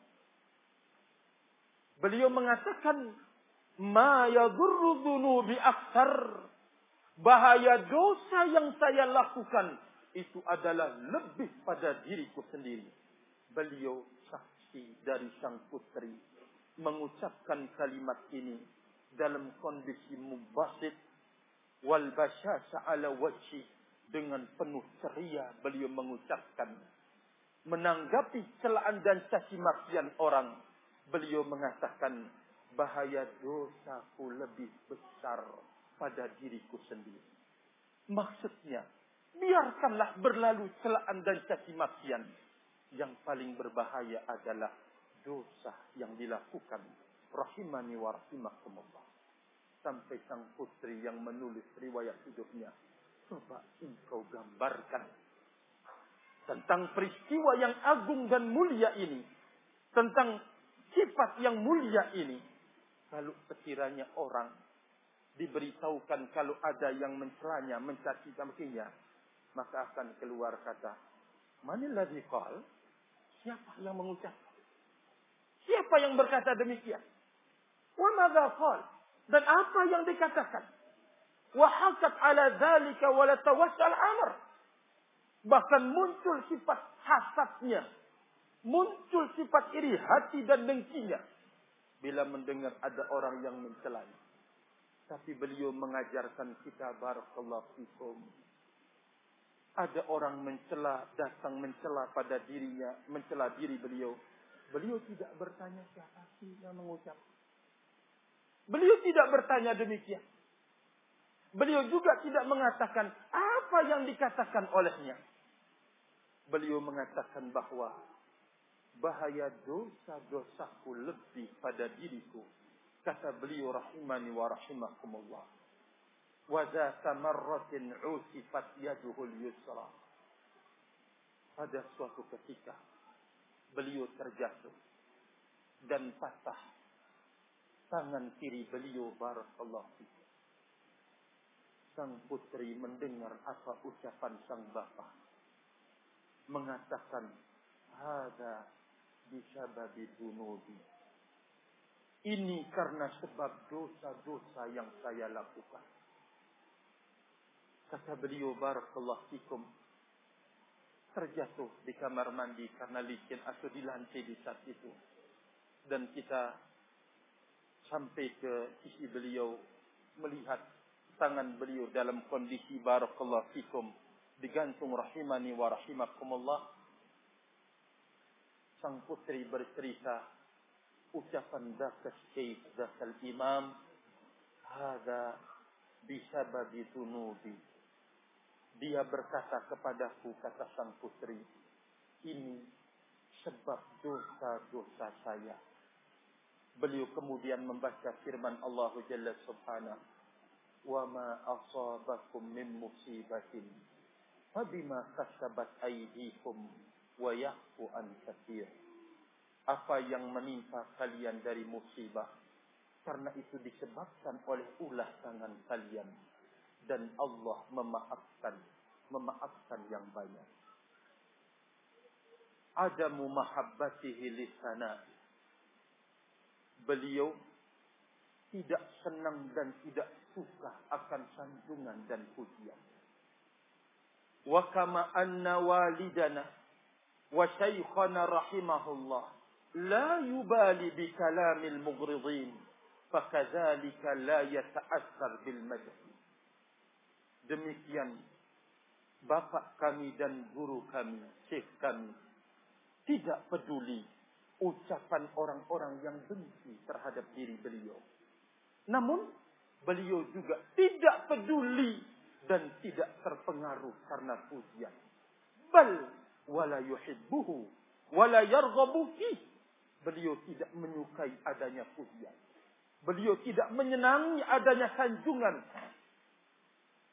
Beliau mengatakan, "Ma yadurru dzunubi aktsar." Bahaya dosa yang saya lakukan itu adalah lebih pada diriku sendiri. Beliau saksi dari sang putri mengucapkan kalimat ini dalam kondisi mubasit wal basyasha ala wajhi dengan penuh ceria beliau mengucapkan menanggapi celaan dan caci makian orang beliau mengatakan bahaya dosaku lebih besar pada diriku sendiri. Maksudnya, biarkanlah berlalu celaan dan caci makian. Yang paling berbahaya adalah dosa yang dilakukan. Rahimani wa rahimakumullah. Sampai sang putri yang menulis riwayat hidupnya. Coba engkau gambarkan. Tentang peristiwa yang agung dan mulia ini. Tentang sifat yang mulia ini. Kalau sekiranya orang diberitahukan kalau ada yang mencelanya, mencaci makinya, maka akan keluar kata, Manillah qal? Siapa yang mengucap? Siapa yang berkata demikian? Wa madza? Dan apa yang dikatakan? Wa hakat ala dzalika wa amr. Bahkan muncul sifat hasadnya muncul sifat iri hati dan dengkinya bila mendengar ada orang yang mencela. Tapi beliau mengajarkan kita barakallahu fikum. Ada orang mencela, datang mencela pada dirinya, mencela diri beliau. Beliau tidak bertanya siapa sih yang mengucap. Beliau tidak bertanya demikian. Beliau juga tidak mengatakan apa yang dikatakan olehnya. Beliau mengatakan bahwa bahaya dosa-dosaku lebih pada diriku. Kata beliau rahimani wa rahimakumullah. Wa zata marratin usifat yaduhul yusra. Pada suatu ketika beliau terjatuh dan patah tangan kiri beliau barakallahu Sang putri mendengar apa ucapan sang bapa. Mengatakan, Hada bisababi dunubi. Ini karena sebab dosa-dosa yang saya lakukan. Kata beliau barakallahu fikum. Terjatuh di kamar mandi karena licin atau di lantai di saat itu. Dan kita sampai ke sisi beliau melihat tangan beliau dalam kondisi barakallahu fikum digantung rahimani wa rahimakumullah sang putri bercerita ucapan dakas syekh dakal imam hada bisababi tunubi. Dia berkata kepadaku kata sang putri ini sebab dosa-dosa saya. Beliau kemudian membaca firman Allah Jalla Subhanahu wa ma asabakum min musibatin fabima kasabat aydikum wa an katsir apa yang menimpa kalian dari musibah? Karena itu disebabkan oleh ulah tangan kalian. Dan Allah memaafkan memaafkan yang banyak. Adamu mahabbatihi lisana. Beliau tidak senang dan tidak suka akan sanjungan dan pujian. Wa kama anna walidana wa shaykhana rahimahullah la yubali bi kalamil mughridin fakadzalika la yata'assar demikian bapak kami dan guru kami syekh kami tidak peduli ucapan orang-orang yang benci terhadap diri beliau namun beliau juga tidak peduli dan tidak terpengaruh karena pujian. Bal wala yuhibbuhu wala yarghabu. Beliau tidak menyukai adanya pujian. Beliau tidak menyenangi adanya sanjungan.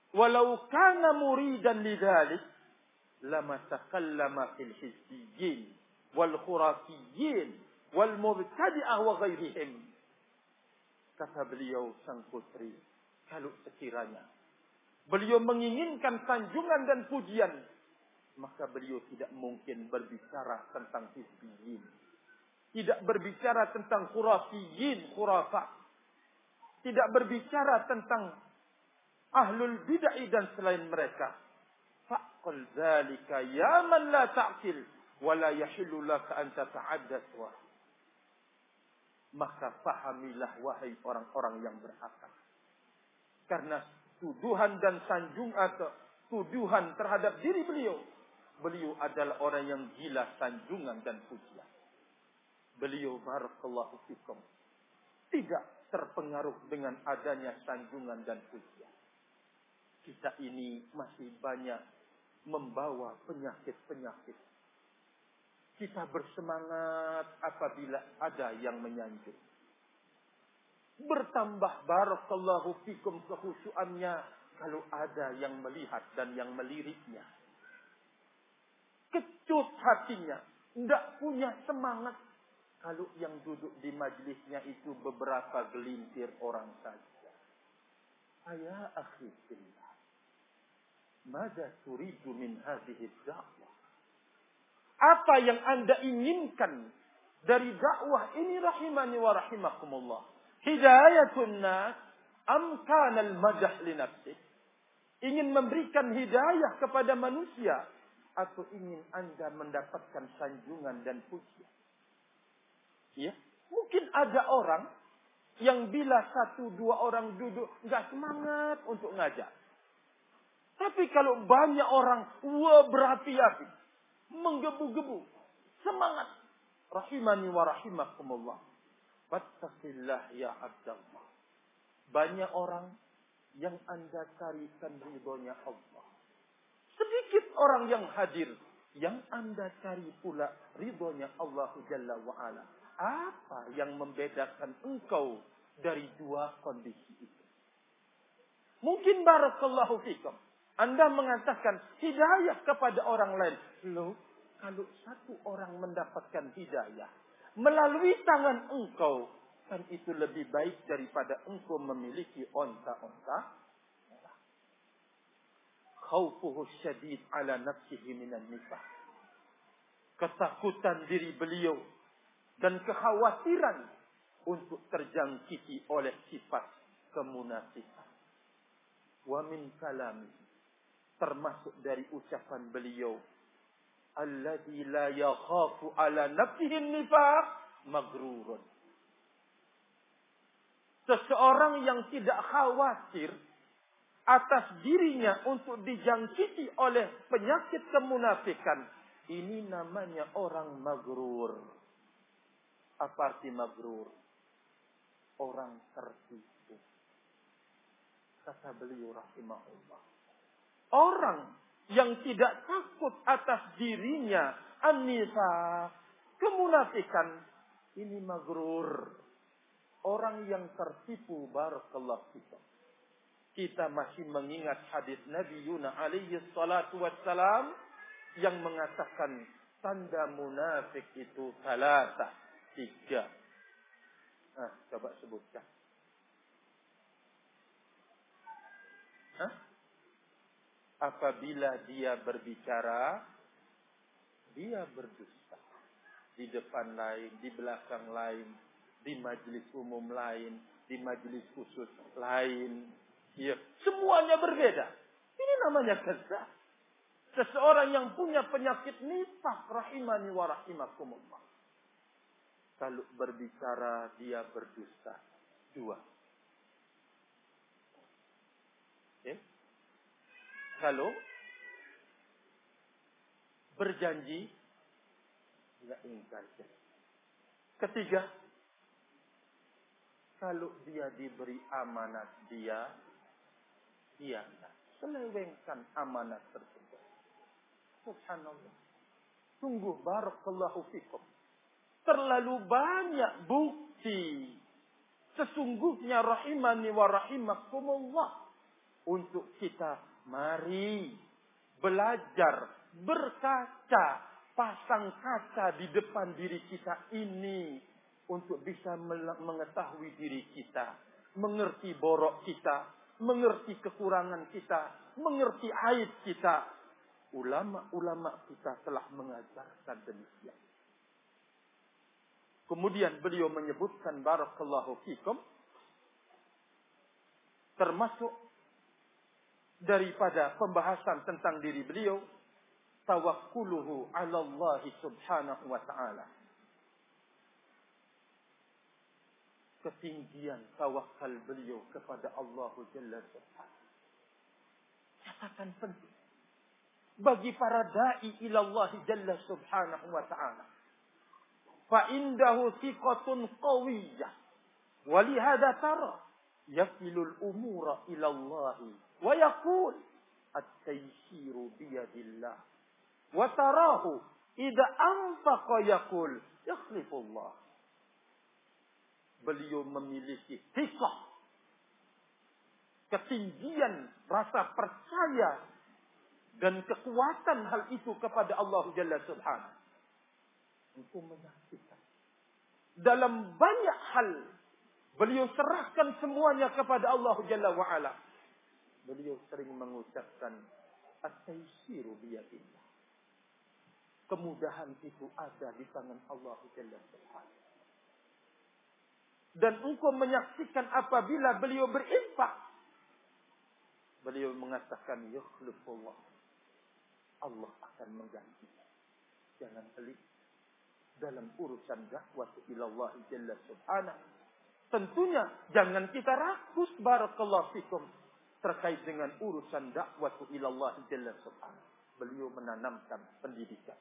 Walau kana muridan lidzalik lama takallama fil hizbiyyin wal khurafiyyin wal mubtadi'ah wa ghairihim. Kata beliau sang putri, kalau sekiranya beliau menginginkan sanjungan dan pujian, maka beliau tidak mungkin berbicara tentang hizbiyin. Tidak berbicara tentang khurafiyin, khurafat. Tidak berbicara tentang ahlul bid'ah dan selain mereka. Faqul zalika ya man la ta'kil wa la yahillu laka an tata'addas wa. Maka pahamilah wahai orang-orang yang berakal. Karena tuduhan dan sanjung atau tuduhan terhadap diri beliau. Beliau adalah orang yang gila sanjungan dan pujian. Beliau barakallahu fikum. Tidak terpengaruh dengan adanya sanjungan dan pujian. Kita ini masih banyak membawa penyakit-penyakit. Kita bersemangat apabila ada yang menyanjung bertambah barakallahu fikum kehusuannya kalau ada yang melihat dan yang meliriknya. Kecut hatinya, tidak punya semangat kalau yang duduk di majlisnya itu beberapa gelintir orang saja. Ayah akhi fillah. Mada turidu min dakwah? Apa yang anda inginkan dari dakwah ini rahimani wa rahimakumullah? hidayatun nas am kana al-madah li nafsih? Ingin memberikan hidayah kepada manusia atau ingin Anda mendapatkan sanjungan dan pujian? Ya, mungkin ada orang yang bila satu dua orang duduk nggak semangat untuk ngajak. Tapi kalau banyak orang wah berapi-api, menggebu-gebu, semangat. Rahimani wa rahimakumullah. Fattaqillah ya Abdullah. Banyak orang yang anda carikan ridhonya Allah. Sedikit orang yang hadir yang anda cari pula ridhonya Allah Jalla wa'ala. Apa yang membedakan engkau dari dua kondisi itu? Mungkin barakallahu fikum. Anda mengatakan hidayah kepada orang lain. Loh, kalau satu orang mendapatkan hidayah, melalui tangan engkau kan itu lebih baik daripada engkau memiliki onta-onta khaufuhu syadid ala nafsihi minan nifah ketakutan diri beliau dan kekhawatiran untuk terjangkiti oleh sifat kemunafikan wa min kalami termasuk dari ucapan beliau alladhi la yakhafu ala nafsihi nifaq magrurun. Seseorang yang tidak khawatir atas dirinya untuk dijangkiti oleh penyakit kemunafikan, Ini namanya orang magrur. Apa arti magrur? Orang tertipu. Kata beliau rahimahullah. Orang yang tidak takut atas dirinya. Anisa. Kemunafikan. Ini magrur. Orang yang tertipu. Barakallah kita. Kita masih mengingat hadis Nabi Yuna alaihi salatu wassalam yang mengatakan tanda munafik itu salata tiga. Ah, coba sebutkan. Hah? Apabila dia berbicara, dia berdusta. Di depan lain, di belakang lain, di majelis umum lain, di majelis khusus lain. Ya, semuanya berbeda. Ini namanya kezah. Seseorang yang punya penyakit nifak rahimani wa rahimakumullah. Kalau berbicara dia berdusta. Dua. Okay. Kalau berjanji dia ingkar Ketiga, kalau dia diberi amanat dia, dia selewengkan amanat tersebut. Subhanallah. Sungguh barakallahu fikum. Terlalu banyak bukti. Sesungguhnya rahimani wa rahimakumullah. Untuk kita mari belajar, berkaca, pasang kaca di depan diri kita ini. Untuk bisa mengetahui diri kita. Mengerti borok kita. Mengerti kekurangan kita. Mengerti aib kita ulama-ulama kita telah mengajarkan demikian. Kemudian beliau menyebutkan barakallahu fikum termasuk daripada pembahasan tentang diri beliau tawakkuluhu 'ala Allah subhanahu wa ta'ala. Ketinggian tawakal beliau kepada Allah Jalla Subhanahu. Catatan penting bagi para dai ilallah jalla subhanahu wa ta'ala. Fa indahu thiqatun qawiyyah. Wa lihada tara yakilul umura ilallah wa yaqul at-taysiru biyadillah. Wa tarahu idza anfaqa yaqul yakhlifullah. Beliau memiliki thiqah ketinggian rasa percaya dan kekuatan hal itu kepada Allah Jalla Subhanahu. Untuk menyaksikan. Dalam banyak hal beliau serahkan semuanya kepada Allah Jalla wa'ala. Beliau sering mengucapkan at-taysiru biyadillah. Kemudahan itu ada di tangan Allah Jalla Subhanahu. Dan engkau menyaksikan apabila beliau berinfak. Beliau mengatakan yukhlifullah Allah akan mengganti. Jangan pelit dalam urusan dakwah ilallah jalla subhanahu. Tentunya jangan kita rakus barakallahu fikum terkait dengan urusan dakwah ilallah jalla subhanahu. Beliau menanamkan pendidikan.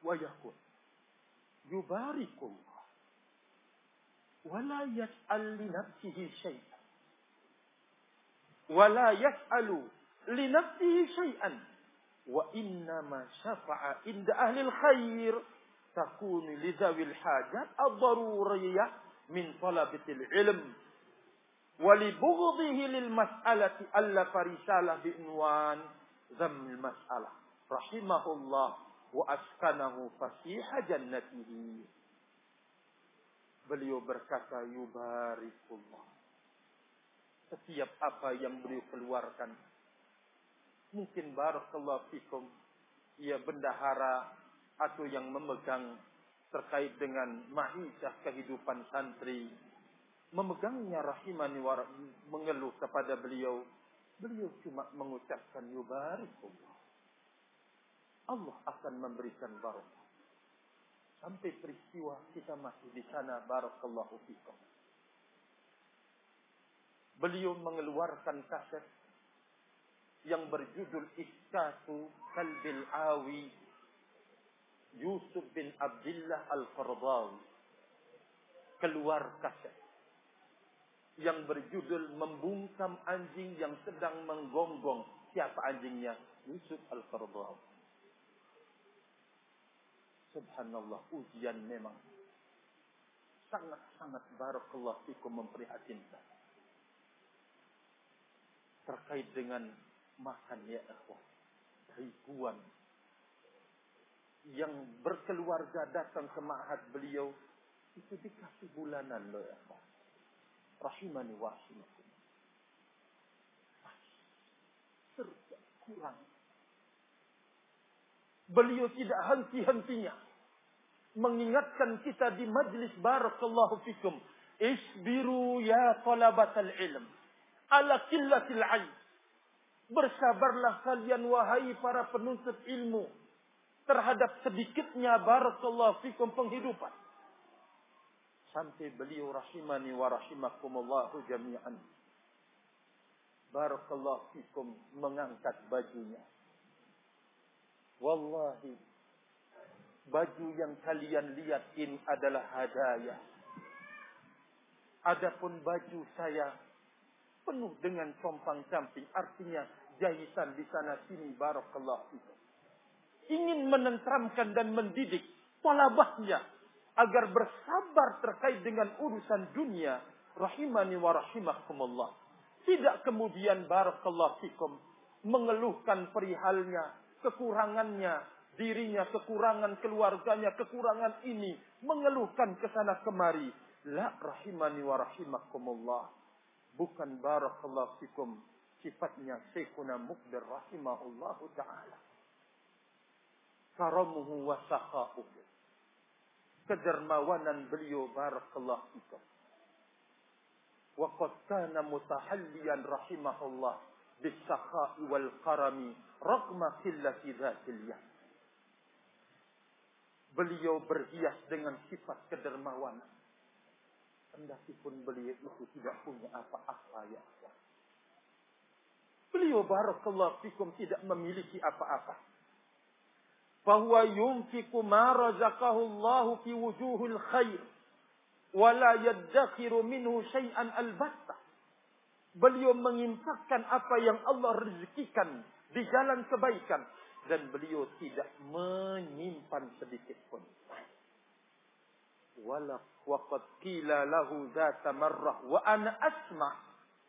Wa yakun yubarikullah wala yas'al li nafsihi syai'an wala yas'alu li nafsihi syai'an wa inna ma syafa'a inda ahli khair takunu lidzawil hajat ad-daruriyah min talabatil ilm wa li bughdhihi lil mas'alati alla farisalah bi beliau berkata yubarikullah setiap apa yang beliau keluarkan Mungkin barakallahu fikum. Ia bendahara atau yang memegang terkait dengan mahisyah kehidupan santri. Memegangnya rahimani wa mengeluh kepada beliau. Beliau cuma mengucapkan yubarikullah. Allah akan memberikan barakah. Sampai peristiwa kita masih di sana barakallahu fikum. Beliau mengeluarkan kaset yang berjudul Iskatu Kalbil Awi Yusuf bin Abdullah Al-Qardawi keluar kaset yang berjudul Membungkam Anjing yang Sedang Menggonggong. Siapa anjingnya? Yusuf Al-Qardawi. Subhanallah, ujian memang sangat-sangat barakallah fikum memprihatinkan. Terkait dengan makan ya ikhwah. Ribuan yang berkeluarga datang ke ma'had beliau itu dikasih bulanan loh ya ikhwah. Rahimani wa rahimakum. Serba kurang. Beliau tidak henti-hentinya mengingatkan kita di majlis barakallahu fikum. Isbiru ya talabatal ilm. Ala killatil ilm. Bersabarlah kalian wahai para penuntut ilmu. Terhadap sedikitnya barakallahu fikum penghidupan. Sampai beliau rahimani wa rahimakumullahu jami'an. Barakallahu fikum mengangkat bajunya. Wallahi baju yang kalian lihat ini adalah hadiah. Adapun baju saya penuh dengan compang camping, artinya jahitan di sana sini barakallahu itu. Ingin menentramkan dan mendidik talabahnya agar bersabar terkait dengan urusan dunia rahimani wa rahimakumullah. Tidak kemudian barakallahu fikum mengeluhkan perihalnya, kekurangannya, dirinya kekurangan keluarganya kekurangan ini mengeluhkan ke sana kemari. La rahimani wa rahimakumullah. Bukan barakallahu fikum sifatnya Syekhuna Mukbir rahimahullah taala. Karamuhu wa sakha'uhu. Kedermawanan beliau barakallahu fikum. Wa qad kana mutahalliyan rahimahullah wal karami raqma qillati dhatil yad beliau berhias dengan sifat kedermawanan. Kendati pun beliau itu tidak punya apa-apa ya Allah. Beliau barakallahu fikum tidak memiliki apa-apa. Fahuwa yunfiku ma fi wujuhil khair. Yaddakhiru minhu syai'an. Beliau menginfakkan apa yang Allah rezekikan di jalan kebaikan dan beliau tidak menyimpan sedikit pun. Wala waqad qila lahu zata marrah wa ana asma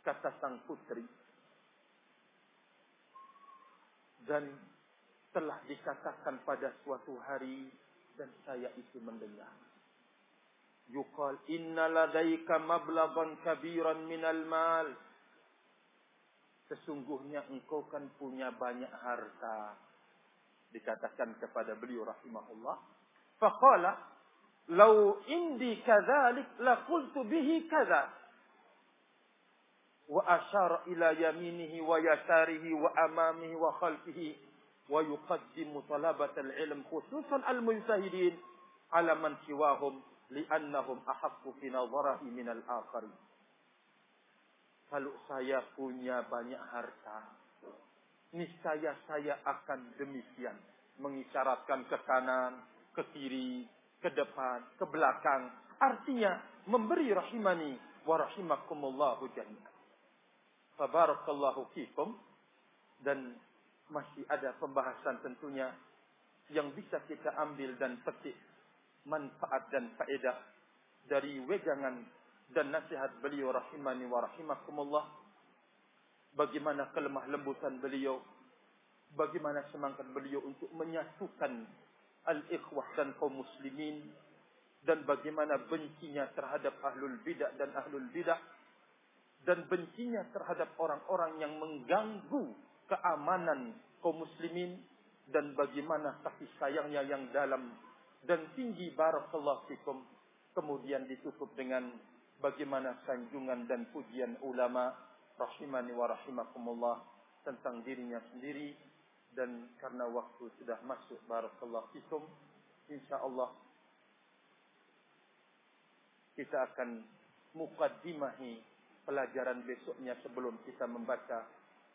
kata sang putri. Dan telah dikatakan pada suatu hari dan saya itu mendengar. Yuqal inna ladaika mablagan kabiran minal mal. Sesungguhnya engkau kan punya banyak harta. Dikatakan kepada beliau rahimahullah. Faqala law indi kadzalik la qultu bihi kadza. Wa asyara ila yaminihi wa yasarihi wa amamihi wa khalfihi wa yuqaddimu talabat al-ilm khususan al-mujtahidin ala man siwahum li'annahum ahaqqu fi nadharihi min al-akharin kalau saya punya banyak harta niscaya saya akan demikian. Mengisyaratkan ke kanan, ke kiri, ke depan, ke belakang. Artinya memberi rahimani wa rahimakumullahu jami'an. Fabarakallahu fikum. Dan masih ada pembahasan tentunya yang bisa kita ambil dan petik manfaat dan faedah dari wejangan dan nasihat beliau rahimani wa rahimakumullah bagaimana kelemah lembutan beliau, bagaimana semangat beliau untuk menyatukan al-ikhwah dan kaum muslimin dan bagaimana bencinya terhadap ahlul bidah dan ahlul bidah dan bencinya terhadap orang-orang yang mengganggu keamanan kaum muslimin dan bagaimana kasih sayangnya yang dalam dan tinggi barakallahu fikum kemudian ditutup dengan bagaimana sanjungan dan pujian ulama rahimani wa rahimakumullah tentang dirinya sendiri dan karena waktu sudah masuk barakallahu fikum insyaallah kita akan mukaddimahi pelajaran besoknya sebelum kita membaca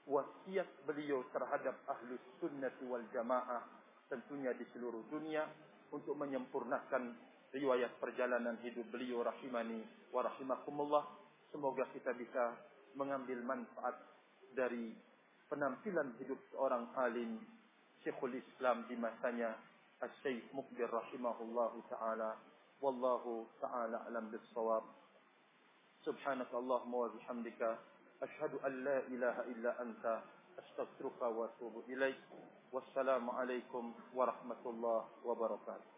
wasiat beliau terhadap ahlu sunnati wal jamaah tentunya di seluruh dunia untuk menyempurnakan riwayat perjalanan hidup beliau rahimani wa rahimakumullah. Semoga kita bisa mengambil manfaat dari penampilan hidup seorang alim Syekhul Islam di masanya Al-Syekh Mukbir rahimahullah taala. Wallahu taala alam bis-shawab. Subhanaka Allahumma wa bihamdika asyhadu an la ilaha illa anta astaghfiruka wa atubu ilaik. Wassalamu alaikum warahmatullahi wabarakatuh.